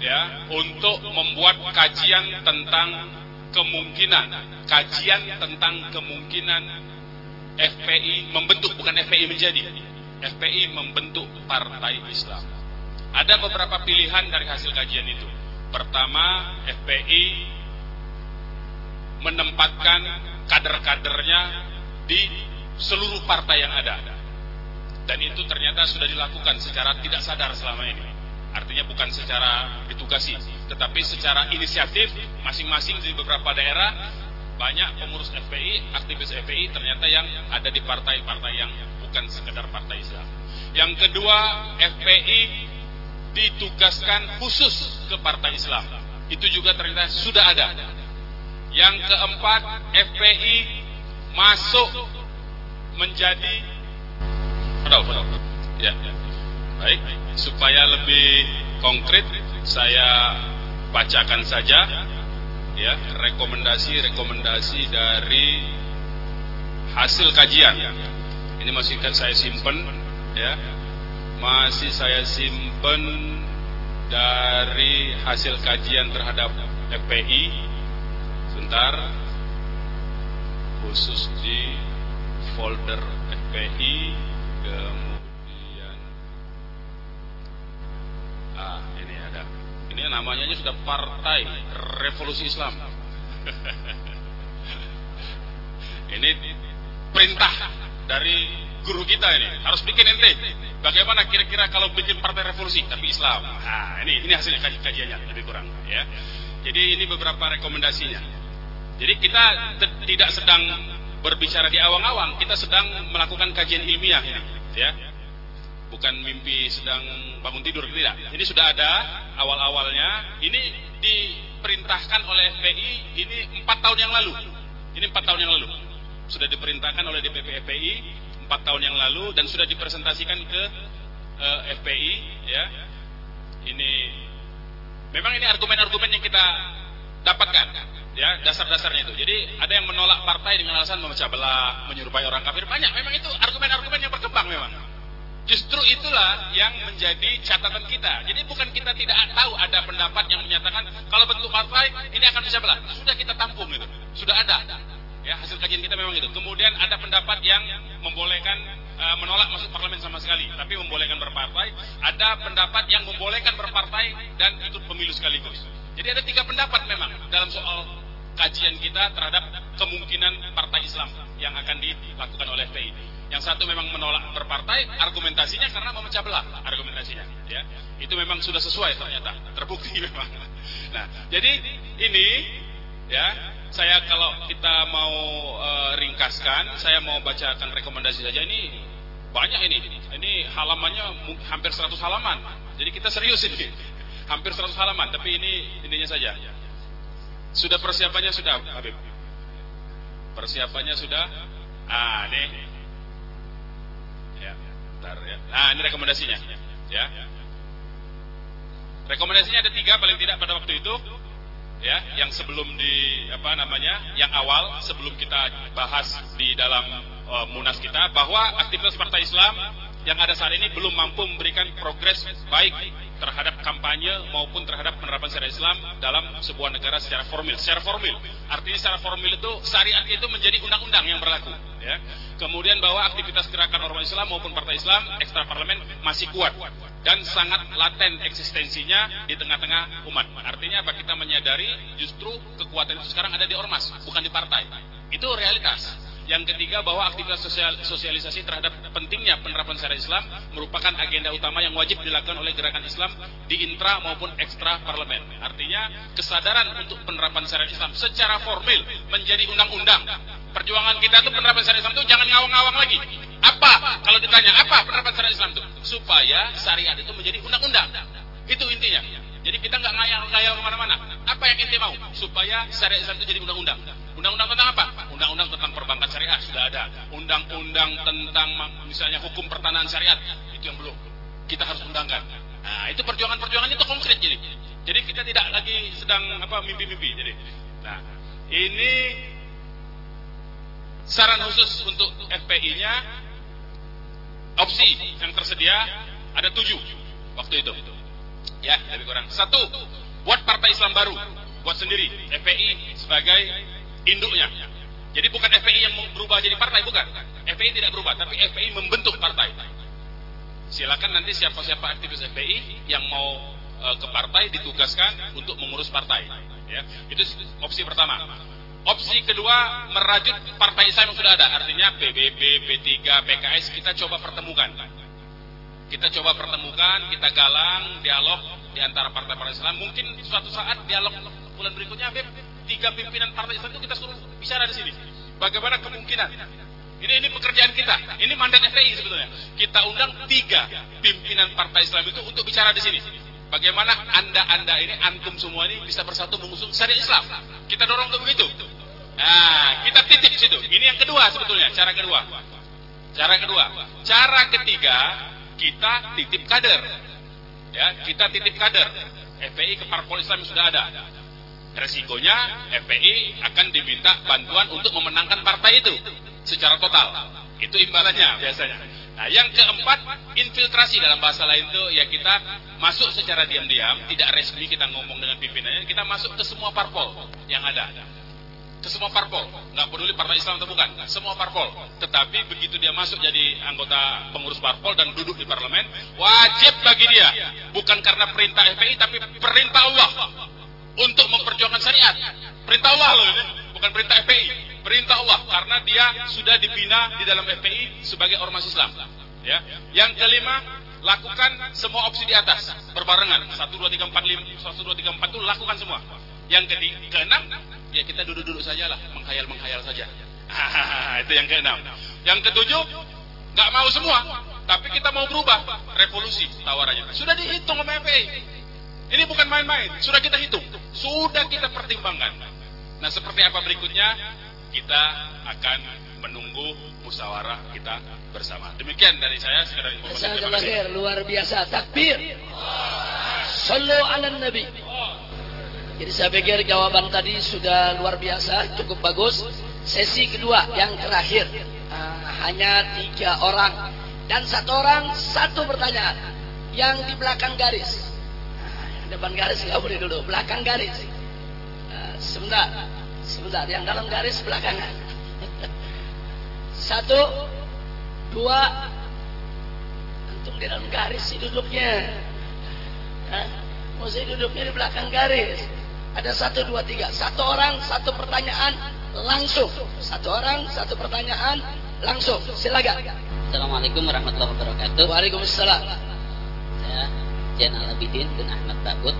ya untuk membuat kajian tentang kemungkinan kajian tentang kemungkinan FPI membentuk bukan FPI menjadi FPI membentuk partai Islam. Ada beberapa pilihan dari hasil kajian itu. Pertama, FPI menempatkan kader-kadernya di seluruh partai yang ada. Dan itu ternyata sudah dilakukan secara tidak sadar selama ini. Artinya bukan secara ditugasi, tetapi secara inisiatif masing-masing di beberapa daerah banyak pengurus FPI, aktivis FPI ternyata yang ada di partai-partai yang bukan sekedar partai Islam. Yang kedua, FPI ditugaskan khusus ke partai Islam. Itu juga ternyata sudah ada. Yang keempat, FPI masuk menjadi Ya. Baik, supaya lebih konkret saya bacakan saja ya rekomendasi-rekomendasi dari hasil kajian. Ini masih saya simpen ya. Masih saya simpen dari hasil kajian terhadap FPI. Sebentar. Khusus di folder FPI kemudian ah ini ada. Ini namanya sudah Partai Revolusi Islam. Ini perintah dari guru kita ini. Harus bikin ente. Bagaimana kira-kira kalau bikin partai revolusi? Tapi Islam. Nah ini ini hasilnya kajiannya lebih kurang ya. Jadi ini beberapa rekomendasinya. Jadi kita tidak sedang berbicara di awang-awang, kita sedang melakukan kajian ilmiah ini, ya. Bukan mimpi sedang bangun tidur tidak. Ini sudah ada awal-awalnya. Ini diperintahkan oleh FPI ini empat tahun yang lalu. Ini empat tahun yang lalu sudah diperintahkan oleh DPP FPI empat tahun yang lalu dan sudah dipresentasikan ke uh, eh, FPI, ya. Ini memang ini argumen-argumen yang kita dapatkan ya dasar-dasarnya itu. Jadi ada yang menolak partai dengan alasan memecah belah, menyerupai orang kafir banyak. Memang itu argumen-argumen yang berkembang memang. Justru itulah yang menjadi catatan kita. Jadi bukan kita tidak tahu ada pendapat yang menyatakan kalau bentuk partai ini akan bisa belah. Sudah kita tampung itu. Sudah ada. Ya, hasil kajian kita memang itu. Kemudian ada pendapat yang membolehkan uh, menolak masuk parlemen sama sekali, tapi membolehkan berpartai. Ada pendapat yang membolehkan berpartai dan ikut pemilu sekaligus. Jadi ada tiga pendapat memang dalam soal kajian kita terhadap kemungkinan partai Islam yang akan dilakukan oleh FPI. Yang satu memang menolak berpartai, argumentasinya karena memecah belah argumentasinya. Ya, itu memang sudah sesuai ternyata, terbukti memang. Nah, jadi ini ya saya kalau kita mau e, ringkaskan, saya mau bacakan rekomendasi saja ini banyak ini. Ini halamannya hampir 100 halaman. Jadi kita serius ini. Hampir 100 halaman, tapi ini intinya saja. Sudah persiapannya sudah, Habib. Persiapannya sudah. Ah, ini. Ya, bentar ya. Ah, ini rekomendasinya. Ya. Rekomendasinya ada tiga paling tidak pada waktu itu. Ya, yang sebelum di apa namanya, yang awal sebelum kita bahas di dalam uh, munas kita bahwa aktivitas Partai Islam yang ada saat ini belum mampu memberikan progres baik terhadap kampanye maupun terhadap penerapan syariat Islam dalam sebuah negara secara formil. Secara formil, artinya secara formil itu syariat itu menjadi undang-undang yang berlaku. Ya. Kemudian bahwa aktivitas gerakan ormas Islam maupun partai Islam ekstra parlemen masih kuat dan sangat laten eksistensinya di tengah-tengah umat. Artinya apa? Kita menyadari justru kekuatan itu sekarang ada di ormas, bukan di partai. Itu realitas. Yang ketiga bahwa aktivitas sosial, sosialisasi terhadap pentingnya penerapan syariat Islam merupakan agenda utama yang wajib dilakukan oleh gerakan Islam di intra maupun ekstra parlemen. Artinya kesadaran untuk penerapan syariat Islam secara formil menjadi undang-undang. Perjuangan kita itu penerapan syariat Islam itu jangan ngawang-ngawang lagi. Apa? Kalau ditanya apa penerapan syariat Islam itu? Supaya syariat itu menjadi undang-undang. Itu intinya. Jadi kita nggak ngayal-ngayal ke mana-mana. Apa yang inti mau? Supaya syariat Islam itu jadi undang-undang. Undang-undang tentang apa? Undang-undang tentang perbankan syariah sudah ada. Undang-undang tentang misalnya hukum pertanahan syariat itu yang belum. Kita harus undangkan. Nah, itu perjuangan-perjuangan itu konkret jadi. Jadi kita tidak lagi sedang apa mimpi-mimpi. Jadi, nah ini saran khusus untuk FPI-nya opsi yang tersedia ada tujuh waktu itu. Ya, lebih kurang. Satu, buat partai Islam baru, buat sendiri, FPI sebagai induknya. Jadi bukan FPI yang berubah jadi partai, bukan. FPI tidak berubah, tapi FPI membentuk partai. Silakan nanti siapa-siapa aktivis FPI yang mau e, ke partai ditugaskan untuk mengurus partai. Ya, itu opsi pertama. Opsi kedua merajut partai Islam yang sudah ada, artinya PBB, P3, PKS kita coba pertemukan kita coba pertemukan, kita galang dialog di antara partai-partai Islam. Mungkin suatu saat dialog bulan berikutnya, Habib, tiga pimpinan partai Islam itu kita suruh bicara di sini. Bagaimana kemungkinan? Ini ini pekerjaan kita. Ini mandat FPI sebetulnya. Kita undang tiga pimpinan partai Islam itu untuk bicara di sini. Bagaimana anda-anda ini, antum semua ini bisa bersatu mengusung syariat Islam. Kita dorong untuk begitu. Nah, kita titip situ. Ini yang kedua sebetulnya, cara kedua. Cara kedua. Cara ketiga, kita titip kader. Ya, kita titip kader. FPI ke parpol Islam sudah ada. Resikonya FPI akan diminta bantuan untuk memenangkan partai itu secara total. Itu imbalannya biasanya. Nah, yang keempat, infiltrasi dalam bahasa lain itu ya kita masuk secara diam-diam, tidak resmi kita ngomong dengan pimpinannya, kita masuk ke semua parpol yang ada ke semua parpol, nggak peduli partai Islam atau bukan, semua parpol. Tetapi begitu dia masuk jadi anggota pengurus parpol dan duduk di parlemen, wajib bagi dia, bukan karena perintah FPI tapi perintah Allah untuk memperjuangkan syariat. Perintah Allah loh ini, bukan perintah FPI, perintah Allah karena dia sudah dibina di dalam FPI sebagai ormas Islam. Ya. Yang kelima, lakukan semua opsi di atas berbarengan. 1 2 3 4 5 1 2 3 4 itu lakukan semua. Yang ketiga, keenam, ya kita duduk-duduk sajalah, menghayal-menghayal saja. itu yang keenam. Yang ketujuh, nggak mau semua, tapi kita mau berubah, revolusi tawarannya. Sudah dihitung sama FPI. Ini bukan main-main, sudah kita hitung, sudah kita pertimbangkan. Nah, seperti apa berikutnya? Kita akan menunggu musyawarah kita bersama. Demikian dari saya sekedar informasi. Luar biasa takbir. Sallu ala nabi. Jadi saya pikir jawaban tadi sudah luar biasa, cukup bagus. Sesi kedua yang terakhir uh, hanya tiga orang dan satu orang satu pertanyaan yang di belakang garis. Uh, depan garis nggak boleh dulu, belakang garis. Uh, sebentar, sebentar. Yang dalam garis belakangan. satu, dua, antum di dalam garis sih duduknya. Uh, mesti duduknya di belakang garis. Ada satu, dua, tiga. Satu orang, satu pertanyaan, langsung. Satu orang, satu pertanyaan, langsung. Silakan. Assalamualaikum warahmatullahi wabarakatuh. Waalaikumsalam. Saya Zainal Abidin bin Ahmad Ta'ud.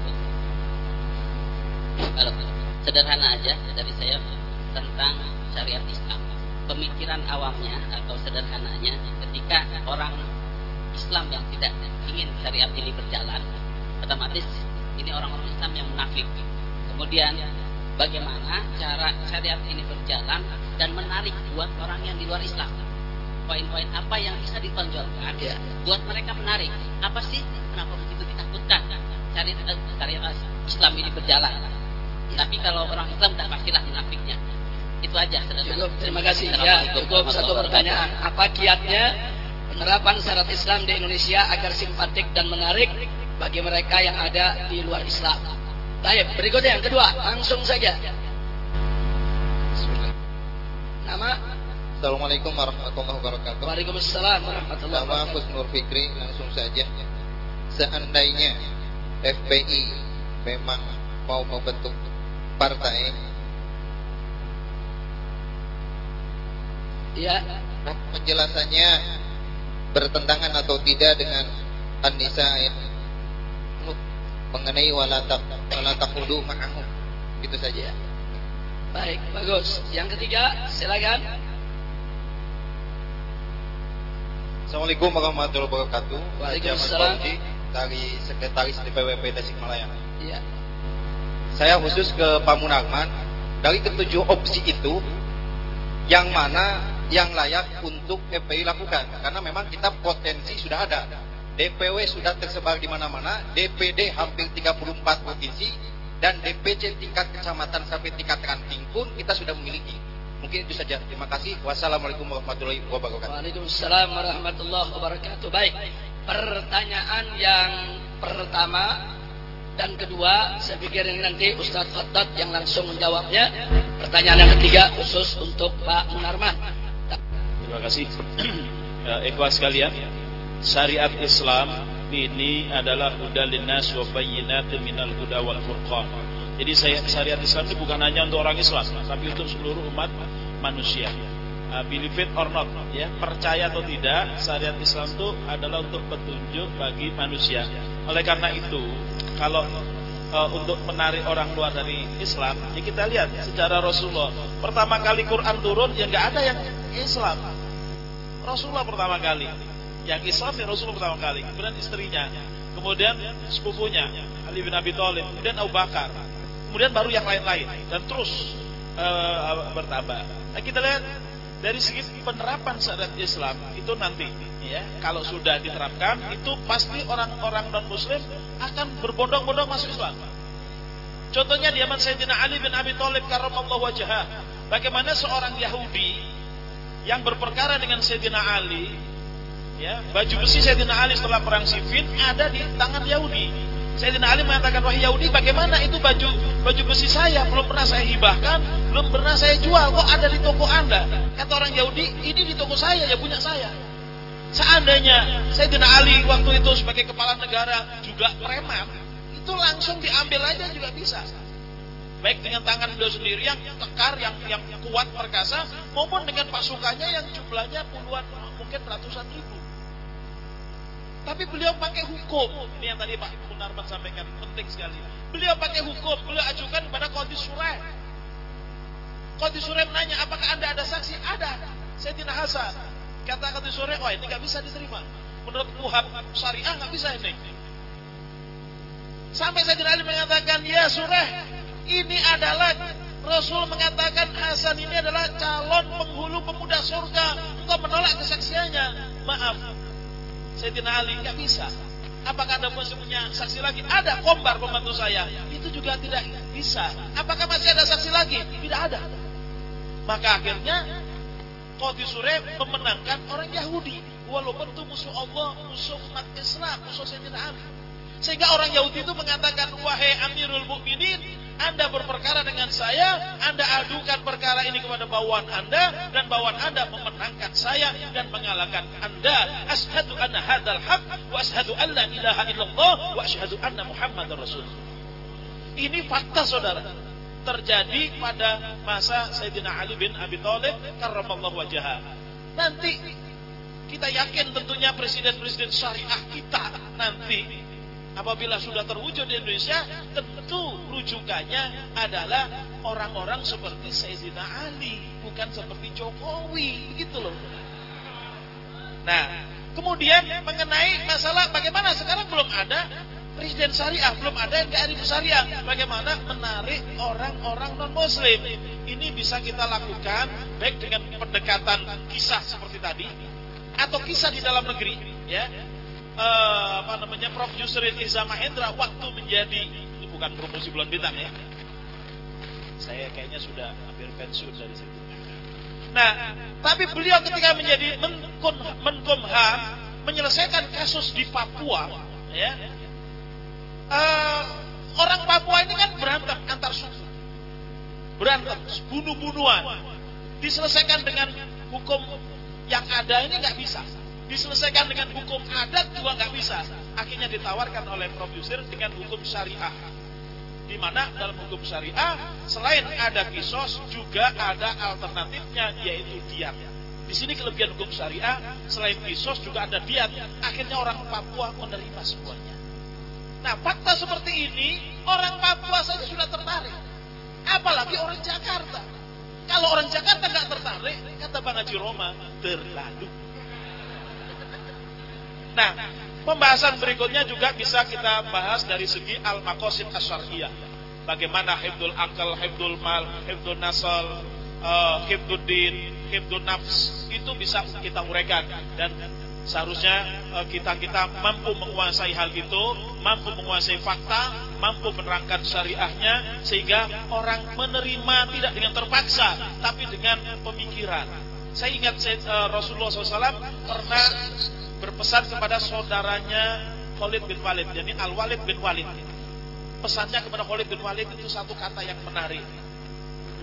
Kalau sederhana aja dari saya tentang syariat Islam. Pemikiran awamnya atau sederhananya ketika orang Islam yang tidak ingin syariat ini berjalan, otomatis ini orang-orang Islam yang munafik Kemudian bagaimana cara syariat ini berjalan dan menarik buat orang yang di luar Islam. Poin-poin apa yang bisa ditonjolkan ya. buat mereka menarik. Apa sih kenapa begitu ditakutkan syariat, eh, syariat Islam ini berjalan? Tapi kalau orang Islam tak pastilah munafiknya. Itu aja. Cukup, terima kasih. Ya, cukup satu pertanyaan. Apa kiatnya penerapan syarat Islam di Indonesia agar simpatik dan menarik bagi mereka yang ada di luar Islam? Baik, berikutnya yang kedua, langsung saja. Nama? Assalamualaikum warahmatullahi wabarakatuh. Waalaikumsalam warahmatullahi wabarakatuh. Nama Gus Nur Fikri, langsung saja. Seandainya FPI memang mau membentuk partai, ya. Penjelasannya bertentangan atau tidak dengan An-Nisa ayat mengenai walatak walatakudu ma'ahum. Itu saja. Baik, bagus. Yang ketiga, silakan. Assalamualaikum warahmatullahi wabarakatuh. Waalaikumsalam. Dari Sekretaris DPWP Tasikmalaya. Iya. Saya khusus ke Pak Munarman. Dari ketujuh opsi itu, yang mana yang layak untuk FPI lakukan? Karena memang kita potensi sudah ada DPW sudah tersebar di mana-mana, DPD hampir 34 provinsi, dan DPC tingkat kecamatan sampai tingkat ranting pun kita sudah memiliki. Mungkin itu saja. Terima kasih. Wassalamualaikum warahmatullahi wabarakatuh. Waalaikumsalam warahmatullahi wabarakatuh. Baik, pertanyaan yang pertama dan kedua, saya pikir ini nanti Ustadz Khattab yang langsung menjawabnya. Pertanyaan yang ketiga khusus untuk Pak Munarman. Terima kasih. ya, ikhwas sekalian, syariat Islam ini adalah huda linnas wa bayyinatin minal huda wal furqan. Jadi syariat Islam itu bukan hanya untuk orang Islam, tapi untuk seluruh umat manusia. Uh, believe it or not, ya percaya atau tidak, syariat Islam itu adalah untuk petunjuk bagi manusia. Oleh karena itu, kalau uh, untuk menarik orang luar dari Islam, ya kita lihat secara Rasulullah. Pertama kali Quran turun, ya nggak ada yang Islam. Rasulullah pertama kali. Yang Islam ya Rasulullah pertama kali. Kemudian istrinya, kemudian sepupunya Ali bin Abi Thalib, kemudian Abu Bakar, kemudian baru yang lain-lain dan terus uh, bertambah. Nah, kita lihat dari segi penerapan syariat Islam itu nanti ya kalau sudah diterapkan itu pasti orang-orang non muslim akan berbondong-bondong masuk Islam. Contohnya di zaman Sayyidina Ali bin Abi Thalib karramallahu wajhah. Bagaimana seorang Yahudi yang berperkara dengan Sayyidina Ali ya. Baju besi Sayyidina Ali setelah perang Siffin ada di tangan Yahudi. Sayyidina Ali mengatakan wahai Yahudi bagaimana itu baju baju besi saya? Belum pernah saya hibahkan belum pernah saya jual. Kok ada di toko anda? Kata orang Yahudi ini di toko saya ya punya saya. Seandainya Sayyidina Ali waktu itu sebagai kepala negara juga preman itu langsung diambil aja juga bisa. Baik dengan tangan beliau sendiri yang tekar yang yang kuat perkasa maupun dengan pasukannya yang jumlahnya puluhan mungkin ratusan ribu tapi beliau pakai hukum. Ini yang tadi Pak Munarman sampaikan, penting sekali. Beliau pakai hukum, beliau ajukan kepada Qadhi Surah. Qadhi Surah nanya, apakah anda ada saksi? Ada. Saya tidak Hasan. Kata Qadhi Surah, wah ini nggak bisa diterima. Menurut Muhab Syariah nggak bisa ini. Sampai saya Ali mengatakan, ya Surah, ini adalah Rasul mengatakan Hasan ini adalah calon penghulu pemuda surga. Engkau menolak kesaksiannya. Maaf, Sayyidina Ali nggak bisa. Apakah anda masih punya saksi lagi? Ada kombar pembantu saya. Itu juga tidak bisa. Apakah masih ada saksi lagi? Tidak ada. Maka akhirnya Qadhi Sure memenangkan orang Yahudi. Walaupun itu musuh Allah, musuh umat Islam, musuh Sayyidina Ali. Sehingga orang Yahudi itu mengatakan, wahai Amirul Mukminin, anda berperkara dengan saya, Anda adukan perkara ini kepada bawahan Anda, dan bawahan Anda memenangkan saya dan mengalahkan Anda. Ashadu anna hadal haq, wa ashadu an la ilaha illallah, wa ashadu anna Muhammad Rasul. Ini fakta saudara. Terjadi pada masa Sayyidina Ali bin Abi Thalib karramallahu wajah. Nanti kita yakin tentunya presiden-presiden syariah kita nanti Apabila sudah terwujud di Indonesia, tentu rujukannya adalah orang-orang seperti Sayyidina Ali, bukan seperti Jokowi, begitu loh. Nah, kemudian mengenai masalah bagaimana sekarang belum ada presiden syariah, belum ada kearif syariah. Bagaimana menarik orang-orang non-muslim. Ini bisa kita lakukan baik dengan pendekatan kisah seperti tadi atau kisah di dalam negeri, ya uh, apa namanya Prof Yusril Iza Mahendra waktu menjadi ini bukan promosi bulan bintang ya. Saya kayaknya sudah hampir pensiun dari situ. Nah, tapi beliau ketika menjadi Menkum, Menkumham menyelesaikan kasus di Papua, ya, uh, orang Papua ini kan berantem antar suku, berantem, bunuh-bunuhan, diselesaikan dengan hukum yang ada ini nggak bisa diselesaikan dengan hukum adat juga nggak bisa. Akhirnya ditawarkan oleh Prof Yusir dengan hukum syariah. Di mana dalam hukum syariah selain ada kisos juga ada alternatifnya yaitu diat. Di sini kelebihan hukum syariah selain kisos juga ada diat. Akhirnya orang Papua menerima semuanya. Nah fakta seperti ini orang Papua saja sudah tertarik. Apalagi orang Jakarta. Kalau orang Jakarta nggak tertarik, kata Bang Haji Roma, terlalu Nah, pembahasan berikutnya juga bisa kita bahas dari segi al-maqasid asyariyah. Bagaimana hibdul akal, hibdul mal, hibdul nasal, uh, hibdul din, hibdul nafs itu bisa kita uraikan dan seharusnya uh, kita kita mampu menguasai hal itu, mampu menguasai fakta, mampu menerangkan syariahnya sehingga orang menerima tidak dengan terpaksa tapi dengan pemikiran. Saya ingat uh, Rasulullah SAW pernah berpesan kepada saudaranya Khalid bin Walid, jadi Al Walid bin Walid. Pesannya kepada Khalid bin Walid itu satu kata yang menarik.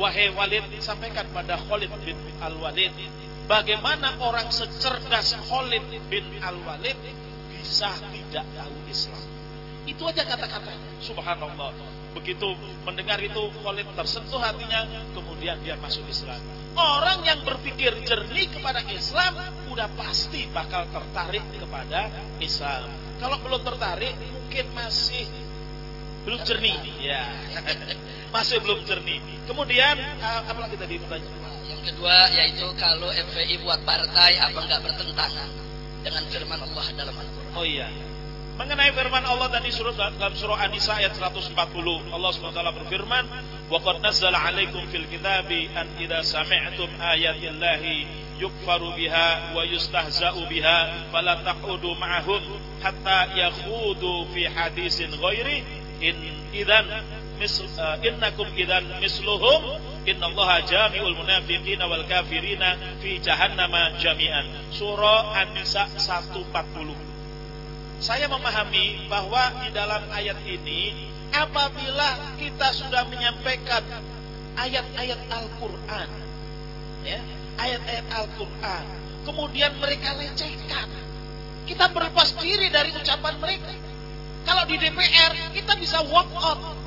Wahai Walid, sampaikan pada Khalid bin Al Walid, bagaimana orang secerdas Khalid bin Al Walid bisa tidak tahu Islam. Itu aja kata-katanya. Subhanallah. Begitu mendengar itu Khalid tersentuh hatinya, kemudian dia masuk Islam. Orang yang berpikir jernih kepada Islam udah pasti bakal tertarik kepada Islam. Kalau belum tertarik mungkin masih belum jernih. Ya. Masih belum jernih. Kemudian uh, apa lagi tadi pertanyaan? Yang kedua yaitu kalau FPI buat partai apa enggak bertentangan dengan firman Allah dalam Al-Quran? Oh iya mengenai firman Allah tadi surah dalam surah An-Nisa ayat 140 Allah SWT berfirman wa qad nazzala 'alaikum fil kitabi an idza sami'tum ayatillahi yukfaru biha wa yustahza'u biha fala taqudu ma'ahum hatta yakhudu fi hadisin ghairi in idan misl, uh, innakum idan misluhum. Innallaha jami'ul munafiqina wal kafirina fi jahannama jami'an. Surah An-Nisa 140 saya memahami bahwa di dalam ayat ini apabila kita sudah menyampaikan ayat-ayat Al-Qur'an ya ayat-ayat Al-Qur'an kemudian mereka lecehkan kita berlepas diri dari ucapan mereka kalau di DPR kita bisa walk out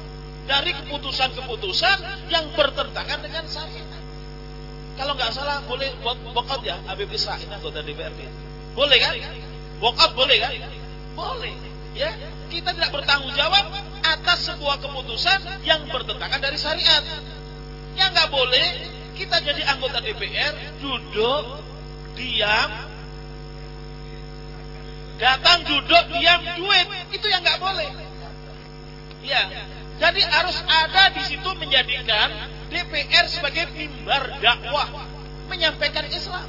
dari keputusan-keputusan yang bertentangan dengan syariat. Kalau nggak salah boleh walk out ya Habib Israel anggota DPRD. Boleh kan? Walk out boleh kan? Boleh. Ya, kita tidak bertanggung jawab atas sebuah keputusan yang bertentangan dari syariat. Yang nggak boleh kita jadi anggota DPR duduk diam Datang duduk diam duit itu yang nggak boleh. Ya, jadi harus ada di situ menjadikan DPR sebagai mimbar dakwah menyampaikan Islam.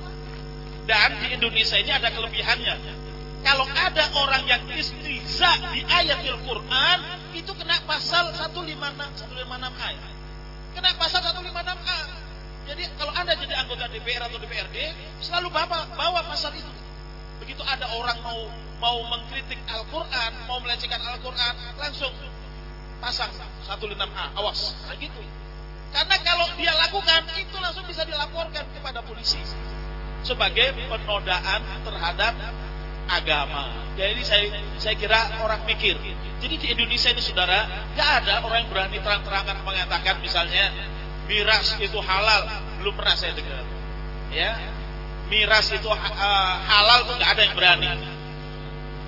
Dan di Indonesia ini ada kelebihannya. Kalau ada orang yang istiza di ayatil Quran, itu kena pasal 156 156A. Kena pasal 156A. Jadi kalau Anda jadi anggota DPR atau DPRD, selalu bawa, bawa pasal itu. Begitu ada orang mau mau mengkritik Al-Quran, mau melecehkan Al-Quran, langsung pasang 16A, awas. Nah gitu. Karena kalau dia lakukan, itu langsung bisa dilaporkan kepada polisi. Sebagai penodaan terhadap agama. Jadi saya saya kira orang mikir. Jadi di Indonesia ini saudara, gak ada orang yang berani terang-terangan mengatakan misalnya miras itu halal. Belum pernah saya dengar. Ya, miras itu uh, halal tuh nggak ada yang berani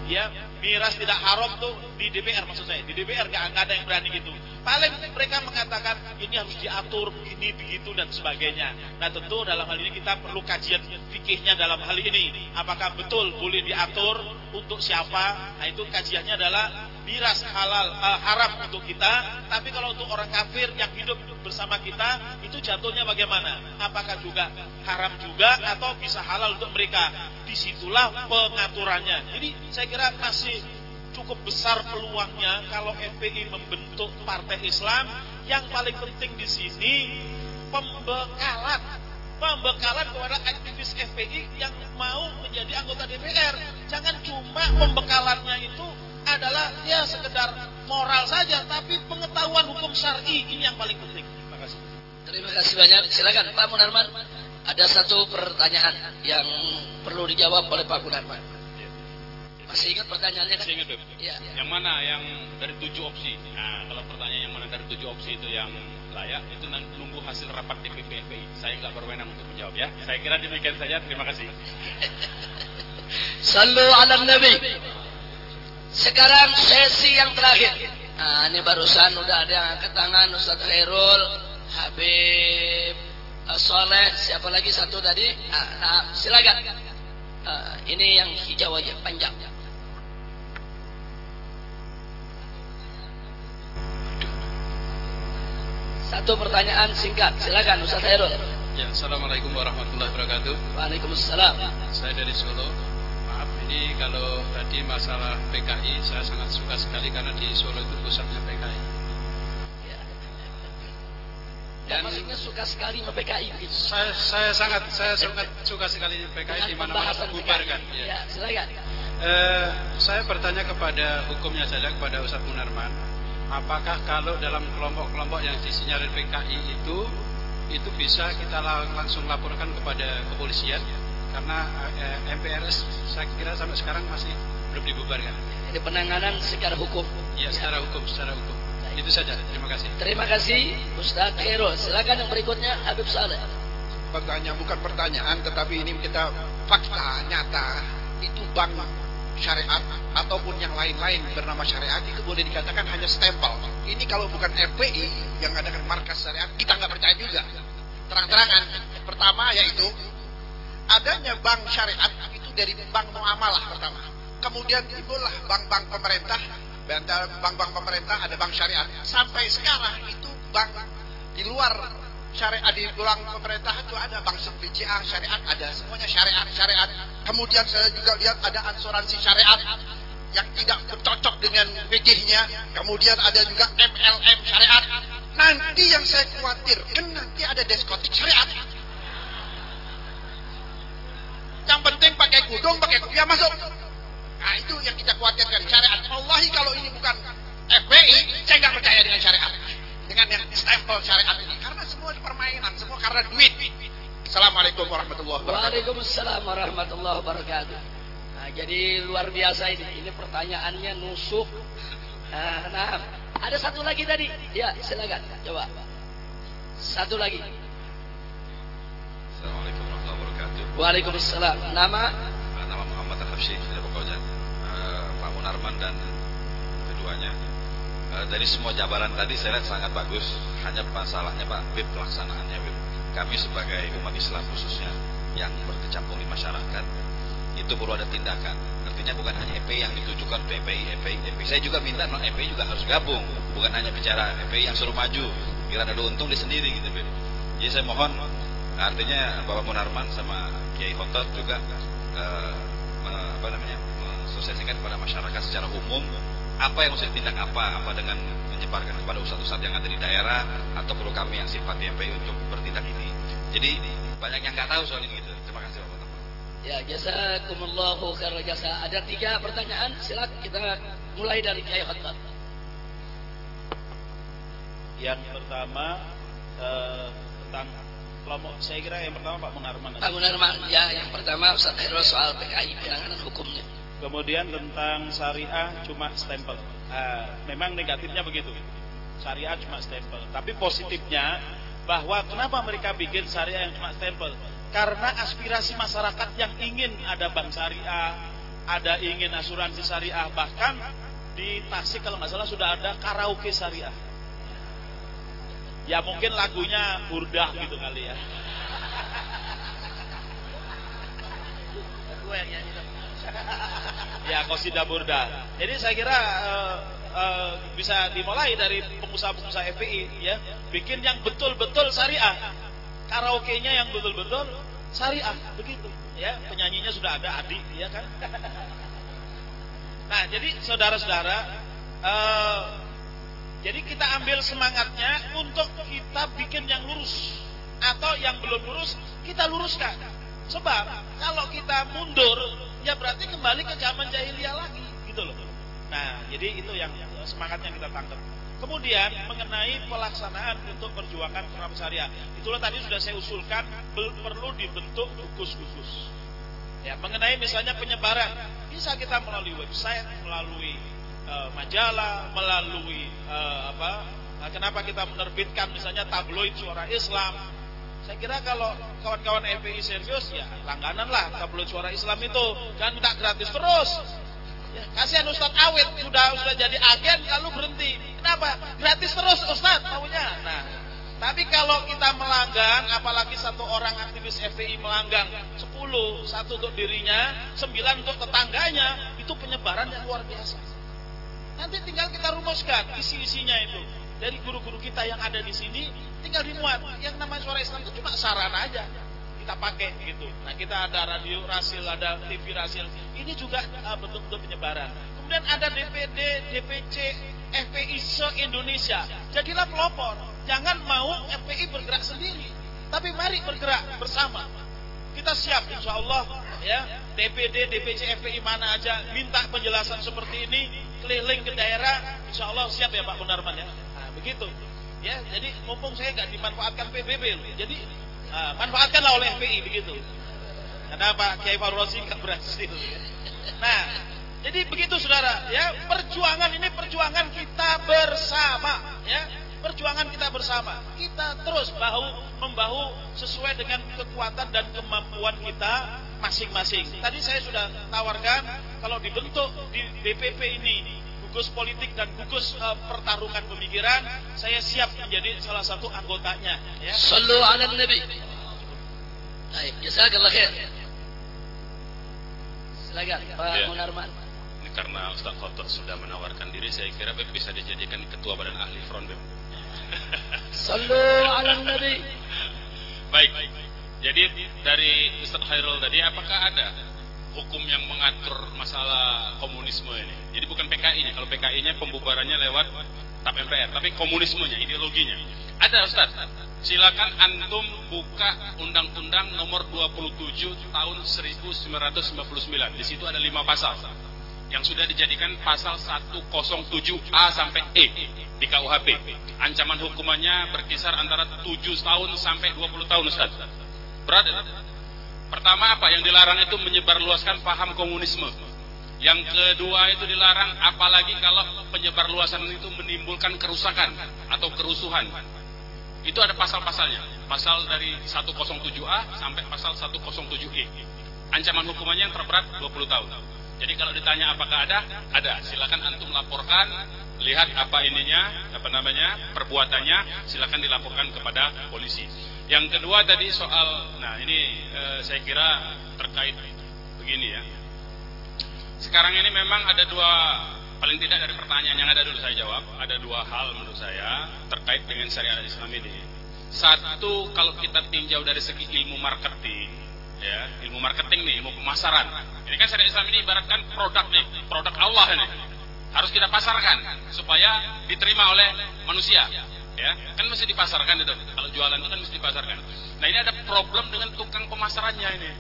ya miras tidak haram tuh di DPR maksud saya. Di DPR nggak ada yang berani gitu. Paling mereka mengatakan ini harus diatur begini begitu dan sebagainya. Nah tentu dalam hal ini kita perlu kajian fikihnya dalam hal ini. Apakah betul boleh diatur untuk siapa? Nah itu kajiannya adalah miras halal uh, haram untuk kita. Tapi kalau untuk orang kafir yang hidup bersama kita itu jatuhnya bagaimana? Apakah juga haram juga atau bisa halal untuk mereka? Di situlah pengaturannya. Jadi saya kira masih cukup besar peluangnya kalau FPI membentuk partai Islam yang paling penting di sini pembekalan pembekalan kepada aktivis FPI yang mau menjadi anggota DPR jangan cuma pembekalannya itu adalah ya sekedar moral saja, tapi pengetahuan hukum syar'i ini yang paling penting. Terima kasih. Terima kasih banyak. Silakan Pak Munarman. Ada satu pertanyaan yang perlu dijawab oleh Pak Munarman. Masih ingat pertanyaannya kan? Masih ingat, Beb. Ya. Yang mana yang dari tujuh opsi? Nah, kalau pertanyaan yang mana dari tujuh opsi itu yang layak, itu nanti nunggu hasil rapat DPP FPI. Saya nggak berwenang untuk menjawab ya. Saya kira demikian saja. Terima kasih. Sallu ala Nabi. Sekarang sesi yang terakhir. Nah, ini barusan udah ada yang angkat tangan Ustaz Khairul, Habib uh, Soleh, siapa lagi satu tadi? Nah, nah silakan. Uh, ini yang hijau aja, panjang. Satu pertanyaan singkat, silakan Ustaz Khairul. Ya, Assalamualaikum warahmatullahi wabarakatuh. Waalaikumsalam. Saya dari Solo. Maaf Ini kalau tadi masalah PKI saya sangat suka sekali karena di Solo itu pusatnya PKI. Dan maksudnya suka sekali sama PKI gitu. Saya, saya sangat saya sangat suka sekali PKI di mana-mana pembahasan bubarkan. PKI. Ya, silakan. Eh, saya bertanya kepada hukumnya saja kepada Ustaz Munarman, apakah kalau dalam kelompok-kelompok yang disinyalir PKI itu itu bisa kita lang- langsung laporkan kepada kepolisian karena eh, MPRS saya kira sampai sekarang masih belum dibubarkan. Ini penanganan secara hukum. Ya, secara hukum, secara hukum. Itu saja. Terima kasih. Terima kasih Ustaz Khairul. Silakan yang berikutnya Habib Saleh. Pertanyaan bukan pertanyaan, tetapi ini kita fakta nyata itu bank syariat ataupun yang lain-lain bernama syariat itu boleh dikatakan hanya stempel. Ini kalau bukan FPI yang adakan markas syariat kita nggak percaya juga. Terang-terangan. Pertama yaitu adanya bank syariat itu dari bank muamalah pertama. Kemudian timbullah bank-bank pemerintah bank-bank pemerintah ada bank syariat. Sampai sekarang itu bank di luar syariat di luar pemerintah itu ada bank BCA syariat ada semuanya syariat syariat. Kemudian saya juga lihat ada asuransi syariat yang tidak cocok dengan PG-nya. Kemudian ada juga MLM syariat. Nanti yang saya khawatir kan nanti ada diskotik syariat. Yang penting pakai kudung, pakai kopiah masuk. Nah itu yang kita khawatirkan syariat. Wallahi kalau ini bukan FPI, saya nggak percaya dengan syariat. Dengan yang stempel syariat ini. Karena semua permainan, semua karena duit. Assalamualaikum warahmatullahi wabarakatuh. Waalaikumsalam warahmatullahi wabarakatuh. Nah, jadi luar biasa ini. Ini pertanyaannya nusuk. Nah, nah, ada satu lagi tadi. Ya, silakan. Coba. Satu lagi. Assalamualaikum warahmatullahi wabarakatuh. Waalaikumsalam. Nama? Nama Muhammad Al-Habsyi dari Pekojan. Uh, Pak Munarman dan keduanya. Uh, dari semua jabaran tadi saya lihat sangat bagus. Hanya masalahnya Pak Bib pelaksanaannya Bib. Kami sebagai umat Islam khususnya yang berkecimpung di masyarakat itu perlu ada tindakan. Artinya bukan hanya EPI yang ditujukan untuk EPI, EPI, EPI. Saya juga minta non EPI juga harus gabung, bukan hanya bicara EPI yang suruh maju. Kira ada untung di sendiri gitu, Bib. Jadi saya mohon artinya Bapak Munarman sama Kiai Hotot juga uh, apa namanya mensosialisasikan kepada masyarakat secara umum apa yang mesti ditindak apa apa dengan menyebarkan kepada ustadz-ustadz yang ada di daerah atau perlu kami yang sifat untuk bertindak ini jadi banyak yang nggak tahu soal ini gitu terima kasih Bapak Ya, jazakumullahu khairal jasa. Ada tiga pertanyaan, silakan kita mulai dari Kiai Khattab. Yang pertama eh, tentang kelompok saya kira yang pertama Pak Munarman. Pak Munarman, ya yang pertama Ustaz Khairul soal PKI penanganan hukumnya. Kemudian tentang syariah cuma stempel. Ah, memang negatifnya begitu. Syariah cuma stempel. Tapi positifnya bahwa kenapa mereka bikin syariah yang cuma stempel? Karena aspirasi masyarakat yang ingin ada bank syariah, ada ingin asuransi syariah, bahkan di Tasik kalau nggak salah sudah ada karaoke syariah. Ya mungkin lagunya burdah gitu kali ya. Ya kosida burda. Jadi saya kira uh, uh, bisa dimulai dari pengusaha-pengusaha FPI ya, bikin yang betul-betul syariah. Karaoke-nya yang betul-betul syariah begitu ya. Penyanyinya sudah ada Adi ya kan. Nah, jadi saudara-saudara uh, jadi kita ambil semangatnya untuk kita bikin yang lurus atau yang belum lurus kita luruskan. Sebab kalau kita mundur ya berarti kembali ke zaman jahiliyah lagi gitu loh. Nah, jadi itu yang semangatnya kita tangkap. Kemudian mengenai pelaksanaan untuk perjuangan kelompok syariah, itulah tadi sudah saya usulkan perlu dibentuk gugus-gugus. Ya, mengenai misalnya penyebaran, bisa kita melalui website, melalui uh, majalah, melalui uh, apa? Kenapa kita menerbitkan misalnya tabloid suara Islam? Saya kira kalau kawan-kawan FPI serius ya langganan lah tabloid suara Islam itu, jangan minta gratis terus. Ya, kasihan Ustadz Awet sudah sudah jadi agen lalu berhenti. Kenapa? Gratis terus Ustadz maunya. Nah, tapi kalau kita melanggang, apalagi satu orang aktivis FPI melanggang 10, satu untuk dirinya, 9 untuk tetangganya, itu penyebaran yang luar biasa. Nanti tinggal kita rumuskan isi-isinya itu. Dari guru-guru kita yang ada di sini, tinggal dimuat. Yang namanya suara Islam itu cuma saran aja. kita pakai gitu. Nah kita ada radio rasil, ada TV rasil. Ini juga uh, bentuk-bentuk penyebaran. Kemudian ada DPD, DPC, FPI se-Indonesia. Jadilah pelopor. Jangan mau FPI bergerak sendiri. Tapi mari bergerak bersama. Kita siap insya Allah ya DPD, DPC, FPI mana aja minta penjelasan seperti ini keliling ke daerah insya Allah siap ya Pak Munarman ya. Begitu. Ya, jadi mumpung saya nggak dimanfaatkan PBB loh. Jadi uh, manfaatkanlah oleh FPI begitu. Karena Pak Kiai Farosi nggak berhasil. Nah, jadi begitu saudara, ya perjuangan ini perjuangan kita bersama, ya perjuangan kita bersama. Kita terus bahu membahu sesuai dengan kekuatan dan kemampuan kita masing-masing. Tadi saya sudah tawarkan kalau dibentuk di DPP ini gugus politik dan gugus uh, pertarungan pemikiran, saya siap menjadi salah satu anggotanya. Ya. Sallu ala Nabi. Baik, jazakallah khair. Silakan Pak Ya. Munarman. Ini karena Ustaz Khotot sudah menawarkan diri, saya kira Beb bisa dijadikan ketua badan ahli front Beb. Sallu ala Nabi. Baik. Jadi dari Ustaz Khairul tadi apakah ada hukum yang mengatur masalah komunisme ini? Jadi bukan PKI-nya. Kalau PKI-nya pembubarannya lewat TAP MPR, tapi komunismenya, ideologinya. Ada Ustaz. Silakan antum buka Undang-Undang Nomor 27 Tahun 1999. Di situ ada lima pasal yang sudah dijadikan pasal 107A sampai E di KUHP. Ancaman hukumannya berkisar antara 7 tahun sampai 20 tahun Ustaz. Berat. Pertama apa? Yang dilarang itu menyebarluaskan paham komunisme. Yang kedua itu dilarang apalagi kalau penyebarluasan itu menimbulkan kerusakan atau kerusuhan. Itu ada pasal-pasalnya. Pasal dari 107A sampai pasal 107E. Ancaman hukumannya yang terberat 20 tahun. Jadi kalau ditanya apakah ada, ada. Silakan antum laporkan, lihat apa ininya, apa namanya, perbuatannya, silakan dilaporkan kepada polisi. Yang kedua tadi soal, nah ini eh, saya kira terkait begini ya. Sekarang ini memang ada dua, paling tidak dari pertanyaan yang ada dulu saya jawab, ada dua hal menurut saya terkait dengan syariat Islam ini. Satu, kalau kita tinjau dari segi ilmu marketing, ya, ilmu marketing nih, ilmu pemasaran. Ini kan syariat Islam ini ibaratkan produk nih, produk Allah ini. Harus kita pasarkan supaya diterima oleh manusia. Ya, kan mesti dipasarkan itu. Kalau jualan itu kan mesti dipasarkan. Nah, ini ada problem dengan tukang pemasarannya ini.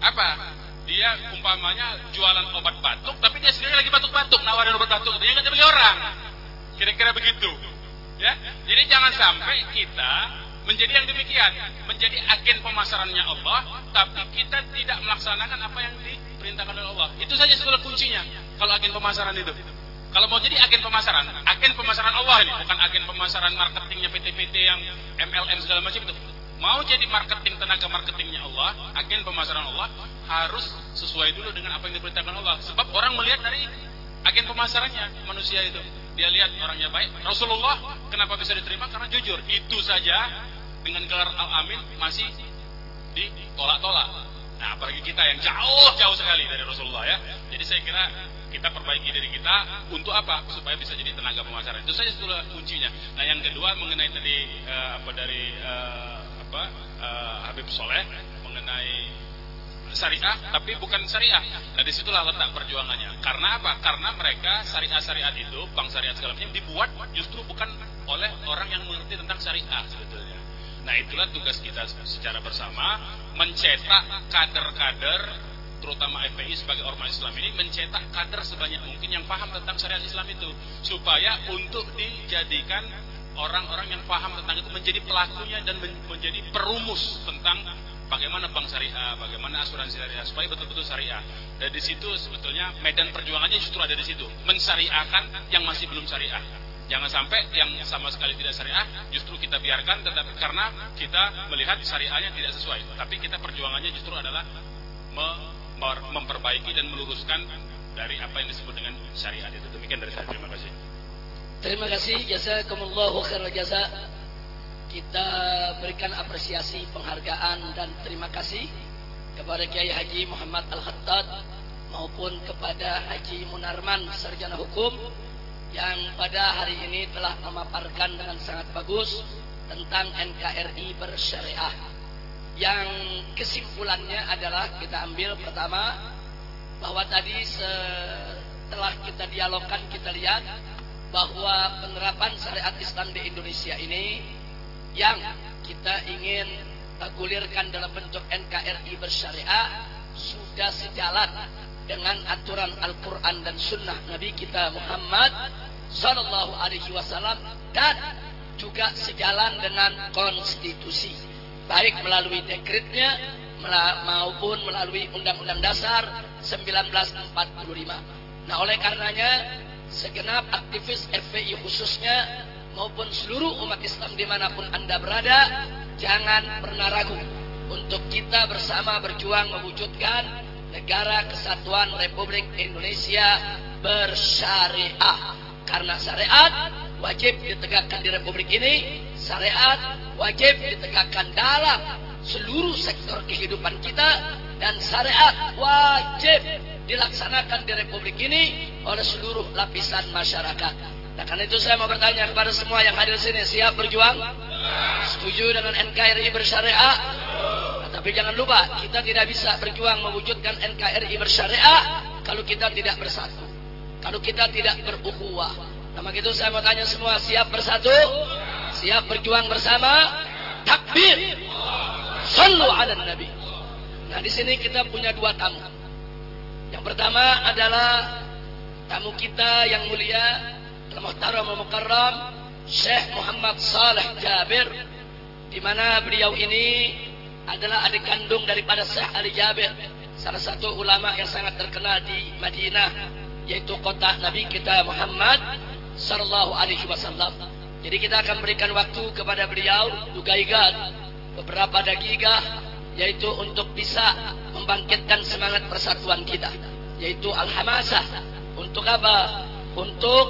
Apa? Dia umpamanya jualan obat batuk, tapi dia sendiri lagi batuk-batuk, nawarin obat batuk, dia nggak dibeli orang. Kira-kira begitu. Ya, jadi jangan sampai kita menjadi yang demikian, menjadi agen pemasarannya Allah, tapi kita tidak melaksanakan apa yang diperintahkan oleh Allah. Itu saja sebetulnya kuncinya. Kalau agen pemasaran itu. Kalau mau jadi agen pemasaran, agen pemasaran Allah ini, bukan agen pemasaran marketingnya PT-PT yang MLM segala macam itu. Mau jadi marketing tenaga marketingnya Allah, agen pemasaran Allah harus sesuai dulu dengan apa yang diperintahkan Allah. Sebab orang melihat dari agen pemasarannya manusia itu. Dia lihat orangnya baik. Rasulullah kenapa bisa diterima? Karena jujur. Itu saja dengan gelar Al-Amin masih ditolak-tolak. Nah, apalagi kita yang jauh-jauh sekali dari Rasulullah ya. Jadi saya kira kita perbaiki diri kita untuk apa? Supaya bisa jadi tenaga pemasaran. Itu saja sebetulnya kuncinya. Nah, yang kedua mengenai tadi eh, apa dari eh, apa eh, Habib Soleh mengenai syariah tapi bukan syariah. Nah di situlah letak perjuangannya. Karena apa? Karena mereka syariah-syariat itu, bank syariat segala macam dibuat justru bukan oleh orang yang mengerti tentang syariah sebetulnya. Nah itulah tugas kita secara bersama mencetak kader-kader terutama FPI sebagai ormas Islam ini mencetak kader sebanyak mungkin yang paham tentang syariat Islam itu supaya untuk dijadikan orang-orang yang paham tentang itu menjadi pelakunya dan menjadi perumus tentang bagaimana bank syariah, bagaimana asuransi syariah supaya betul-betul syariah. Dan di situ sebetulnya medan perjuangannya justru ada di situ, mensyariahkan yang masih belum syariah. Jangan sampai yang sama sekali tidak syariah justru kita biarkan tetapi karena kita melihat syariahnya tidak sesuai. Tapi kita perjuangannya justru adalah memperbaiki dan meluruskan dari apa yang disebut dengan syariat itu. Demikian dari saya. Terima kasih. Terima kasih jazakumullahu khairal jaza. Kita berikan apresiasi, penghargaan dan terima kasih kepada Kiai Haji Muhammad Al-Khattab maupun kepada Haji Munarman sarjana hukum yang pada hari ini telah memaparkan dengan sangat bagus tentang NKRI bersyariah yang kesimpulannya adalah kita ambil pertama bahwa tadi setelah kita dialogkan kita lihat bahwa penerapan syariat Islam di Indonesia ini yang kita ingin gulirkan dalam bentuk NKRI bersyariah sudah sejalan dengan aturan Al-Quran dan Sunnah Nabi kita Muhammad Sallallahu Alaihi Wasallam dan juga sejalan dengan konstitusi baik melalui dekretnya maupun melalui Undang-Undang Dasar 1945. Nah oleh karenanya segenap aktivis FPI khususnya maupun seluruh umat Islam di mana pun anda berada jangan pernah ragu untuk kita bersama berjuang mewujudkan negara kesatuan Republik Indonesia bersyariah karena syariat wajib ditegakkan di Republik ini syariat wajib ditegakkan dalam seluruh sektor kehidupan kita dan syariat wajib dilaksanakan di Republik ini oleh seluruh lapisan masyarakat. Nah karena itu saya mau bertanya kepada semua yang hadir sini siap berjuang? Setuju dengan NKRI bersyariah? Nah, tapi jangan lupa kita tidak bisa berjuang mewujudkan NKRI bersyariah kalau kita tidak bersatu. Kalau kita tidak berukhuwah. Nah begitu saya mau tanya semua siap bersatu? Siap berjuang bersama? Takbir. Sallu ala Nabi. Nah di sini kita punya dua tamu. Yang pertama adalah tamu kita yang mulia Al-Muhtaram Mukarram Syekh Muhammad Saleh Jabir di mana beliau ini adalah adik kandung daripada Syekh Ali Jabir salah satu ulama yang sangat terkenal di Madinah yaitu kota Nabi kita Muhammad sallallahu alaihi wasallam. Jadi kita akan berikan waktu kepada beliau dugaigan beberapa dakika yaitu untuk bisa membangkitkan semangat persatuan kita yaitu al-hamasah untuk apa? Untuk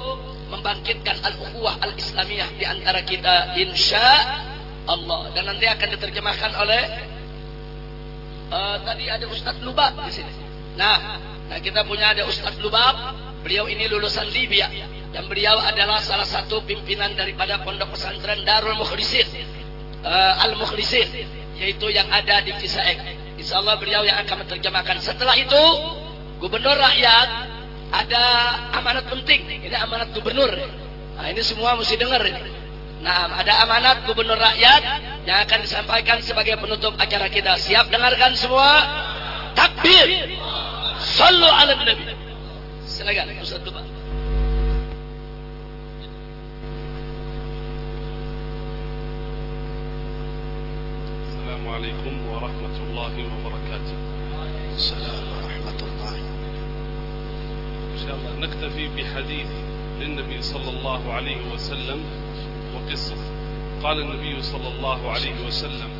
membangkitkan al-ukhuwah al-islamiyah di antara kita insya Allah dan nanti akan diterjemahkan oleh uh, tadi ada Ustadz Lubab di sini. Nah, nah kita punya ada Ustadz Lubab, beliau ini lulusan Libya dan beliau adalah salah satu pimpinan daripada pondok pesantren Darul Mukhlisin uh, Al Mukhlisin yaitu yang ada di Cisaek. Insya Allah beliau yang akan menerjemahkan. Setelah itu gubernur rakyat ada amanat penting. Ini amanat gubernur. Nah, ini semua mesti dengar. Nah, ada amanat gubernur rakyat yang akan disampaikan sebagai penutup acara kita. Siap dengarkan semua? Takbir. Sallu ala Nabi. Silakan Ustaz Tuba. Assalamualaikum warahmatullahi wabarakatuh. السلام ورحمة الله. إن شاء الله نكتفي بحديث للنبي صلى الله عليه وسلم وقصة. قال النبي صلى الله عليه وسلم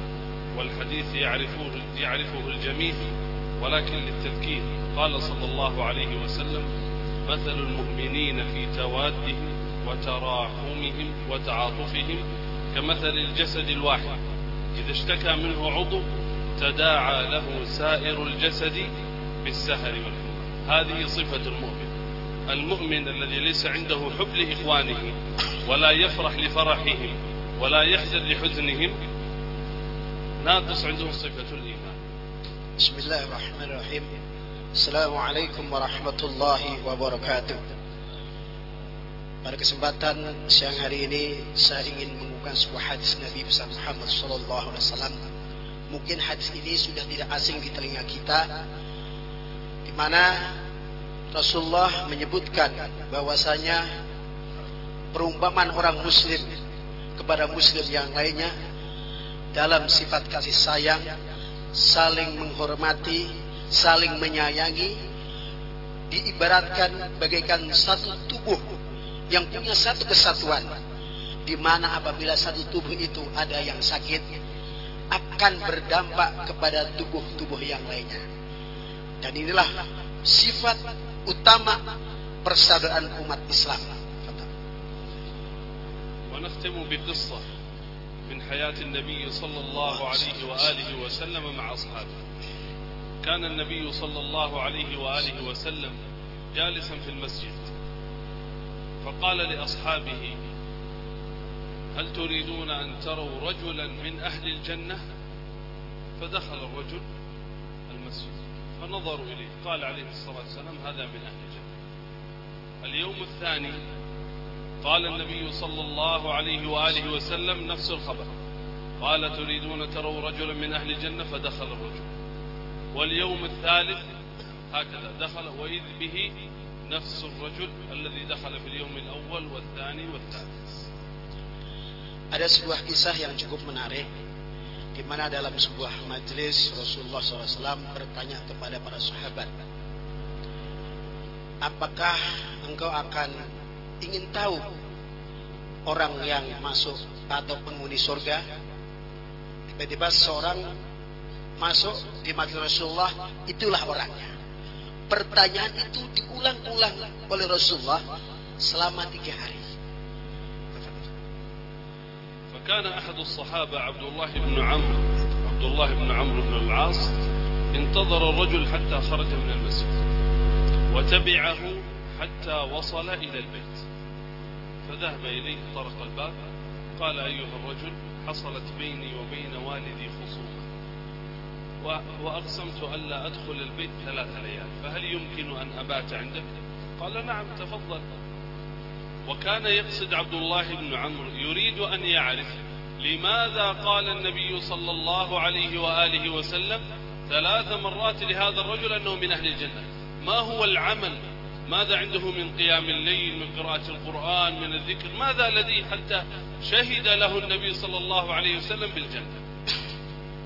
والحديث يعرفه يعرفه الجميع ولكن للتذكير. قال صلى الله عليه وسلم مثل المؤمنين في توادهم وتراحمهم وتعاطفهم كمثل الجسد الواحد. إذا اشتكى منه عضو تداعى له سائر الجسد بالسهر والحمى. هذه صفة المؤمن. المؤمن الذي ليس عنده حب لإخوانه ولا يفرح لفرحهم ولا يحزن لحزنهم ناقص عنده صفة الإيمان. بسم الله الرحمن الرحيم. السلام عليكم ورحمة الله وبركاته. Pada kesempatan siang hari ini saya ingin mengungkapkan sebuah hadis Nabi besar Muhammad Sallallahu Alaihi Wasallam. Mungkin hadis ini sudah tidak asing di telinga kita, di mana Rasulullah menyebutkan bahwasanya perumpamaan orang Muslim kepada Muslim yang lainnya dalam sifat kasih sayang, saling menghormati, saling menyayangi, diibaratkan bagaikan satu tubuh yang punya satu kesatuan di mana apabila satu tubuh itu ada yang sakit akan berdampak kepada tubuh-tubuh yang lainnya dan inilah sifat utama persaudaraan umat Islam ونختم بقصة من حياة النبي صلى الله عليه وآله وسلم مع أصحابه كان النبي صلى الله عليه وآله وسلم جالسا في المسجد فقال لأصحابه هل تريدون أن تروا رجلا من أهل الجنة؟ فدخل الرجل المسجد فنظروا إليه قال عليه الصلاة والسلام هذا من أهل الجنة. اليوم الثاني قال النبي صلى الله عليه وآله وسلم نفس الخبر قال تريدون تروا رجلا من أهل الجنة؟ فدخل الرجل. واليوم الثالث هكذا دخل وإذ به نفس الرجل الذي دخل في اليوم الأول والثاني والثالث Ada sebuah kisah yang cukup menarik di mana dalam sebuah majelis Rasulullah SAW bertanya kepada para sahabat, apakah engkau akan ingin tahu orang yang masuk atau penghuni surga? Tiba-tiba seorang masuk di majelis Rasulullah, itulah orangnya. Pertanyaan itu diulang-ulang oleh Rasulullah selama tiga hari. فكان أحد الصحابة عبد الله بن عمرو عبد الله بن عمرو بن العاص انتظر الرجل حتى خرج من المسجد وتبعه حتى وصل إلى البيت فذهب إليه طرق الباب قال أيها الرجل حصلت بيني وبين والدي خصومة وأقسمت ألا أدخل البيت ثلاث ليال فهل يمكن أن أبات عندك؟ قال نعم تفضل. وكان يقصد عبد الله بن عمرو يريد أن يعرف لماذا قال النبي صلى الله عليه وآله وسلم ثلاث مرات لهذا الرجل أنه من أهل الجنة. ما هو العمل؟ ماذا عنده من قيام الليل من قراءة القرآن من الذكر؟ ماذا الذي حتى شهد له النبي صلى الله عليه وسلم بالجنة؟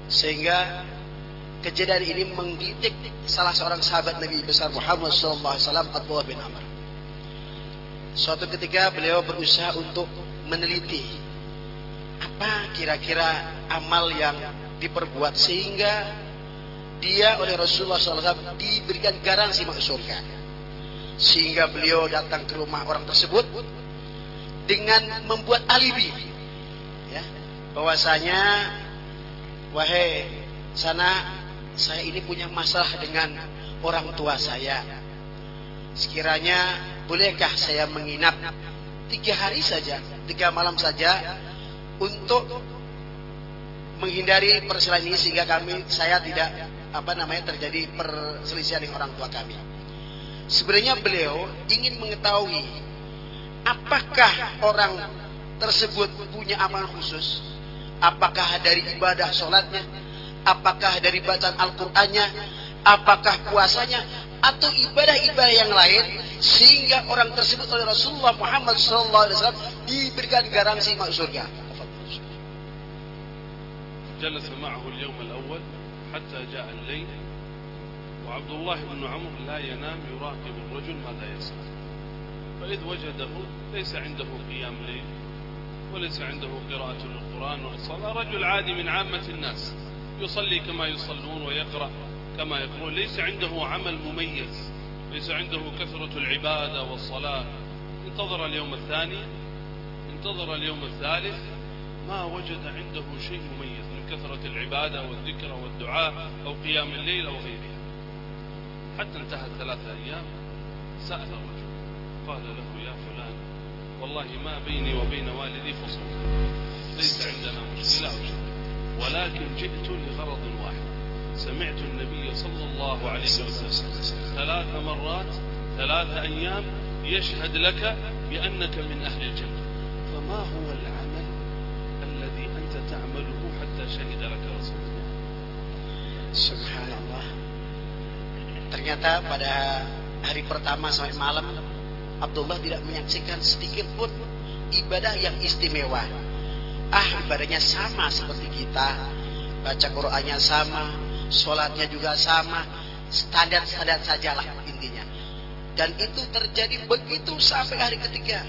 sehingga kejadian ini menggigit salah seorang sahabat Nabi besar Muhammad SAW Abdullah bin Amr Suatu ketika beliau berusaha untuk meneliti apa kira-kira amal yang diperbuat sehingga dia oleh Rasulullah SAW diberikan garansi masuk surga. Sehingga beliau datang ke rumah orang tersebut dengan membuat alibi, ya, bahwasanya wahai sana saya ini punya masalah dengan orang tua saya. Sekiranya bolehkah saya menginap tiga hari saja, tiga malam saja untuk menghindari perselisihan ini sehingga kami saya tidak apa namanya terjadi perselisihan dengan orang tua kami. Sebenarnya beliau ingin mengetahui apakah orang tersebut punya amal khusus, apakah dari ibadah sholatnya, apakah dari bacaan Al-Qur'annya, apakah puasanya, atau ibadah-ibadah yang lain sehingga orang tersebut oleh Rasulullah Muhammad SAW diberikan garansi masuk surga. جلس معه اليوم الأول حتى جاء الليل وعبد الله بن عمرو لا ينام يراقب الرجل ماذا يصنع فإذ وجده ليس عنده قيام ليل وليس عنده قراءة للقرآن والصلاة رجل عادي من عامة الناس يصلي كما يصلون ويقرأ كما يقولون ليس عنده عمل مميز ليس عنده كثرة العبادة والصلاة. انتظر اليوم الثاني انتظر اليوم الثالث. ما وجد عنده شيء مميز من كثرة العبادة والذكر والدعاء أو قيام الليل أو غيرها حتى انتهت ثلاثة أيام سأل الرجل قال له يا فلان والله ما بيني وبين والدي خصومة ليس عندنا مشكلة. ولكن جئت لغرض واحد. سمعت النبي صلى الله عليه وسلم ثلاث مرات ثلاث أيام يشهد لك بأنك من أهل الجنة. فما هو العمل الذي أنت تعمله حتى شهد لك رسول الله؟ Subhanallah Ternyata pada hari pertama sampai malam Abdullah tidak menyaksikan sedikit pun ibadah yang istimewa. Ah ibadahnya sama seperti kita Baca Qur'annya sama Sholatnya juga sama Standar-standar sajalah intinya Dan itu terjadi begitu sampai hari ketiga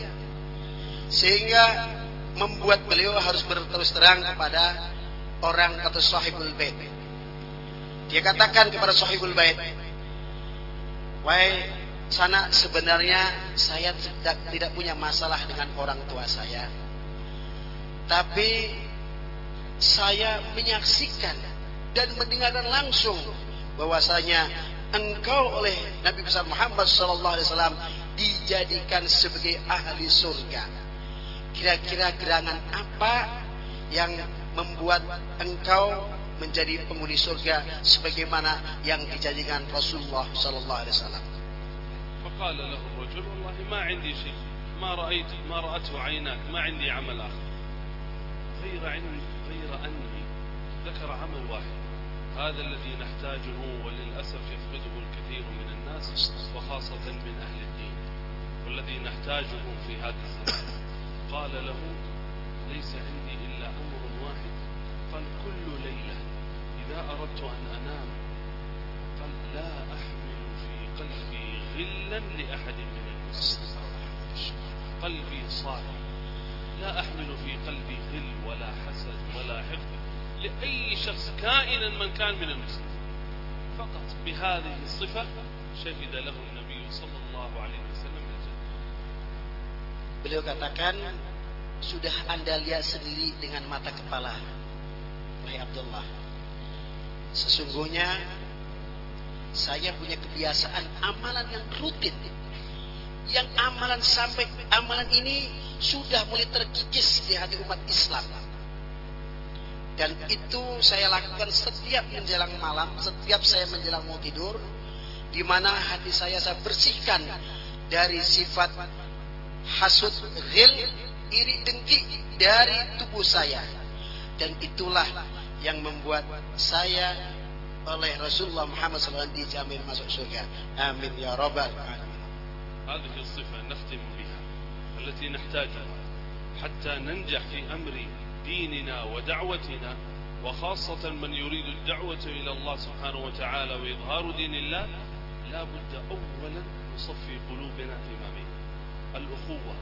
Sehingga membuat beliau harus berterus terang kepada orang kata sahibul bait. Dia katakan kepada sahibul bait, "Wahai sana sebenarnya saya tidak punya masalah dengan orang tua saya. Tapi saya menyaksikan dan mendengarkan langsung bahwasanya engkau oleh Nabi besar Muhammad sallallahu alaihi wasallam dijadikan sebagai ahli surga. Kira-kira gerangan apa yang membuat engkau menjadi penghuni surga sebagaimana yang dijanjikan Rasulullah sallallahu alaihi wasallam. فقال له الرجل والله ما عندي شيء ما رأيت ما رأته عيناك ما عندي عمل آخر غير علم غير أني ذكر عمل واحد. هذا الذي نحتاجه وللأسف يفقده الكثير من الناس وخاصة من أهل الدين والذي نحتاجه في هذا الزمان. قال له ليس عندي إلا أمر واحد قال كل ليلة. إذا أردت أن أنام قال لا أحمل في قلبي غلا لأحد من المسلمين قلبي صافي لا أحمل في قلبي غل ولا حسد ولا حقد لأي شخص كائنا من كان من المسلمين فقط بهذه الصفة شهد له النبي صلى الله عليه وسلم بالجنة Beliau katakan, sudah anda lihat sendiri dengan mata kepala, wahai Abdullah. Sesungguhnya saya punya kebiasaan amalan yang rutin. Yang amalan sampai amalan ini sudah mulai terkikis di hati umat Islam. Dan itu saya lakukan setiap menjelang malam, setiap saya menjelang mau tidur, di mana hati saya saya bersihkan dari sifat hasud, ghil, iri dengki dari tubuh saya. Dan itulah yang membuat saya oleh Rasulullah Muhammad SAW dijamin masuk surga. Amin ya Rabbal alamin. هذه الصفة نختم بها التي نحتاجها حتى ننجح في أمر ديننا ودعوتنا وخاصة من يريد الدعوة إلى الله سبحانه وتعالى وإظهار دين الله لا بد أولا نصفي قلوبنا فيما بين الأخوة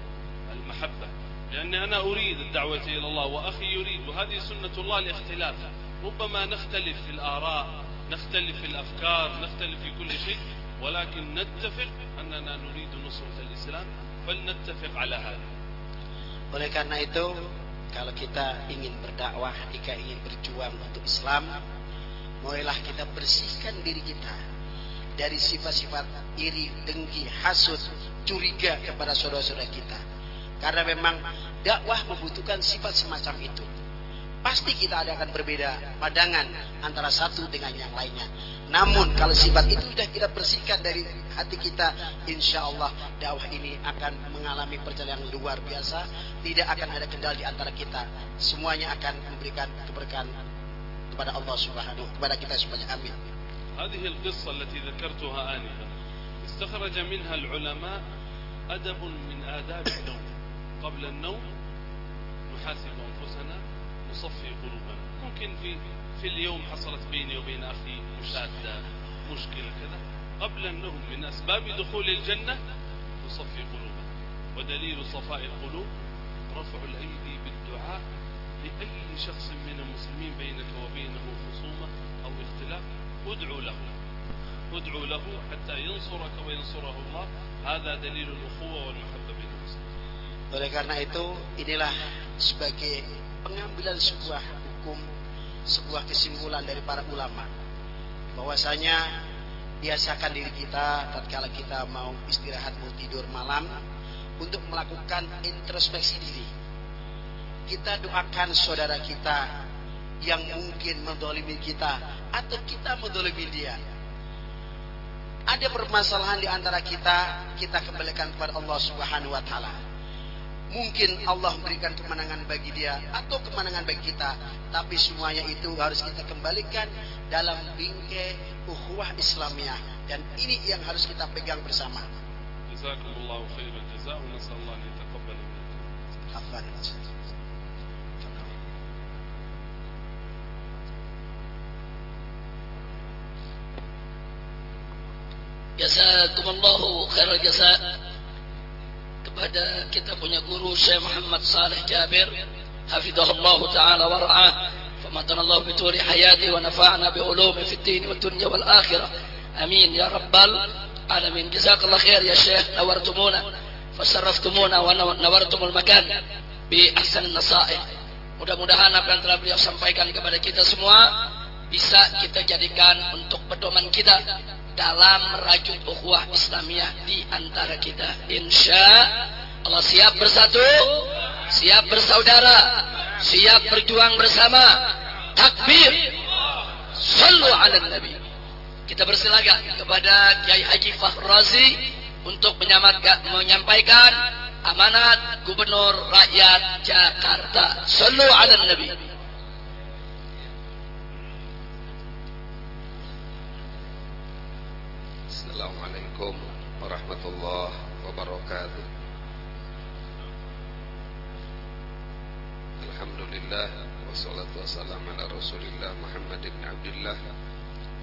المحبة. لأني أنا أريد الدعوة إلى الله وأخي يريد وهذه سنة الله الاختلاف ربما نختلف في الآراء نختلف في الأفكار نختلف في كل شيء ولكن نتفق أننا نريد نصرة الإسلام فلنتفق على هذا Oleh karena itu, kalau kita ingin berdakwah, jika ingin berjuang untuk Islam, mulailah kita bersihkan diri kita dari sifat-sifat iri, dengki, hasud, curiga kepada saudara-saudara kita. Karena memang dakwah membutuhkan sifat semacam itu. Pasti kita ada akan berbeda pandangan antara satu dengan yang lainnya. Namun kalau sifat itu sudah kita bersihkan dari hati kita, insya Allah dakwah ini akan mengalami perjalanan yang luar biasa. Tidak akan ada kendal di antara kita. Semuanya akan memberikan keberkahan kepada Allah Subhanahu kepada kita semuanya. Amin. هذه القصة التي ذكرتها آنفا استخرج منها العلماء أدب من آداب النوم قبل النوم نحاسب أنفسنا نصفي قلوبنا. ممكن في في اليوم حصلت بيني وبين أخي مشادة مشكلة كذا. قبل النوم من أسباب دخول الجنة نصفي قلوبنا. ودليل صفاء القلوب رفع الأيدي بالدعاء لأي شخص من المسلمين بينك وبينه خصومة أو اختلاف. ادعو له. ادعو له حتى ينصرك وينصره الله. هذا دليل الأخوة والمحبة بين المسلمين. Oleh karena itu, inilah sebagai pengambilan sebuah hukum, sebuah kesimpulan dari para ulama. Bahwasanya biasakan diri kita tatkala kita mau istirahat mau tidur malam untuk melakukan introspeksi diri. Kita doakan saudara kita yang mungkin mendolimi kita atau kita mendolimi dia. Ada permasalahan di antara kita, kita kembalikan kepada Allah Subhanahu wa taala. Mungkin Allah memberikan kemenangan bagi dia atau kemenangan bagi kita, tapi semuanya itu harus kita kembalikan dalam bingkai ukhuwah Islamiyah dan ini yang harus kita pegang bersama. جزاكم الله خير الجزاء ونسأل الله أن يتقبل منكم Afwan. Jazakumullahu khairal jaza kepada kita punya guru Syekh Muhammad Saleh Jabir hafizahullah taala wa ra'ah فمتنا الله بطول حياته ونفعنا بعلومه في الدين والدنيا والآخرة أمين يا رب العالمين جزاك الله خير يا شيخ نورتمونا فشرفتمونا ونورتم المكان بأحسن النصائح mudah-mudahan apa yang telah beliau sampaikan kepada kita semua bisa kita jadikan untuk pedoman kita dalam merajut ukhuwah Islamiyah di antara kita. Insya Allah siap bersatu, siap bersaudara, siap berjuang bersama. Takbir, sallu ala nabi. Kita bersilakan kepada Kiai Haji Fahrazi untuk menyampaikan amanat Gubernur Rakyat Jakarta. Sallu ala nabi. Assalamualaikum warahmatullahi wabarakatuh. Alhamdulillah wassalatu wassalamu ala Rasulillah Muhammad bin Abdullah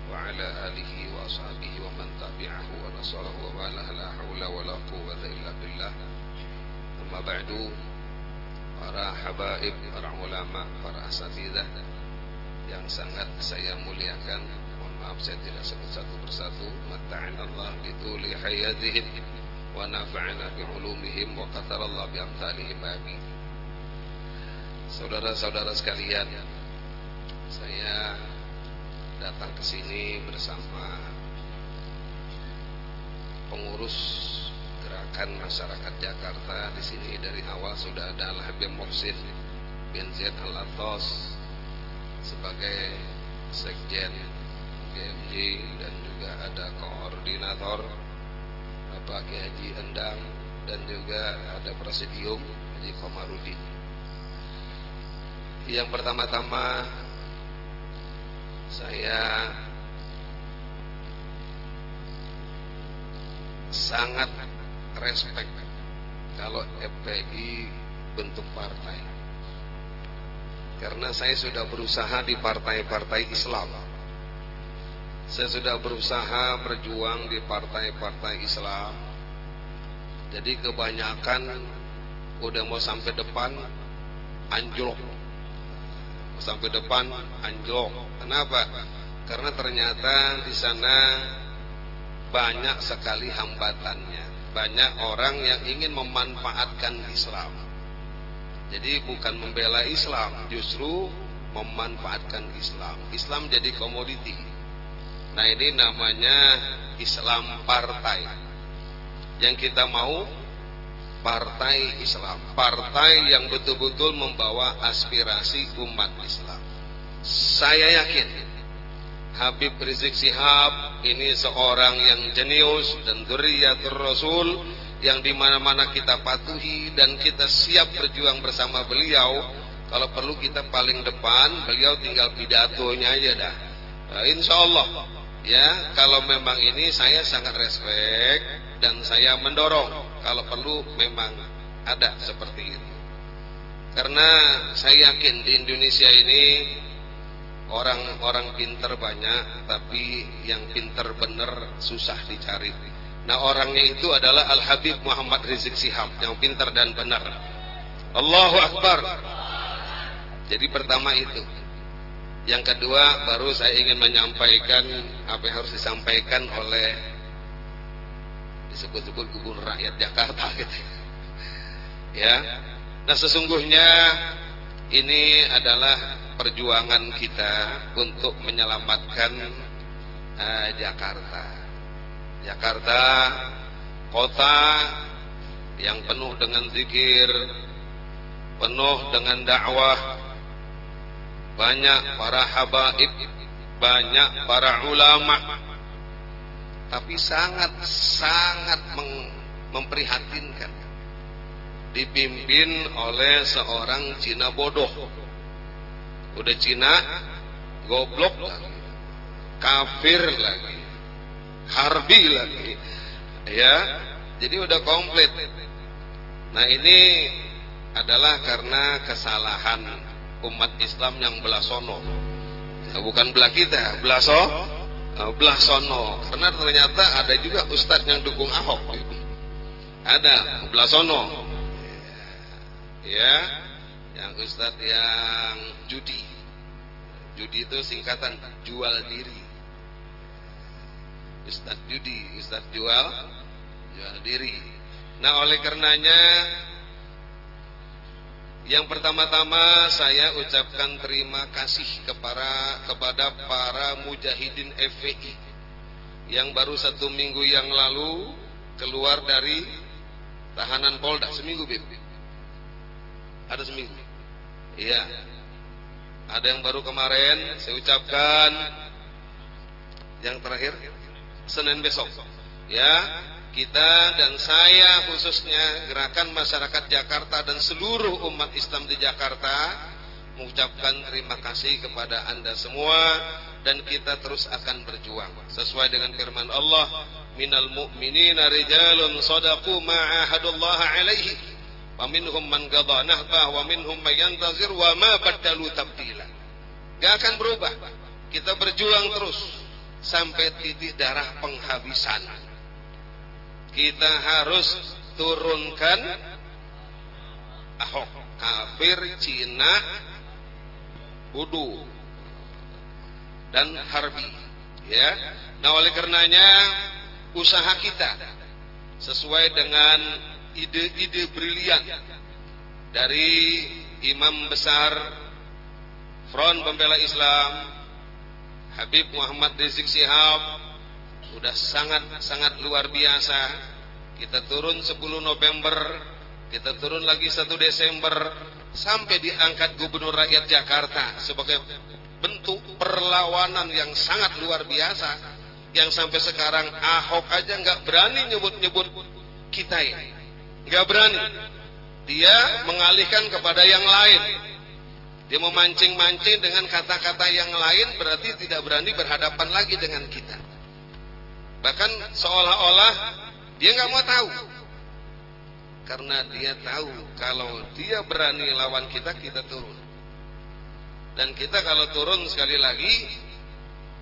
wa ala alihi wa ashabihi wa man tabi'ahu wa nasarahu wa la la haula wa la quwwata illa billah. Amma ba'du para habaib, para ulama, para asatidah yang sangat saya muliakan maaf saya tidak sebut satu persatu mata'an Allah bituli hayatihim wa nafa'ana bi'ulumihim wa qatarallah bi'amtalihim amin Saudara-saudara sekalian, saya datang ke sini bersama pengurus gerakan masyarakat Jakarta. Di sini dari awal sudah ada Al Habib Muhsin bin Zaid Al Atos sebagai sekjen GMJ dan juga ada koordinator Bapak Haji Endang dan juga ada presidium Haji Komarudin. Yang pertama-tama saya sangat respect kalau FPI bentuk partai. Karena saya sudah berusaha di partai-partai Islam. Saya sudah berusaha berjuang di partai-partai Islam. Jadi kebanyakan udah mau sampai depan anjlok sampai depan anjlok. Kenapa? Karena ternyata di sana banyak sekali hambatannya. Banyak orang yang ingin memanfaatkan Islam. Jadi bukan membela Islam, justru memanfaatkan Islam. Islam jadi komoditi. Nah ini namanya Islam partai. Yang kita mau partai Islam, partai yang betul-betul membawa aspirasi umat Islam. Saya yakin Habib Rizik Sihab ini seorang yang jenius dan duriyatul Rasul yang di mana-mana kita patuhi dan kita siap berjuang bersama beliau. Kalau perlu kita paling depan, beliau tinggal pidatonya aja dah. Nah, insya Allah ya kalau memang ini saya sangat respect dan saya mendorong kalau perlu memang ada seperti itu. Karena saya yakin di Indonesia ini orang-orang pinter banyak, tapi yang pinter bener susah dicari. Nah orangnya itu adalah Al Habib Muhammad Rizik Sihab yang pinter dan benar. Allahu Akbar. Jadi pertama itu. Yang kedua baru saya ingin menyampaikan apa yang harus disampaikan oleh disebut-sebut gubernur rakyat Jakarta gitu. Ya. Nah, sesungguhnya ini adalah perjuangan kita untuk menyelamatkan uh, Jakarta. Jakarta kota yang penuh dengan zikir, penuh dengan dakwah, banyak para habaib, banyak para ulama. Tapi sangat sangat memprihatinkan. Dipimpin oleh seorang Cina bodoh. Udah Cina goblok lagi. Kafir lagi. Harbi lagi. Ya jadi udah komplit. Nah ini adalah karena kesalahan umat Islam yang belah sono. Nah, bukan belah kita belah so uh, belah sono. Karena ternyata ada juga ustadz yang dukung Ahok. Ada belah sono. Ya yang ustadz yang judi. Judi itu singkatan jual diri. Ustadz judi ustadz jual jual diri. Nah oleh karenanya yang pertama-tama saya ucapkan terima kasih kepada kepada para mujahidin FPI yang baru satu minggu yang lalu keluar dari tahanan Polda seminggu Bib. Ada seminggu. Iya. Ada yang baru kemarin saya ucapkan yang terakhir Senin besok. Ya, kita dan saya khususnya gerakan masyarakat Jakarta dan seluruh umat Islam di Jakarta mengucapkan terima kasih kepada Anda semua dan kita terus akan berjuang. Sesuai dengan firman Allah minal mu'minina rijalun sadaqu ma ahadullah alaihi wa minhum man qada nahbah wa minhum man yantazir wa ma badalu tabdila. Gak akan berubah. Kita berjuang terus sampai titik darah penghabisan kita harus turunkan Ahok. Kafir Cina Budu dan Harbi. Ya. Nah oleh karenanya usaha kita sesuai dengan ide-ide brilian dari imam besar Front Pembela Islam Habib Muhammad Rizik Sihab sudah sangat-sangat luar biasa. Kita turun 10 November kita turun lagi 1 Desember sampai diangkat Gubernur Rakyat Jakarta sebagai bentuk perlawanan yang sangat luar biasa yang sampai sekarang Ahok aja nggak berani nyebut-nyebut kita ini. Nggak berani. Dia mengalihkan kepada yang lain. Dia memancing-mancing dengan kata-kata yang lain berarti tidak berani berhadapan lagi dengan kita bahkan seolah-olah dia nggak mau tahu. Karena dia tahu kalau dia berani lawan kita kita turun. Dan kita kalau turun sekali lagi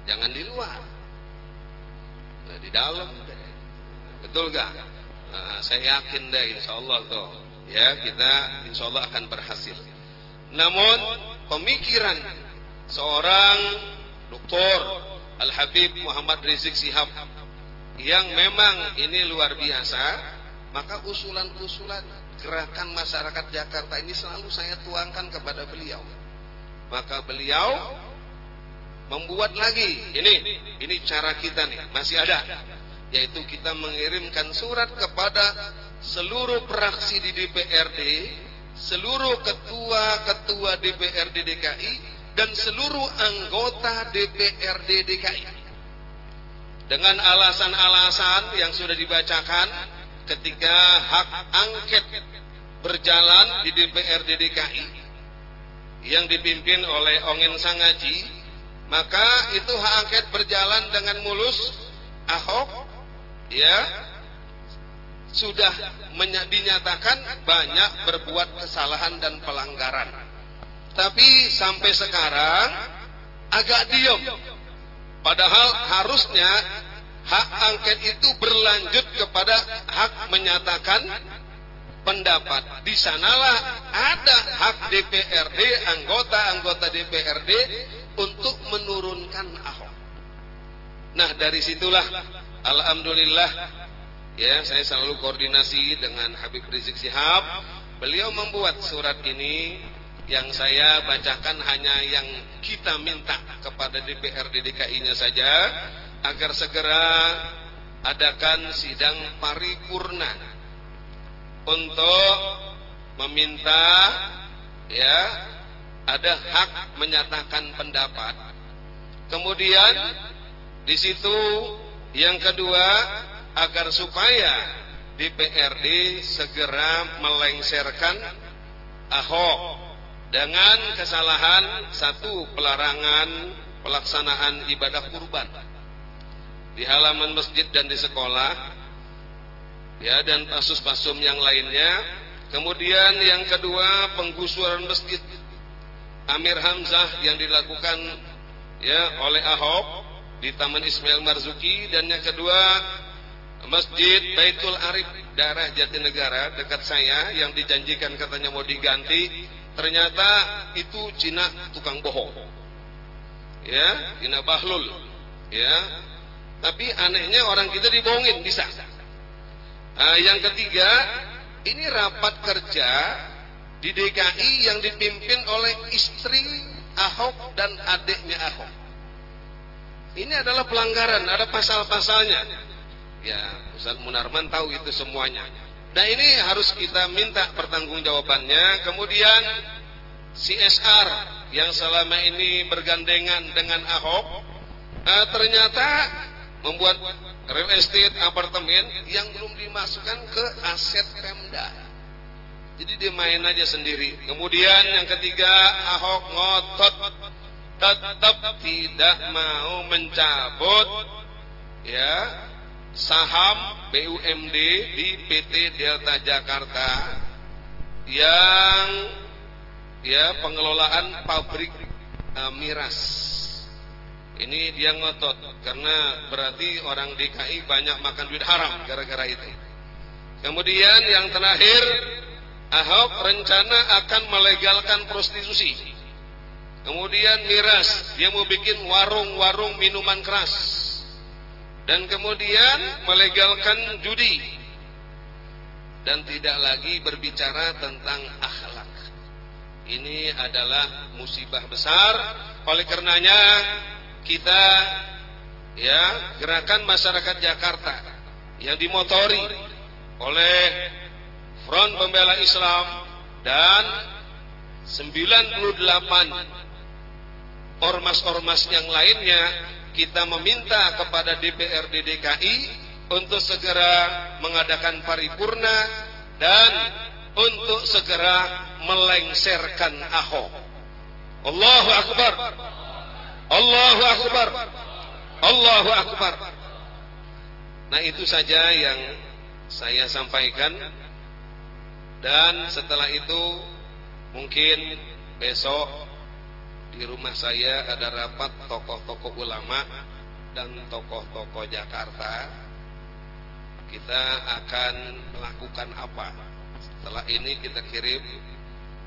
jangan di luar. Nah, di dalam. Betul gak nah, saya yakin deh insya Allah tuh ya kita insya Allah akan berhasil. Namun pemikiran seorang doktor Al Habib Muhammad Rizik Sihab yang memang ini luar biasa maka usulan-usulan gerakan masyarakat Jakarta ini selalu saya tuangkan kepada beliau. Maka beliau membuat lagi. Ini ini cara kita nih, masih ada. Yaitu kita mengirimkan surat kepada seluruh praksi di DPRD, seluruh ketua-ketua DPRD DKI dan seluruh anggota DPRD DKI. Dengan alasan-alasan yang sudah dibacakan ketika hak angket berjalan di DPRD DKI yang dipimpin oleh Ongen Sangaji maka itu hak angket berjalan dengan mulus Ahok ya sudah dinyatakan banyak berbuat kesalahan dan pelanggaran. Tapi sampai sekarang agak diam padahal harusnya hak angket itu berlanjut kepada hak menyatakan pendapat. Di sanalah ada hak DPRD, anggota-anggota DPRD untuk menurunkan Ahok. Nah, dari situlah alhamdulillah ya saya selalu koordinasi dengan Habib Rizik Sihab. Beliau membuat surat ini yang saya bacakan hanya yang kita minta kepada DPRD DKI-nya saja agar segera adakan sidang paripurna untuk meminta ya ada hak menyatakan pendapat. Kemudian di situ yang kedua agar supaya DPRD segera melengsarkan Ahok dengan kesalahan satu pelarangan pelaksanaan ibadah kurban di halaman masjid dan di sekolah ya dan pasus-pasum yang lainnya. Kemudian yang kedua penggusuran masjid. Amir Hamzah yang dilakukan ya oleh Ahok di Taman Ismail Marzuki. Dan yang kedua Masjid Baitul Arif daerah Jatinegara dekat saya yang dijanjikan katanya mau diganti ternyata itu Cina tukang bohong ya Cina Bahlul ya tapi anehnya orang kita dibohongin bisa. Nah, yang ketiga, ini rapat kerja di DKI yang dipimpin oleh istri Ahok dan adiknya Ahok. Ini adalah pelanggaran, ada pasal-pasalnya. Ya, Ustaz Munarman tahu itu semuanya. Nah ini harus kita minta pertanggungjawabannya. Kemudian CSR yang selama ini bergandengan dengan Ahok uh, ternyata membuat real estate apartemen yang belum dimasukkan ke aset Pemda. Jadi dia main aja sendiri. Kemudian yang ketiga Ahok ngotot tetap tidak mau mencabut ya saham BUMD di PT Delta Jakarta yang ya pengelolaan pabrik uh, miras. Ini dia ngotot karena berarti orang DKI banyak makan duit haram gara-gara itu. Kemudian yang terakhir Ahok rencana akan melegalkan prostitusi. Kemudian miras, dia mau bikin warung-warung minuman keras. Dan kemudian melegalkan judi. Dan tidak lagi berbicara tentang akhlak. Ini adalah musibah besar. Oleh karenanya kita ya gerakan masyarakat Jakarta yang dimotori oleh Front Pembela Islam dan 98 ormas-ormas yang lainnya kita meminta kepada DPRD DKI untuk segera mengadakan paripurna dan untuk segera melengsarkan Ahok. Allahu Akbar. Allahu Akbar. Allahu Akbar. Nah itu saja yang saya sampaikan dan setelah itu mungkin besok di rumah saya ada rapat tokoh-tokoh ulama dan tokoh-tokoh Jakarta. Kita akan melakukan apa? Setelah ini kita kirim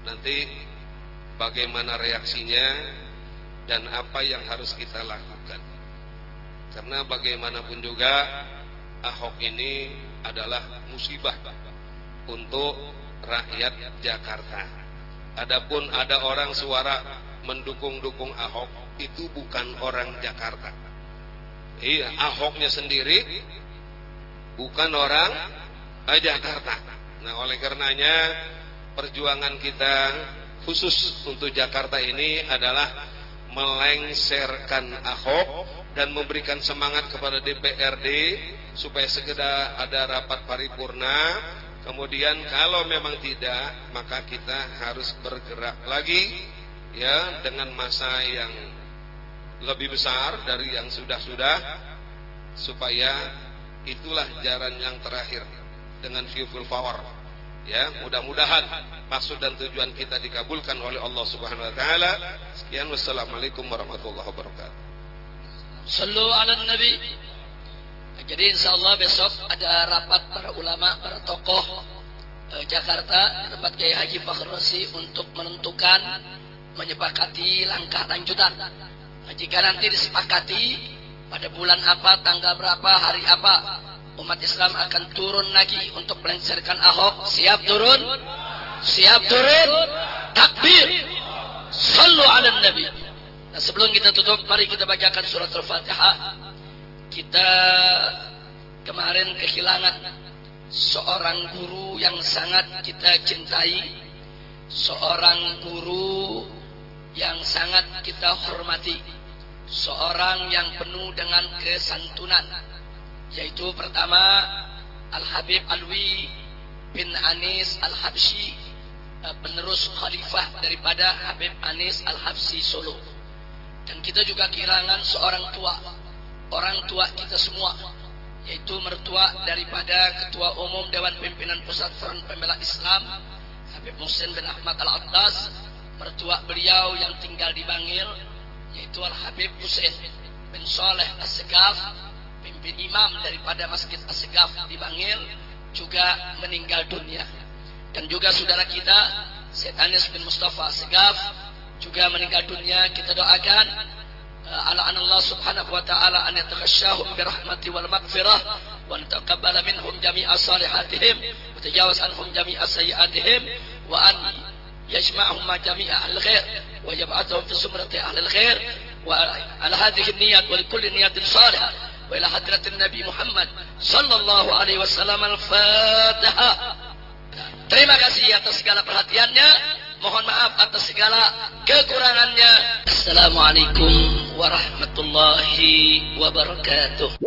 nanti bagaimana reaksinya dan apa yang harus kita lakukan. Karena bagaimanapun juga Ahok ini adalah musibah untuk rakyat Jakarta. Adapun ada orang suara mendukung-dukung Ahok itu bukan orang Jakarta. Iya, Ahoknya sendiri bukan orang eh, Jakarta. Nah, oleh karenanya perjuangan kita khusus untuk Jakarta ini adalah melengserkan Ahok dan memberikan semangat kepada DPRD supaya segera ada rapat paripurna Kemudian kalau memang tidak, maka kita harus bergerak lagi ya dengan masa yang lebih besar dari yang sudah-sudah supaya itulah jalan yang terakhir dengan view full power. Ya, mudah-mudahan maksud dan tujuan kita dikabulkan oleh Allah Subhanahu wa taala. Sekian wassalamualaikum warahmatullahi wabarakatuh. Sallu ala nabi jadi insya Allah besok ada rapat para ulama, para tokoh eh, Jakarta tempat Kiai Haji Fakhr Rasi untuk menentukan menyepakati langkah lanjutan. Nah, jika nanti disepakati pada bulan apa, tanggal berapa, hari apa, umat Islam akan turun lagi untuk melengsarkan Ahok. Siap turun? Siap turun? Takbir! Sallu ala Nabi. Nah, sebelum kita tutup, mari kita bacakan surat Al-Fatihah kita kemarin kehilangan seorang guru yang sangat kita cintai, seorang guru yang sangat kita hormati, seorang yang penuh dengan kesantunan, yaitu pertama Al-Habib Alwi bin Anis Al-Habsyi, eh, penerus khalifah daripada Habib Anis Al-Habsyi Solo. Dan kita juga kehilangan seorang tua orang tua kita semua yaitu mertua daripada ketua umum Dewan Pimpinan Pusat Front Pembela Islam Habib Muhsin bin Ahmad Al-Attas mertua beliau yang tinggal di Bangil yaitu Al Habib Husain bin Soleh Assegaf pimpin imam daripada Masjid Assegaf di Bangil juga meninggal dunia. Dan juga saudara kita Setanis bin Mustafa Assegaf juga meninggal dunia. Kita doakan eh, ala anallah subhanahu wa ta'ala an yatakhasyahum bi rahmati wal maghfirah wa taqabbala minhum jami'a salihatihim wa tajawaz anhum jami'a sayyiatihim wa an مع جميع أهل الخير ويبعثهم في سمرة أهل الخير وعلى هذه النيات ولكل نية صالحة وإلى حضرة النبي محمد صلى الله عليه wasallam al-Fatihah. Terima kasih atas segala perhatiannya. Mohon maaf atas segala kekurangannya. Assalamualaikum warahmatullahi wabarakatuh.